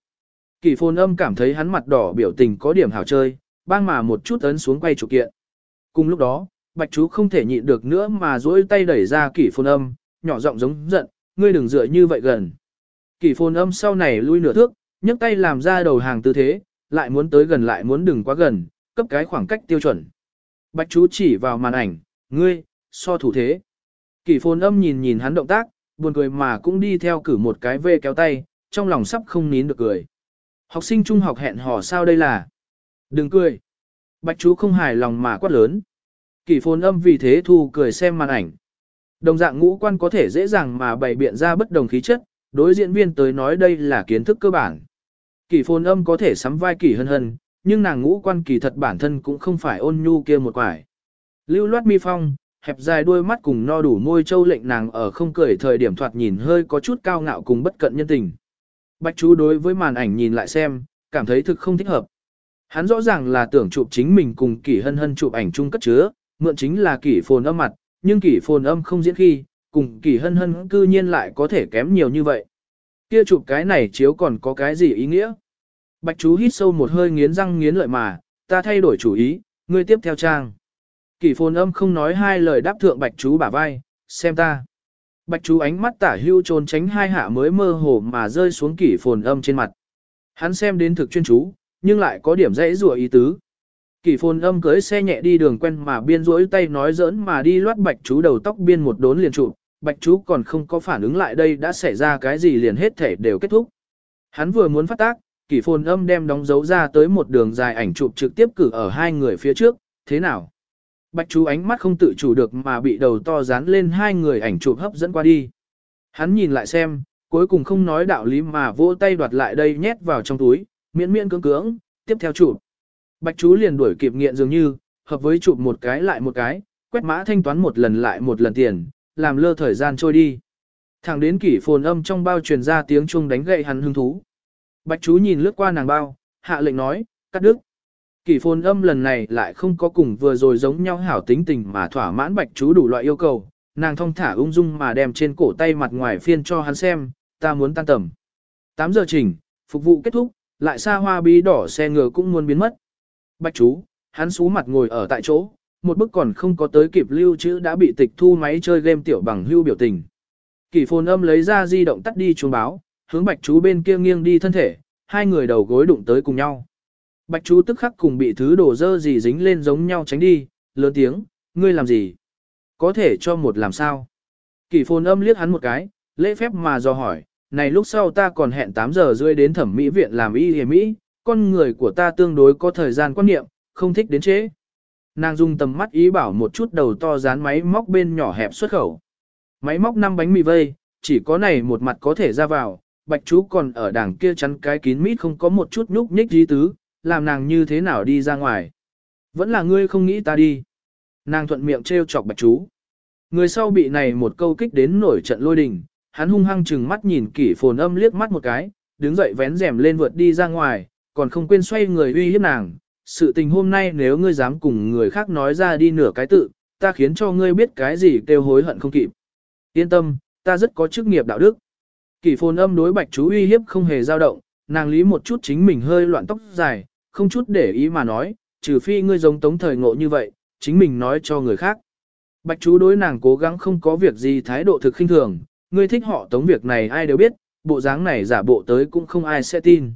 Kỷ phồn âm cảm thấy hắn mặt đỏ biểu tình có điểm hảo chơi, bang mà một chút ấn xuống quay chủ kiện. Cùng lúc đó, bạch chú không thể nhịn được nữa mà duỗi tay đẩy ra kỷ phồn âm, nhỏ giọng giống giận, ngươi đừng dựa như vậy gần. Kỷ phồn âm sau này lui nửa thước, nhấc tay làm ra đầu hàng tư thế, lại muốn tới gần lại muốn đừng quá gần, cấp cái khoảng cách tiêu chuẩn. Bạch chú chỉ vào màn ảnh, ngươi, so thủ thế. Kỷ phồn âm nhìn nhìn hắn động tác, buồn cười mà cũng đi theo cử một cái vê kéo tay, trong lòng sắp không nín được cười. Học sinh trung học hẹn hò sao đây là? Đừng cười. Bạch chú không hài lòng mà quát lớn. Kỷ phồn âm vì thế thu cười xem màn ảnh. Đồng dạng ngũ quan có thể dễ dàng mà bày biện ra bất đồng khí chất, đối diễn viên tới nói đây là kiến thức cơ bản. Kỷ phồn âm có thể sắm vai kỷ hân hân, nhưng nàng ngũ quan kỳ thật bản thân cũng không phải ôn nhu kia một quải. Lưu loát mi phong, hẹp dài đôi mắt cùng no đủ môi châu lệnh nàng ở không cười thời điểm thoạt nhìn hơi có chút cao ngạo cùng bất cận nhân tình. Bạch chú đối với màn ảnh nhìn lại xem, cảm thấy thực không thích hợp. Hắn rõ ràng là tưởng chụp chính mình cùng kỷ hân hân chụp ảnh chung cất chứa, mượn chính là kỷ phồn âm mặt, nhưng kỷ phồn âm không diễn khi, cùng kỷ hân hân cư nhiên lại có thể kém nhiều như vậy. Kia chụp cái này chiếu còn có cái gì ý nghĩa? Bạch chú hít sâu một hơi nghiến răng nghiến lợi mà, ta thay đổi chủ ý, ngươi tiếp theo trang. Kỷ phồn âm không nói hai lời đáp thượng bạch chú bả vai, xem ta. Bạch chú ánh mắt tả hưu trốn tránh hai hạ mới mơ hồ mà rơi xuống kỷ phồn âm trên mặt. Hắn xem đến thực chuyên chú, nhưng lại có điểm dễ rùa ý tứ. Kỳ phồn âm cưới xe nhẹ đi đường quen mà biên rỗi tay nói giỡn mà đi loát bạch chú đầu tóc biên một đốn liền trụ, bạch chú còn không có phản ứng lại đây đã xảy ra cái gì liền hết thể đều kết thúc. Hắn vừa muốn phát tác, Kỳ phồn âm đem đóng dấu ra tới một đường dài ảnh chụp trực tiếp cử ở hai người phía trước, thế nào? Bạch chú ánh mắt không tự chủ được mà bị đầu to dán lên hai người ảnh chụp hấp dẫn qua đi. Hắn nhìn lại xem, cuối cùng không nói đạo lý mà vỗ tay đoạt lại đây nhét vào trong túi, miễn miễn cưỡng cưỡng, tiếp theo chụp. Bạch chú liền đuổi kịp nghiện dường như, hợp với chụp một cái lại một cái, quét mã thanh toán một lần lại một lần tiền, làm lơ thời gian trôi đi. Thẳng đến kỷ phồn âm trong bao truyền ra tiếng chuông đánh gậy hắn hứng thú. Bạch chú nhìn lướt qua nàng bao, hạ lệnh nói, cắt đứt. Kỷ phồn âm lần này lại không có cùng vừa rồi giống nhau hảo tính tình mà thỏa mãn bạch chú đủ loại yêu cầu, nàng thong thả ung dung mà đem trên cổ tay mặt ngoài phiên cho hắn xem, ta muốn tan tầm. 8 giờ chỉnh, phục vụ kết thúc, lại xa hoa bí đỏ xe ngựa cũng muốn biến mất. Bạch chú, hắn xú mặt ngồi ở tại chỗ, một bức còn không có tới kịp lưu trữ đã bị tịch thu máy chơi game tiểu bằng hưu biểu tình. Kỷ phồn âm lấy ra di động tắt đi chuông báo, hướng bạch chú bên kia nghiêng đi thân thể, hai người đầu gối đụng tới cùng nhau. Bạch chú tức khắc cùng bị thứ đổ dơ gì dính lên giống nhau tránh đi, lớn tiếng, ngươi làm gì? Có thể cho một làm sao? Kỷ phồn âm liếc hắn một cái, lễ phép mà do hỏi, này lúc sau ta còn hẹn 8 giờ rưỡi đến thẩm mỹ viện làm y hề mỹ, con người của ta tương đối có thời gian quan niệm, không thích đến chế. Nàng dùng tầm mắt ý bảo một chút đầu to dán máy móc bên nhỏ hẹp xuất khẩu. Máy móc 5 bánh mì vây, chỉ có này một mặt có thể ra vào, bạch chú còn ở đằng kia chắn cái kín mít không có một chút nhúc nhích dí tứ, làm nàng như thế nào đi ra ngoài. Vẫn là ngươi không nghĩ ta đi. Nàng thuận miệng trêu chọc bạch chú. Người sau bị này một câu kích đến nổi trận lôi đình, hắn hung hăng chừng mắt nhìn kỷ phồn âm liếc mắt một cái, đứng dậy vén rèm lên vượt đi ra ngoài, còn không quên xoay người uy hiếp nàng. Sự tình hôm nay nếu ngươi dám cùng người khác nói ra đi nửa cái tự, ta khiến cho ngươi biết cái gì kêu hối hận không kịp. Yên tâm, ta rất có chức nghiệp đạo đức. Kỷ phồn âm đối bạch chú uy hiếp không hề dao động, nàng lý một chút chính mình hơi loạn tóc dài, không chút để ý mà nói, trừ phi ngươi giống tống thời ngộ như vậy, chính mình nói cho người khác. Bạch chú đối nàng cố gắng không có việc gì thái độ thực khinh thường, ngươi thích họ tống việc này ai đều biết, bộ dáng này giả bộ tới cũng không ai sẽ tin.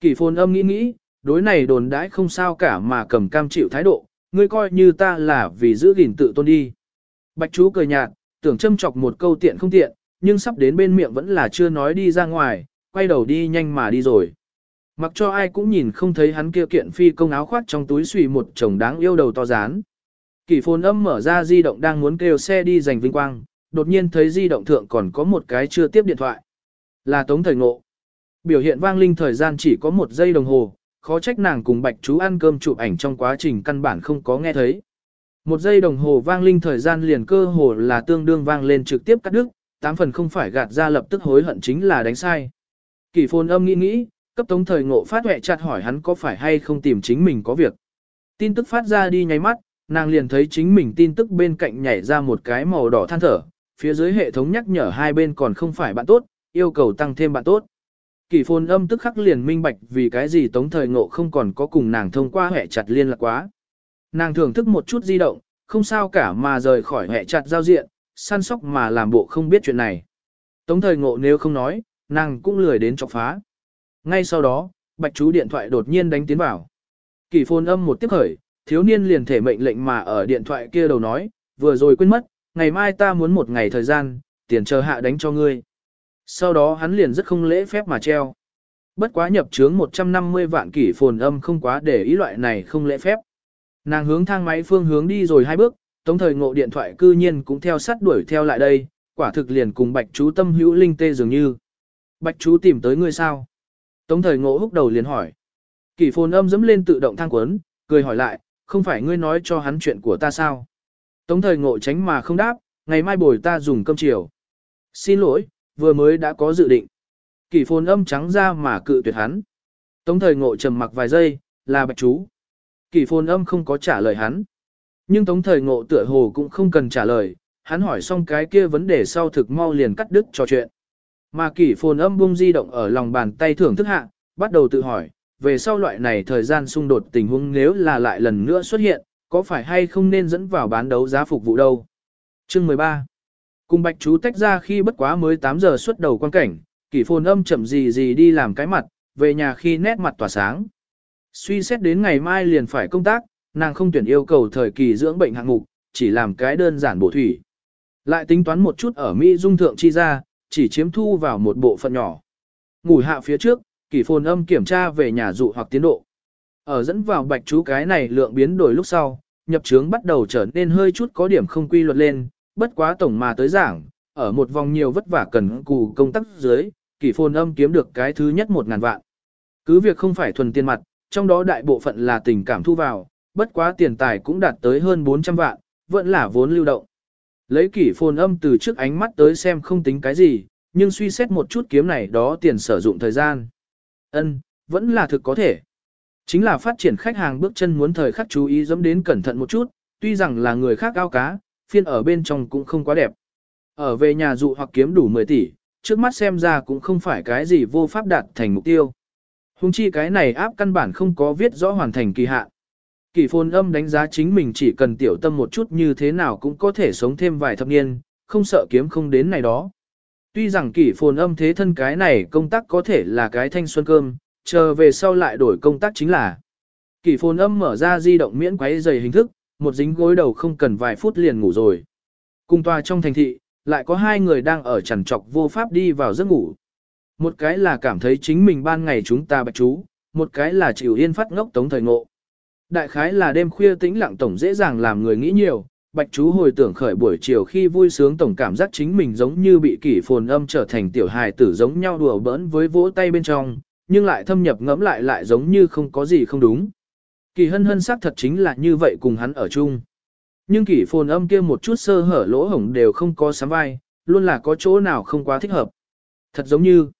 Kỳ phồn âm nghĩ nghĩ, đối này đồn đãi không sao cả mà cầm cam chịu thái độ, ngươi coi như ta là vì giữ gìn tự tôn đi. Bạch chú cười nhạt, tưởng châm chọc một câu tiện không tiện, nhưng sắp đến bên miệng vẫn là chưa nói đi ra ngoài, quay đầu đi nhanh mà đi rồi. Mặc cho ai cũng nhìn không thấy hắn kia kiện phi công áo khoác trong túi xùy một chồng đáng yêu đầu to rán. Kỷ phồn âm mở ra di động đang muốn kêu xe đi giành vinh quang, đột nhiên thấy di động thượng còn có một cái chưa tiếp điện thoại. Là tống thời ngộ. Biểu hiện vang linh thời gian chỉ có một giây đồng hồ, khó trách nàng cùng bạch chú ăn cơm chụp ảnh trong quá trình căn bản không có nghe thấy. Một giây đồng hồ vang linh thời gian liền cơ hồ là tương đương vang lên trực tiếp cắt đứt, tám phần không phải gạt ra lập tức hối hận chính là đánh sai. Kỷ phồn âm nghĩ nghĩ, cấp tống thời ngộ phát huệ chặt hỏi hắn có phải hay không tìm chính mình có việc. Tin tức phát ra đi nháy mắt, nàng liền thấy chính mình tin tức bên cạnh nhảy ra một cái màu đỏ than thở, phía dưới hệ thống nhắc nhở hai bên còn không phải bạn tốt, yêu cầu tăng thêm bạn tốt. Kỷ phồn âm tức khắc liền minh bạch vì cái gì tống thời ngộ không còn có cùng nàng thông qua hệ chặt liên lạc quá. Nàng thưởng thức một chút di động, không sao cả mà rời khỏi hệ chặt giao diện, săn sóc mà làm bộ không biết chuyện này. Tống thời ngộ nếu không nói, nàng cũng lười đến chọc phá. Ngay sau đó, bạch chú điện thoại đột nhiên đánh tiến vào. Kỷ phồn âm một tiếp khởi, thiếu niên liền thể mệnh lệnh mà ở điện thoại kia đầu nói, vừa rồi quên mất, ngày mai ta muốn một ngày thời gian, tiền chờ hạ đánh cho ngươi. Sau đó hắn liền rất không lễ phép mà treo. Bất quá nhập trướng 150 vạn kỷ phồn âm không quá để ý loại này không lễ phép. Nàng hướng thang máy phương hướng đi rồi hai bước, tống thời ngộ điện thoại cư nhiên cũng theo sát đuổi theo lại đây, quả thực liền cùng bạch chú tâm hữu linh tê dường như. Bạch chú tìm tới ngươi sao? Tống thời ngộ húc đầu liền hỏi. Kỷ phồn âm dẫm lên tự động thang quấn, cười hỏi lại, không phải ngươi nói cho hắn chuyện của ta sao? Tống thời ngộ tránh mà không đáp, ngày mai bồi ta dùng cơm chiều. Xin lỗi, vừa mới đã có dự định. Kỷ phồn âm trắng ra mà cự tuyệt hắn. Tống thời ngộ trầm mặc vài giây, là bạch chú. Kỷ phồn âm không có trả lời hắn. Nhưng tống thời ngộ tựa hồ cũng không cần trả lời, hắn hỏi xong cái kia vấn đề sau thực mau liền cắt đứt trò chuyện. Mà kỷ phồn âm bung di động ở lòng bàn tay thưởng thức hạ, bắt đầu tự hỏi, về sau loại này thời gian xung đột tình huống nếu là lại lần nữa xuất hiện, có phải hay không nên dẫn vào bán đấu giá phục vụ đâu. Chương 13 Cùng bạch chú tách ra khi bất quá mới 8 giờ xuất đầu quan cảnh, kỷ phồn âm chậm gì gì đi làm cái mặt, về nhà khi nét mặt tỏa sáng. Suy xét đến ngày mai liền phải công tác, nàng không tuyển yêu cầu thời kỳ dưỡng bệnh hạng mục, chỉ làm cái đơn giản bổ thủy. Lại tính toán một chút ở Mỹ dung thượng chi ra, chỉ chiếm thu vào một bộ phận nhỏ. Ngủ hạ phía trước, kỷ phồn âm kiểm tra về nhà dụ hoặc tiến độ. Ở dẫn vào bạch chú cái này lượng biến đổi lúc sau, nhập trướng bắt đầu trở nên hơi chút có điểm không quy luật lên, bất quá tổng mà tới giảng, ở một vòng nhiều vất vả cần cù công tác dưới, kỷ phồn âm kiếm được cái thứ nhất một ngàn vạn. Cứ việc không phải thuần tiền mặt, trong đó đại bộ phận là tình cảm thu vào, bất quá tiền tài cũng đạt tới hơn 400 vạn, vẫn là vốn lưu động. Lấy kỷ phồn âm từ trước ánh mắt tới xem không tính cái gì, nhưng suy xét một chút kiếm này đó tiền sử dụng thời gian. ân vẫn là thực có thể. Chính là phát triển khách hàng bước chân muốn thời khắc chú ý dẫm đến cẩn thận một chút, tuy rằng là người khác ao cá, phiên ở bên trong cũng không quá đẹp. Ở về nhà dụ hoặc kiếm đủ 10 tỷ, trước mắt xem ra cũng không phải cái gì vô pháp đạt thành mục tiêu. Hùng chi cái này áp căn bản không có viết rõ hoàn thành kỳ hạn. Kỳ phồn âm đánh giá chính mình chỉ cần tiểu tâm một chút như thế nào cũng có thể sống thêm vài thập niên, không sợ kiếm không đến này đó. Tuy rằng kỷ phồn âm thế thân cái này công tác có thể là cái thanh xuân cơm, chờ về sau lại đổi công tác chính là. Kỷ phồn âm mở ra di động miễn quấy dày hình thức, một dính gối đầu không cần vài phút liền ngủ rồi. Cùng tòa trong thành thị, lại có hai người đang ở chằn trọc vô pháp đi vào giấc ngủ. Một cái là cảm thấy chính mình ban ngày chúng ta bạch chú, một cái là chịu yên phát ngốc tống thời ngộ. Đại khái là đêm khuya tĩnh lặng tổng dễ dàng làm người nghĩ nhiều, bạch chú hồi tưởng khởi buổi chiều khi vui sướng tổng cảm giác chính mình giống như bị kỷ phồn âm trở thành tiểu hài tử giống nhau đùa bỡn với vỗ tay bên trong, nhưng lại thâm nhập ngẫm lại lại giống như không có gì không đúng. Kỳ hân hân xác thật chính là như vậy cùng hắn ở chung. Nhưng kỷ phồn âm kia một chút sơ hở lỗ hổng đều không có sắm vai, luôn là có chỗ nào không quá thích hợp. Thật giống như,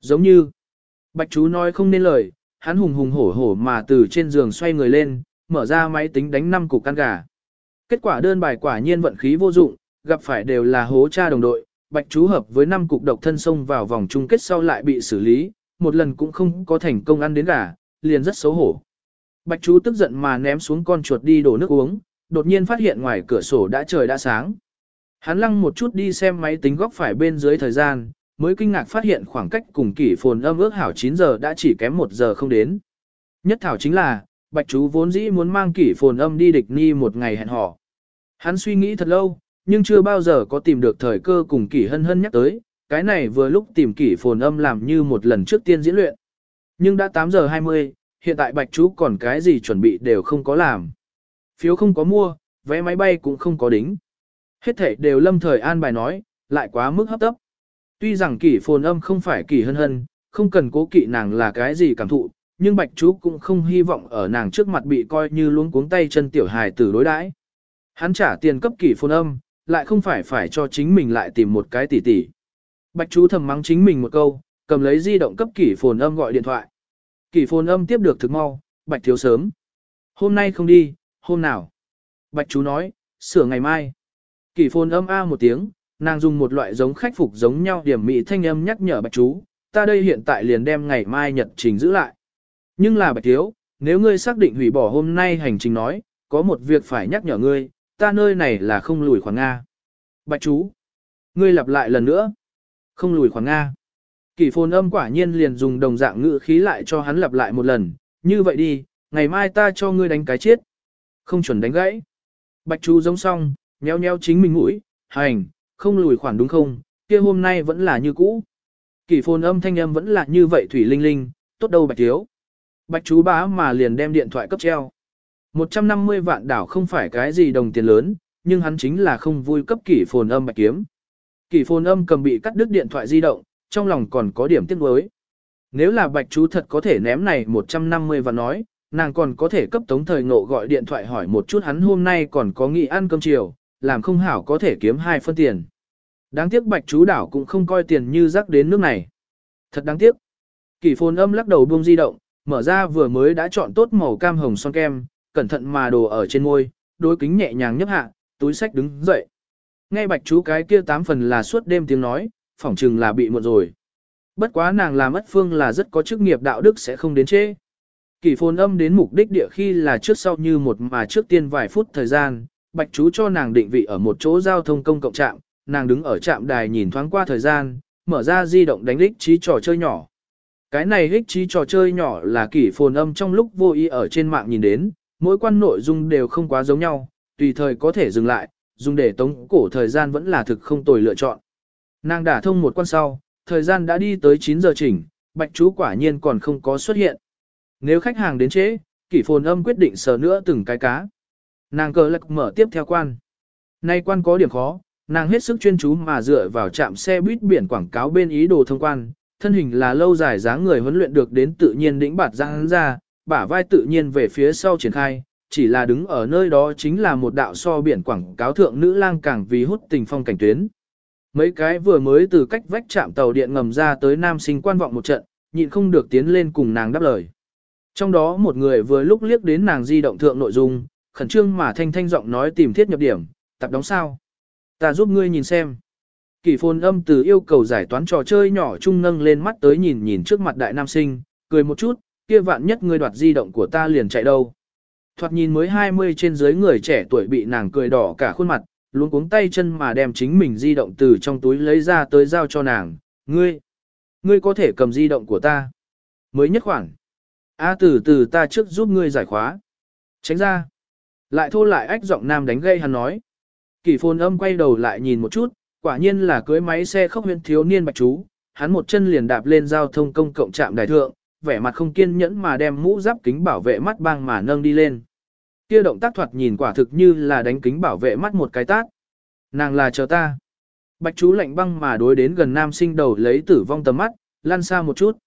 giống như, bạch chú nói không nên lời, hắn hùng hùng hổ hổ mà từ trên giường xoay người lên, mở ra máy tính đánh năm cục căn gà. Kết quả đơn bài quả nhiên vận khí vô dụng, gặp phải đều là hố cha đồng đội, bạch chú hợp với năm cục độc thân xông vào vòng chung kết sau lại bị xử lý, một lần cũng không có thành công ăn đến gà, liền rất xấu hổ. Bạch chú tức giận mà ném xuống con chuột đi đổ nước uống, đột nhiên phát hiện ngoài cửa sổ đã trời đã sáng. Hắn lăng một chút đi xem máy tính góc phải bên dưới thời gian, mới kinh ngạc phát hiện khoảng cách cùng kỷ phồn âm ước hảo 9 giờ đã chỉ kém 1 giờ không đến. Nhất thảo chính là, bạch chú vốn dĩ muốn mang kỷ phồn âm đi địch ni một ngày hẹn hò. Hắn suy nghĩ thật lâu, nhưng chưa bao giờ có tìm được thời cơ cùng kỷ hân hân nhắc tới, cái này vừa lúc tìm kỷ phồn âm làm như một lần trước tiên diễn luyện. Nhưng đã 8 giờ 20, hiện tại bạch chú còn cái gì chuẩn bị đều không có làm. Phiếu không có mua, vé máy bay cũng không có đính. Hết thể đều lâm thời an bài nói, lại quá mức hấp tấp. Tuy rằng kỷ phồn âm không phải kỷ hân hân, không cần cố kỵ nàng là cái gì cảm thụ, nhưng bạch chú cũng không hy vọng ở nàng trước mặt bị coi như luống cuống tay chân tiểu hài tử đối đãi. Hắn trả tiền cấp kỷ phồn âm, lại không phải phải cho chính mình lại tìm một cái tỷ tỷ. Bạch chú thầm mắng chính mình một câu, cầm lấy di động cấp kỷ phồn âm gọi điện thoại. Kỷ phồn âm tiếp được thực mau, bạch thiếu sớm. Hôm nay không đi, hôm nào? Bạch chú nói, sửa ngày mai. Kỷ phồn âm a một tiếng, nàng dùng một loại giống khách phục giống nhau điểm mỹ thanh âm nhắc nhở bạch chú, ta đây hiện tại liền đem ngày mai nhật trình giữ lại. Nhưng là bạch thiếu, nếu ngươi xác định hủy bỏ hôm nay hành trình nói, có một việc phải nhắc nhở ngươi, ta nơi này là không lùi khoảng Nga. Bạch chú, ngươi lặp lại lần nữa, không lùi khoảng Nga. Kỷ phồn âm quả nhiên liền dùng đồng dạng ngữ khí lại cho hắn lặp lại một lần, như vậy đi, ngày mai ta cho ngươi đánh cái chết. Không chuẩn đánh gãy. Bạch chú giống xong, nheo nheo chính mình mũi, hành, không lùi khoản đúng không, kia hôm nay vẫn là như cũ. Kỷ phồn âm thanh âm vẫn là như vậy thủy linh linh, tốt đâu bạch thiếu. Bạch chú bá mà liền đem điện thoại cấp treo. 150 vạn đảo không phải cái gì đồng tiền lớn, nhưng hắn chính là không vui cấp kỷ phồn âm bạch kiếm. Kỷ phồn âm cầm bị cắt đứt điện thoại di động, trong lòng còn có điểm tiếc nuối. Nếu là bạch chú thật có thể ném này 150 và nói, nàng còn có thể cấp tống thời ngộ gọi điện thoại hỏi một chút hắn hôm nay còn có nghị ăn cơm chiều, làm không hảo có thể kiếm hai phân tiền. Đáng tiếc bạch chú đảo cũng không coi tiền như rắc đến nước này. Thật đáng tiếc. Kỷ phồn âm lắc đầu buông di động, mở ra vừa mới đã chọn tốt màu cam hồng son kem, cẩn thận mà đồ ở trên môi, đôi kính nhẹ nhàng nhấp hạ, túi sách đứng dậy. Nghe bạch chú cái kia tám phần là suốt đêm tiếng nói, phỏng chừng là bị muộn rồi. Bất quá nàng làm mất phương là rất có chức nghiệp đạo đức sẽ không đến trễ. Kỷ phồn âm đến mục đích địa khi là trước sau như một mà trước tiên vài phút thời gian, bạch chú cho nàng định vị ở một chỗ giao thông công cộng trạm, nàng đứng ở trạm đài nhìn thoáng qua thời gian, mở ra di động đánh lích trí trò chơi nhỏ. Cái này lích trí trò chơi nhỏ là kỷ phồn âm trong lúc vô ý ở trên mạng nhìn đến, mỗi quan nội dung đều không quá giống nhau, tùy thời có thể dừng lại, dùng để tống cổ thời gian vẫn là thực không tồi lựa chọn. Nàng đả thông một quan sau, thời gian đã đi tới 9 giờ chỉnh, bạch chú quả nhiên còn không có xuất hiện. Nếu khách hàng đến trễ, kỷ phồn âm quyết định sờ nữa từng cái cá. Nàng cờ lạc mở tiếp theo quan. Nay quan có điểm khó, nàng hết sức chuyên chú mà dựa vào trạm xe buýt biển quảng cáo bên ý đồ thông quan, thân hình là lâu dài dáng người huấn luyện được đến tự nhiên đĩnh bạt răng ra, bả vai tự nhiên về phía sau triển khai, chỉ là đứng ở nơi đó chính là một đạo so biển quảng cáo thượng nữ lang càng vì hút tình phong cảnh tuyến. Mấy cái vừa mới từ cách vách chạm tàu điện ngầm ra tới nam sinh quan vọng một trận, nhịn không được tiến lên cùng nàng đáp lời. Trong đó một người vừa lúc liếc đến nàng di động thượng nội dung, khẩn trương mà thanh thanh giọng nói tìm thiết nhập điểm, tập đóng sao. Ta giúp ngươi nhìn xem. Kỳ phồn âm từ yêu cầu giải toán trò chơi nhỏ trung nâng lên mắt tới nhìn nhìn trước mặt đại nam sinh, cười một chút, kia vạn nhất ngươi đoạt di động của ta liền chạy đâu. Thoạt nhìn mới 20 trên dưới người trẻ tuổi bị nàng cười đỏ cả khuôn mặt, luôn cuống tay chân mà đem chính mình di động từ trong túi lấy ra tới giao cho nàng, ngươi, ngươi có thể cầm di động của ta. Mới nhất khoảng. A từ từ ta trước giúp ngươi giải khóa. Tránh ra. Lại thô lại ách giọng nam đánh gây hắn nói. Kỷ phồn âm quay đầu lại nhìn một chút, quả nhiên là cưới máy xe không huyện thiếu niên bạch chú, hắn một chân liền đạp lên giao thông công cộng trạm đài thượng, vẻ mặt không kiên nhẫn mà đem mũ giáp kính bảo vệ mắt băng mà nâng đi lên. Kia động tác thoạt nhìn quả thực như là đánh kính bảo vệ mắt một cái tát. Nàng là chờ ta. Bạch chú lạnh băng mà đối đến gần nam sinh đầu lấy tử vong tầm mắt, lăn xa một chút.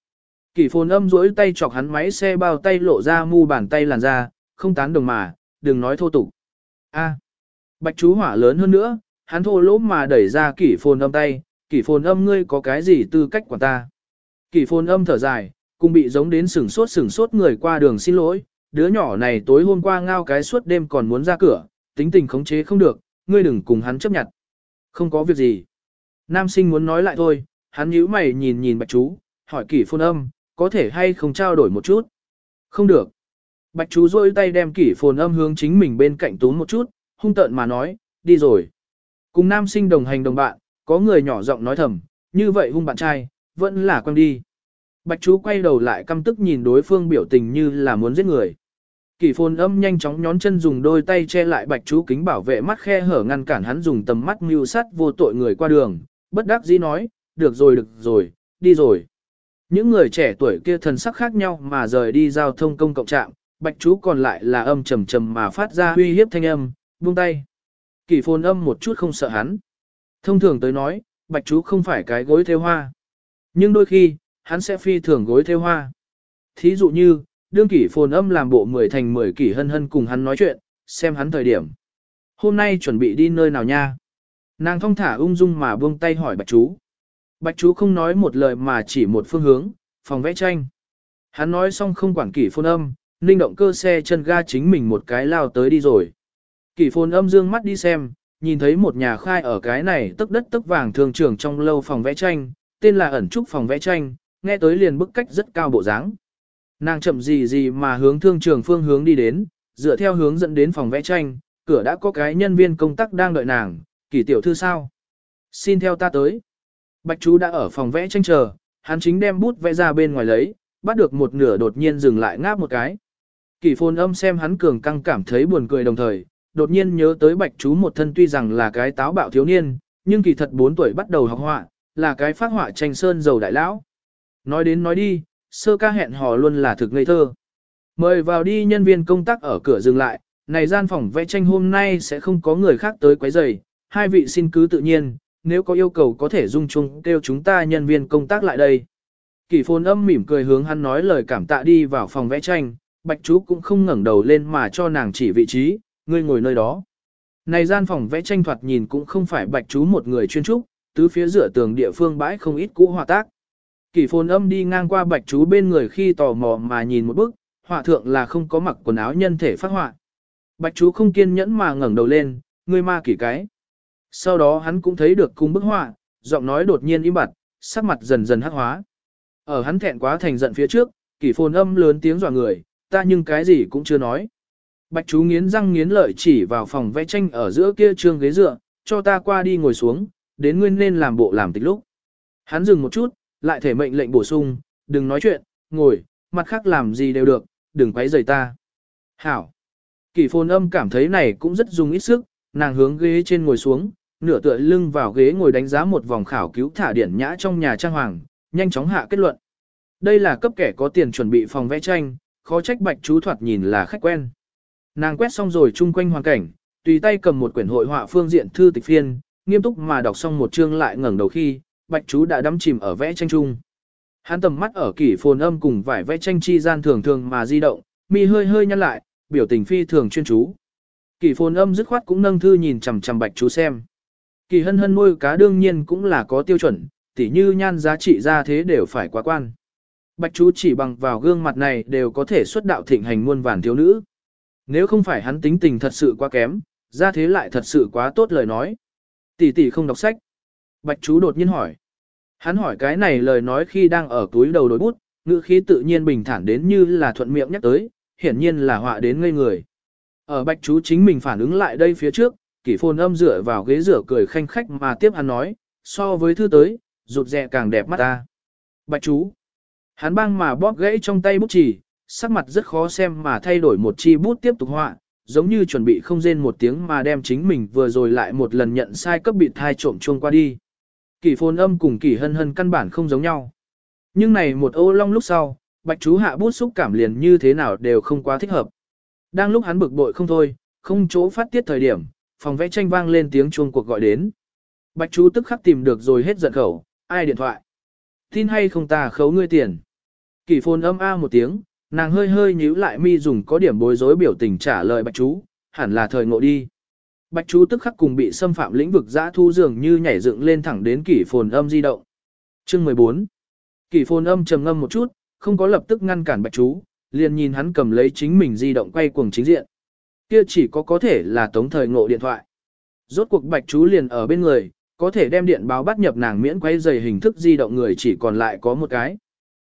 Kỷ phồn âm duỗi tay chọc hắn máy xe bao tay lộ ra mu bàn tay làn ra, không tán đồng mà, đừng nói thô tục. A. À. Bạch chú hỏa lớn hơn nữa, hắn thô lỗ mà đẩy ra kỷ phồn âm tay, kỷ phồn âm ngươi có cái gì tư cách của ta. Kỷ phồn âm thở dài, cùng bị giống đến sừng sốt sừng sốt người qua đường xin lỗi, đứa nhỏ này tối hôm qua ngao cái suốt đêm còn muốn ra cửa, tính tình khống chế không được, ngươi đừng cùng hắn chấp nhận. Không có việc gì. Nam sinh muốn nói lại thôi, hắn nhíu mày nhìn nhìn bạch chú, hỏi kỷ phồn âm, có thể hay không trao đổi một chút? Không được. Bạch chú rôi tay đem kỷ phồn âm hướng chính mình bên cạnh tún một chút, hung tợn mà nói, đi rồi. Cùng nam sinh đồng hành đồng bạn, có người nhỏ giọng nói thầm, như vậy hung bạn trai, vẫn là quăng đi. Bạch chú quay đầu lại căm tức nhìn đối phương biểu tình như là muốn giết người. Kỷ phồn âm nhanh chóng nhón chân dùng đôi tay che lại bạch chú kính bảo vệ mắt khe hở ngăn cản hắn dùng tầm mắt mưu sát vô tội người qua đường. Bất đắc dĩ nói, được rồi được rồi, đi rồi. Những người trẻ tuổi kia thần sắc khác nhau mà rời đi giao thông công cộng trạm, bạch chú còn lại là âm trầm trầm mà phát ra uy hiếp thanh âm, buông tay. Kỷ phồn âm một chút không sợ hắn. Thông thường tới nói, bạch chú không phải cái gối theo hoa. Nhưng đôi khi, hắn sẽ phi thường gối theo hoa. Thí dụ như, đương kỷ phồn âm làm bộ mười thành mười kỷ hân hân cùng hắn nói chuyện, xem hắn thời điểm. hôm nay chuẩn bị đi nơi nào nha? Nàng thong thả ung dung mà buông tay hỏi bạch chú. Bạch chú không nói một lời mà chỉ một phương hướng, phòng vẽ tranh. Hắn nói xong không quản kỷ phồn âm, ninh động cơ xe chân ga chính mình một cái lao tới đi rồi. Kỷ phồn âm dương mắt đi xem, nhìn thấy một nhà khai ở cái này tức đất tức vàng thường trưởng trong lâu phòng vẽ tranh, tên là ẩn trúc phòng vẽ tranh, nghe tới liền bức cách rất cao bộ dáng. Nàng chậm gì gì mà hướng thương trường phương hướng đi đến, dựa theo hướng dẫn đến phòng vẽ tranh, cửa đã có cái nhân viên công tác đang đợi nàng, kỳ tiểu thư sao? Xin theo ta tới. Bạch chú đã ở phòng vẽ tranh chờ, hắn chính đem bút vẽ ra bên ngoài lấy, bắt được một nửa đột nhiên dừng lại ngáp một cái. Kỳ phôn âm xem hắn cường căng cảm thấy buồn cười đồng thời, đột nhiên nhớ tới bạch chú một thân tuy rằng là cái táo bạo thiếu niên, nhưng kỳ thật 4 tuổi bắt đầu học họa, là cái phát họa tranh sơn dầu đại lão. Nói đến nói đi, sơ ca hẹn hò luôn là thực ngây thơ. Mời vào đi nhân viên công tác ở cửa dừng lại, này gian phòng vẽ tranh hôm nay sẽ không có người khác tới quấy rầy, hai vị xin cứ tự nhiên, nếu có yêu cầu có thể dung chung kêu chúng ta nhân viên công tác lại đây. Kỷ phồn âm mỉm cười hướng hắn nói lời cảm tạ đi vào phòng vẽ tranh, bạch chú cũng không ngẩng đầu lên mà cho nàng chỉ vị trí, ngươi ngồi nơi đó. Này gian phòng vẽ tranh thoạt nhìn cũng không phải bạch chú một người chuyên trúc, tứ phía rửa tường địa phương bãi không ít cũ hòa tác. Kỳ phồn âm đi ngang qua bạch chú bên người khi tò mò mà nhìn một bức, họa thượng là không có mặc quần áo nhân thể phát họa. Bạch chú không kiên nhẫn mà ngẩng đầu lên, ngươi ma kỳ cái. Sau đó hắn cũng thấy được cung bức họa, giọng nói đột nhiên im bặt, sắc mặt dần dần hắc hóa. Ở hắn thẹn quá thành giận phía trước, kỳ phồn âm lớn tiếng dọa người, ta nhưng cái gì cũng chưa nói. Bạch chú nghiến răng nghiến lợi chỉ vào phòng vẽ tranh ở giữa kia trương ghế dựa, cho ta qua đi ngồi xuống, đến nguyên nên làm bộ làm tịch lúc. Hắn dừng một chút, lại thể mệnh lệnh bổ sung, đừng nói chuyện, ngồi, mặt khác làm gì đều được, đừng quấy rầy ta. Hảo. Kỳ phồn âm cảm thấy này cũng rất dùng ít sức, nàng hướng ghế trên ngồi xuống, nửa tựa lưng vào ghế ngồi đánh giá một vòng khảo cứu thả điển nhã trong nhà trang hoàng, nhanh chóng hạ kết luận. Đây là cấp kẻ có tiền chuẩn bị phòng vẽ tranh, khó trách bạch chú thoạt nhìn là khách quen. Nàng quét xong rồi chung quanh hoàn cảnh, tùy tay cầm một quyển hội họa phương diện thư tịch phiên, nghiêm túc mà đọc xong một chương lại ngẩng đầu khi, bạch chú đã đắm chìm ở vẽ tranh chung. Hắn tầm mắt ở kỷ phồn âm cùng vải vẽ tranh chi gian thường thường mà di động, mi hơi hơi nhăn lại, biểu tình phi thường chuyên chú. Kỷ phồn âm dứt khoát cũng nâng thư nhìn chằm chằm bạch chú xem. Kỳ hân hân nuôi cá đương nhiên cũng là có tiêu chuẩn, tỉ như nhan giá trị ra thế đều phải quá quan. Bạch chú chỉ bằng vào gương mặt này đều có thể xuất đạo thịnh hành muôn vàn thiếu nữ. Nếu không phải hắn tính tình thật sự quá kém, ra thế lại thật sự quá tốt lời nói. Tỷ tỷ không đọc sách. Bạch chú đột nhiên hỏi. Hắn hỏi cái này lời nói khi đang ở túi đầu đối bút, ngữ khí tự nhiên bình thản đến như là thuận miệng nhắc tới, hiển nhiên là họa đến ngây người. Ở bạch chú chính mình phản ứng lại đây phía trước, kỷ phồn âm dựa vào ghế rửa cười khanh khách mà tiếp hắn nói, so với thư tới, rụt rè càng đẹp mắt ta. Bạch chú. Hắn băng mà bóp gãy trong tay bút chỉ, sắc mặt rất khó xem mà thay đổi một chi bút tiếp tục họa, giống như chuẩn bị không rên một tiếng mà đem chính mình vừa rồi lại một lần nhận sai cấp bị thai trộm chuông qua đi. Kỷ phồn âm cùng kỷ hân hân căn bản không giống nhau. Nhưng này một ô long lúc sau, bạch chú hạ bút xúc cảm liền như thế nào đều không quá thích hợp. Đang lúc hắn bực bội không thôi, không chỗ phát tiết thời điểm, phòng vẽ tranh vang lên tiếng chuông cuộc gọi đến. Bạch chú tức khắc tìm được rồi hết giận khẩu, ai điện thoại. Tin hay không ta khấu ngươi tiền. Kỷ phồn âm a một tiếng, nàng hơi hơi nhíu lại mi dùng có điểm bối rối biểu tình trả lời bạch chú, hẳn là thời ngộ đi. Bạch chú tức khắc cùng bị xâm phạm lĩnh vực giã thu dường như nhảy dựng lên thẳng đến kỷ phồn âm di động. Chương 14 Kỷ phồn âm trầm ngâm một chút, không có lập tức ngăn cản bạch chú, liền nhìn hắn cầm lấy chính mình di động quay cuồng chính diện. Kia chỉ có có thể là tống thời ngộ điện thoại. Rốt cuộc bạch chú liền ở bên người, có thể đem điện báo bắt nhập nàng miễn quay dày hình thức di động người chỉ còn lại có một cái.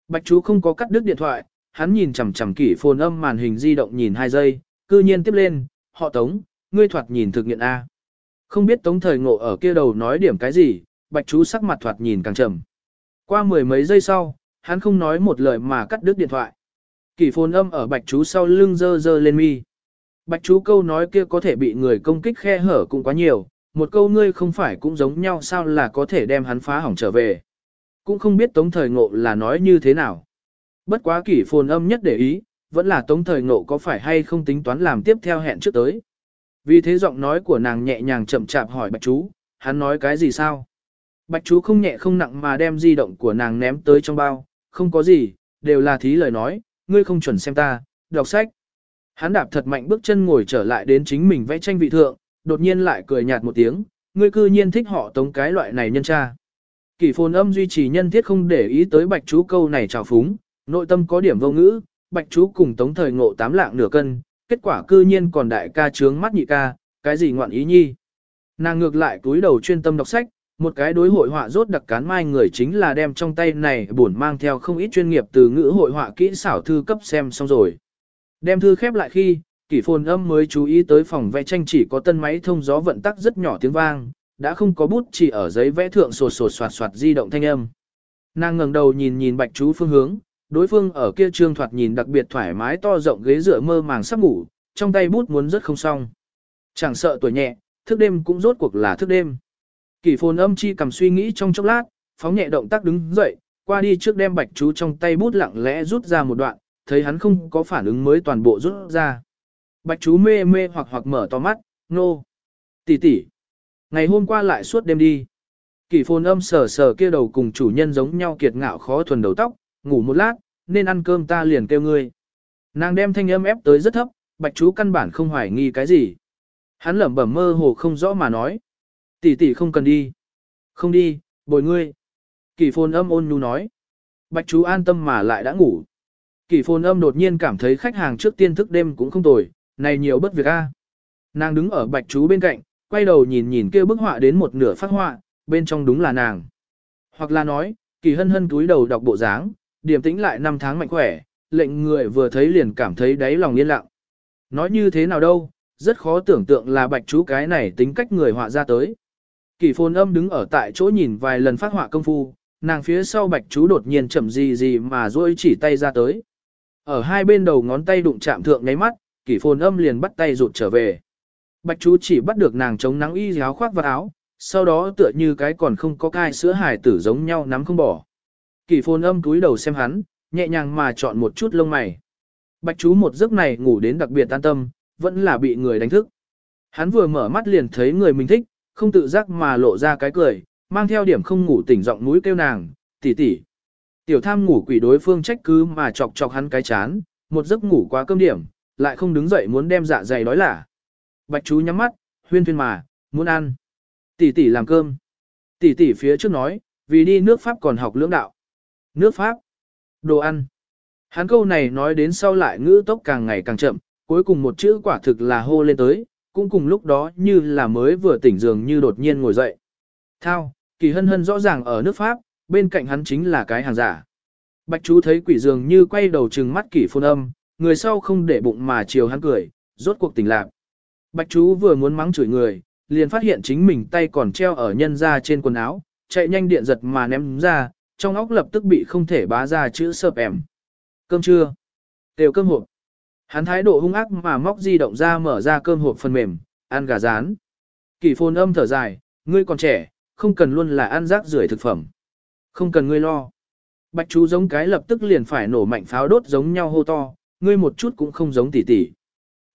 Bạch chú không có cắt đứt điện thoại, hắn nhìn chằm chằm kỷ phồn âm màn hình di động nhìn hai giây, cư nhiên tiếp lên, họ tống, ngươi thoạt nhìn thực nghiện A. Không biết tống thời ngộ ở kia đầu nói điểm cái gì, bạch chú sắc mặt thoạt nhìn càng trầm. Qua mười mấy giây sau, hắn không nói một lời mà cắt đứt điện thoại. Kỳ phồn âm ở bạch chú sau lưng dơ dơ lên mi. Bạch chú câu nói kia có thể bị người công kích khe hở cũng quá nhiều, một câu ngươi không phải cũng giống nhau sao là có thể đem hắn phá hỏng trở về. Cũng không biết tống thời ngộ là nói như thế nào. Bất quá kỷ phồn âm nhất để ý, vẫn là tống thời ngộ có phải hay không tính toán làm tiếp theo hẹn trước tới. Vì thế giọng nói của nàng nhẹ nhàng chậm chạp hỏi bạch chú, hắn nói cái gì sao? Bạch chú không nhẹ không nặng mà đem di động của nàng ném tới trong bao, không có gì, đều là thí lời nói, ngươi không chuẩn xem ta, đọc sách. Hắn đạp thật mạnh bước chân ngồi trở lại đến chính mình vẽ tranh vị thượng, đột nhiên lại cười nhạt một tiếng, ngươi cư nhiên thích họ tống cái loại này nhân cha. Kỷ phồn âm duy trì nhân thiết không để ý tới bạch chú câu này trào phúng, nội tâm có điểm vô ngữ, bạch chú cùng tống thời ngộ tám lạng nửa cân, kết quả cư nhiên còn đại ca trướng mắt nhị ca, cái gì ngoạn ý nhi. Nàng ngược lại túi đầu chuyên tâm đọc sách, một cái đối hội họa rốt đặc cán mai người chính là đem trong tay này buồn mang theo không ít chuyên nghiệp từ ngữ hội họa kỹ xảo thư cấp xem xong rồi. Đem thư khép lại khi, kỷ phồn âm mới chú ý tới phòng vẽ tranh chỉ có tân máy thông gió vận tắc rất nhỏ tiếng vang, đã không có bút chỉ ở giấy vẽ thượng sột sột soạt soạt di động thanh âm. Nàng ngẩng đầu nhìn nhìn bạch chú phương hướng, đối phương ở kia trương thoạt nhìn đặc biệt thoải mái to rộng ghế dựa mơ màng sắp ngủ, trong tay bút muốn rất không xong. Chẳng sợ tuổi nhẹ, thức đêm cũng rốt cuộc là thức đêm. Kỷ phồn âm chi cầm suy nghĩ trong chốc lát, phóng nhẹ động tác đứng dậy, qua đi trước đem bạch chú trong tay bút lặng lẽ rút ra một đoạn, thấy hắn không có phản ứng mới toàn bộ rút ra. Bạch chú mê mê hoặc hoặc mở to mắt, nô. Tỷ tỷ. Ngày hôm qua lại suốt đêm đi. Kỷ phồn âm sờ sờ kia đầu cùng chủ nhân giống nhau kiệt ngạo khó thuần đầu tóc, ngủ một lát, nên ăn cơm ta liền kêu ngươi. Nàng đem thanh âm ép tới rất thấp, bạch chú căn bản không hoài nghi cái gì. Hắn lẩm bẩm mơ hồ không rõ mà nói. Tỷ tỷ không cần đi. Không đi, bồi ngươi. Kỳ phồn âm ôn nhu nói. Bạch chú an tâm mà lại đã ngủ. Kỳ phồn âm đột nhiên cảm thấy khách hàng trước tiên thức đêm cũng không tồi, này nhiều bất việc a. Nàng đứng ở bạch chú bên cạnh, quay đầu nhìn nhìn kia bức họa đến một nửa phát họa, bên trong đúng là nàng. Hoặc là nói, kỳ hân hân túi đầu đọc bộ dáng, điểm tĩnh lại năm tháng mạnh khỏe, lệnh người vừa thấy liền cảm thấy đáy lòng yên lặng. Nói như thế nào đâu, rất khó tưởng tượng là bạch chú cái này tính cách người họa ra tới. Kỳ phồn âm đứng ở tại chỗ nhìn vài lần phát họa công phu, nàng phía sau bạch chú đột nhiên chậm gì gì mà rôi chỉ tay ra tới. Ở hai bên đầu ngón tay đụng chạm thượng ngáy mắt, kỷ phồn âm liền bắt tay rụt trở về. Bạch chú chỉ bắt được nàng chống nắng y áo khoác vào áo, sau đó tựa như cái còn không có cai sữa hài tử giống nhau nắm không bỏ kỳ phồn âm túi đầu xem hắn, nhẹ nhàng mà chọn một chút lông mày. Bạch chú một giấc này ngủ đến đặc biệt an tâm, vẫn là bị người đánh thức. Hắn vừa mở mắt liền thấy người mình thích, không tự giác mà lộ ra cái cười, mang theo điểm không ngủ tỉnh giọng mũi kêu nàng, tỷ tỷ. Tiểu tham ngủ quỷ đối phương trách cứ mà chọc chọc hắn cái chán, một giấc ngủ quá cơm điểm, lại không đứng dậy muốn đem dạ dày đói lả. Bạch chú nhắm mắt, huyên thuyên mà, muốn ăn. Tỷ tỷ làm cơm. Tỷ tỷ phía trước nói, vì đi nước Pháp còn học lưỡng đạo. Nước Pháp. Đồ ăn. Hắn câu này nói đến sau lại ngữ tốc càng ngày càng chậm, cuối cùng một chữ quả thực là hô lên tới, cũng cùng lúc đó như là mới vừa tỉnh giường như đột nhiên ngồi dậy. Thao, kỳ hân hân rõ ràng ở nước Pháp, bên cạnh hắn chính là cái hàng giả. Bạch chú thấy quỷ dường như quay đầu trừng mắt kỷ phôn âm, người sau không để bụng mà chiều hắn cười, rốt cuộc tỉnh lạc. Bạch chú vừa muốn mắng chửi người, liền phát hiện chính mình tay còn treo ở nhân ra trên quần áo, chạy nhanh điện giật mà ném ra, trong óc lập tức bị không thể bá ra chữ sợp ẻm. Cơm trưa. Tiểu cơm hộp. Hắn thái độ hung ác mà móc di động ra mở ra cơm hộp phần mềm, ăn gà rán. Kỷ phôn âm thở dài, ngươi còn trẻ, không cần luôn là ăn rác rưởi thực phẩm. Không cần ngươi lo. Bạch chú giống cái lập tức liền phải nổ mạnh pháo đốt giống nhau hô to, ngươi một chút cũng không giống tỷ tỷ.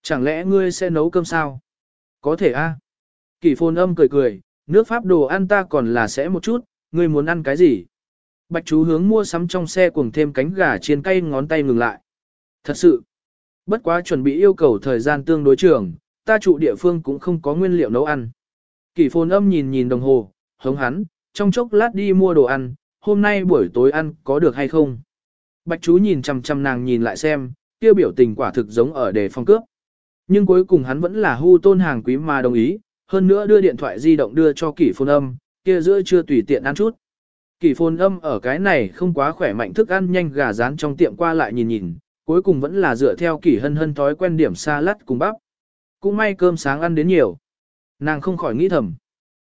Chẳng lẽ ngươi sẽ nấu cơm sao? Có thể a. À? Kỷ phồn âm cười cười, nước Pháp đồ ăn ta còn là sẽ một chút, ngươi muốn ăn cái gì? Bạch chú hướng mua sắm trong xe cùng thêm cánh gà chiên cay ngón tay ngừng lại. Thật sự, bất quá chuẩn bị yêu cầu thời gian tương đối trường, ta trụ địa phương cũng không có nguyên liệu nấu ăn. Kỷ phồn âm nhìn nhìn đồng hồ, hống hắn, trong chốc lát đi mua đồ ăn, hôm nay buổi tối ăn có được hay không? Bạch chú nhìn chằm chằm nàng nhìn lại xem, kia biểu tình quả thực giống ở đề phong cướp. Nhưng cuối cùng hắn vẫn là hưu tôn hàng quý mà đồng ý, hơn nữa đưa điện thoại di động đưa cho kỷ phôn âm, kia giữa chưa tùy tiện ăn chút kỳ phồn âm ở cái này không quá khỏe mạnh thức ăn nhanh gà rán trong tiệm qua lại nhìn nhìn, cuối cùng vẫn là dựa theo kỳ hân hân thói quen điểm xa lắt cùng bắp. Cũng may cơm sáng ăn đến nhiều. Nàng không khỏi nghĩ thầm.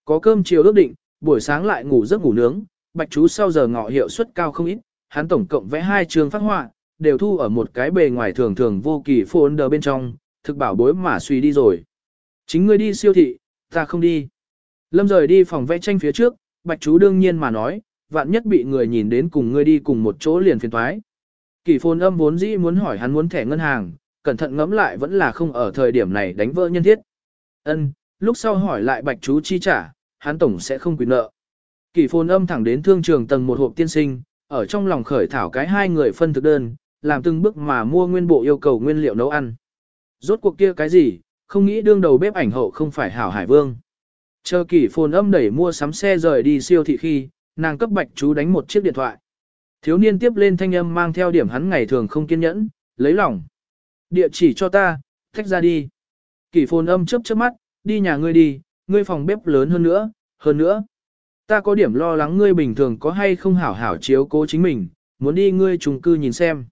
Có cơm chiều ước định, buổi sáng lại ngủ giấc ngủ nướng, bạch chú sau giờ ngọ hiệu suất cao không ít, hắn tổng cộng vẽ hai trường phát họa, đều thu ở một cái bề ngoài thường thường vô kỳ phồn đờ bên trong, thực bảo bối mà suy đi rồi. Chính ngươi đi siêu thị, ta không đi. Lâm rời đi phòng vẽ tranh phía trước, bạch chú đương nhiên mà nói, vạn nhất bị người nhìn đến cùng ngươi đi cùng một chỗ liền phiền thoái. Kỳ phồn âm vốn dĩ muốn hỏi hắn muốn thẻ ngân hàng, cẩn thận ngẫm lại vẫn là không ở thời điểm này đánh vỡ nhân thiết. Ân, lúc sau hỏi lại bạch chú chi trả, hắn tổng sẽ không quyền nợ. Kỳ phồn âm thẳng đến thương trường tầng một hộp tiên sinh, ở trong lòng khởi thảo cái hai người phân thực đơn, làm từng bước mà mua nguyên bộ yêu cầu nguyên liệu nấu ăn. Rốt cuộc kia cái gì, không nghĩ đương đầu bếp ảnh hậu không phải hảo hải vương. Chờ kỷ phồn âm đẩy mua sắm xe rời đi siêu thị khi, nàng cấp bạch chú đánh một chiếc điện thoại. Thiếu niên tiếp lên thanh âm mang theo điểm hắn ngày thường không kiên nhẫn, lấy lòng. Địa chỉ cho ta, thách ra đi. Kỷ phồn âm chớp chớp mắt, đi nhà ngươi đi, ngươi phòng bếp lớn hơn nữa, hơn nữa. Ta có điểm lo lắng ngươi bình thường có hay không hảo hảo chiếu cố chính mình, muốn đi ngươi trùng cư nhìn xem.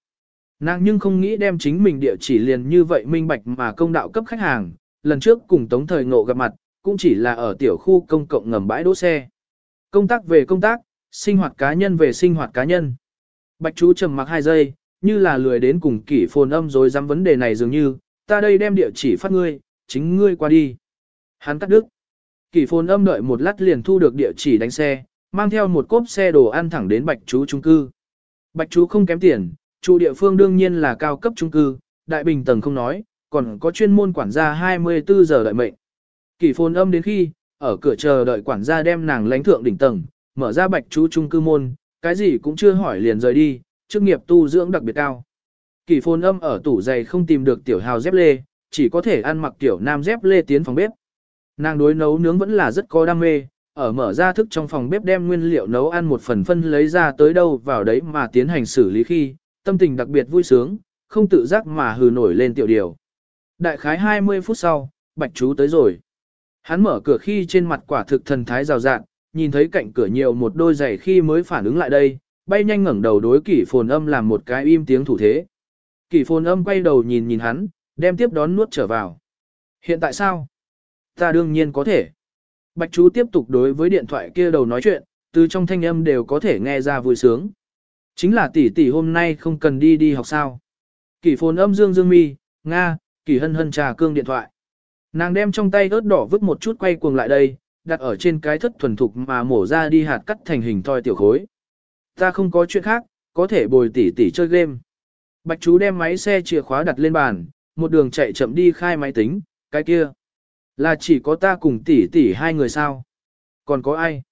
Nàng nhưng không nghĩ đem chính mình địa chỉ liền như vậy minh bạch mà công đạo cấp khách hàng, lần trước cùng Tống Thời Ngộ gặp mặt, cũng chỉ là ở tiểu khu công cộng ngầm bãi đỗ xe. Công tác về công tác, sinh hoạt cá nhân về sinh hoạt cá nhân. Bạch chú trầm mặc hai giây, như là lười đến cùng kỷ phồn âm rồi dám vấn đề này dường như, ta đây đem địa chỉ phát ngươi, chính ngươi qua đi. Hắn cắt đứt. Kỷ phồn âm đợi một lát liền thu được địa chỉ đánh xe, mang theo một cốp xe đồ ăn thẳng đến bạch chú trung cư. Bạch chú không kém tiền, chủ địa phương đương nhiên là cao cấp trung cư, đại bình tầng không nói, còn có chuyên môn quản gia 24 giờ đợi mệnh. Kỷ phồn âm đến khi, ở cửa chờ đợi quản gia đem nàng lãnh thượng đỉnh tầng, mở ra bạch chú trung cư môn, cái gì cũng chưa hỏi liền rời đi, chức nghiệp tu dưỡng đặc biệt cao. kỳ phồn âm ở tủ giày không tìm được tiểu hào dép lê, chỉ có thể ăn mặc tiểu nam dép lê tiến phòng bếp. Nàng đối nấu nướng vẫn là rất có đam mê, ở mở ra thức trong phòng bếp đem nguyên liệu nấu ăn một phần phân lấy ra tới đâu vào đấy mà tiến hành xử lý khi, tâm tình đặc biệt vui sướng, không tự giác mà hừ nổi lên tiểu điều. Đại khái 20 phút sau, bạch chú tới rồi. Hắn mở cửa khi trên mặt quả thực thần thái rào rạng, nhìn thấy cạnh cửa nhiều một đôi giày khi mới phản ứng lại đây, bay nhanh ngẩng đầu đối kỷ phồn âm làm một cái im tiếng thủ thế. Kỷ phồn âm quay đầu nhìn nhìn hắn, đem tiếp đón nuốt trở vào. Hiện tại sao? Ta đương nhiên có thể. Bạch chú tiếp tục đối với điện thoại kia đầu nói chuyện, từ trong thanh âm đều có thể nghe ra vui sướng. Chính là tỷ tỷ hôm nay không cần đi đi học sao. Kỷ phồn âm dương dương mi, Nga, kỷ hân hân trà cương điện thoại. Nàng đem trong tay ớt đỏ vứt một chút quay cuồng lại đây, đặt ở trên cái thất thuần thục mà mổ ra đi hạt cắt thành hình thoi tiểu khối. Ta không có chuyện khác, có thể bồi tỷ tỷ chơi game. Bạch chú đem máy xe chìa khóa đặt lên bàn, một đường chạy chậm đi khai máy tính, cái kia. Là chỉ có ta cùng tỷ tỷ hai người sao? Còn có ai?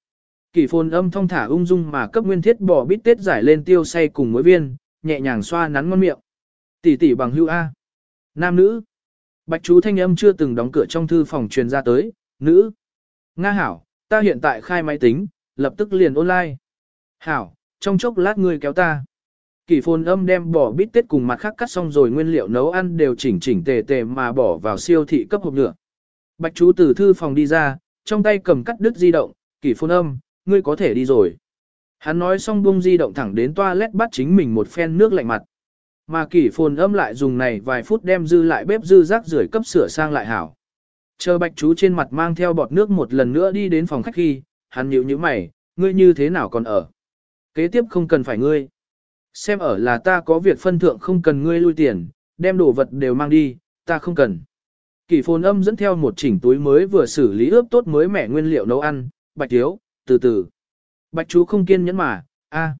Kỷ phồn âm thong thả ung dung mà cấp nguyên thiết bỏ bít tết giải lên tiêu say cùng mối viên, nhẹ nhàng xoa nắn ngon miệng. Tỷ tỷ bằng hưu A. Nam nữ. Bạch chú thanh âm chưa từng đóng cửa trong thư phòng truyền ra tới, nữ. Nga hảo, ta hiện tại khai máy tính, lập tức liền online. Hảo, trong chốc lát ngươi kéo ta. Kỷ phồn âm đem bỏ bít tết cùng mặt khác cắt xong rồi nguyên liệu nấu ăn đều chỉnh chỉnh tề tề mà bỏ vào siêu thị cấp hộp nhựa. Bạch chú từ thư phòng đi ra, trong tay cầm cắt đứt di động, kỷ phồn âm, ngươi có thể đi rồi. Hắn nói xong buông di động thẳng đến toilet bắt chính mình một phen nước lạnh mặt. Mà kỷ phồn âm lại dùng này vài phút đem dư lại bếp dư rác rưởi cấp sửa sang lại hảo. Chờ bạch chú trên mặt mang theo bọt nước một lần nữa đi đến phòng khách khi, hắn nhíu nhíu mày, ngươi như thế nào còn ở. Kế tiếp không cần phải ngươi. Xem ở là ta có việc phân thượng không cần ngươi lui tiền, đem đồ vật đều mang đi, ta không cần. Kỷ phồn âm dẫn theo một chỉnh túi mới vừa xử lý ướp tốt mới mẻ nguyên liệu nấu ăn, bạch thiếu, từ từ. Bạch chú không kiên nhẫn mà, a,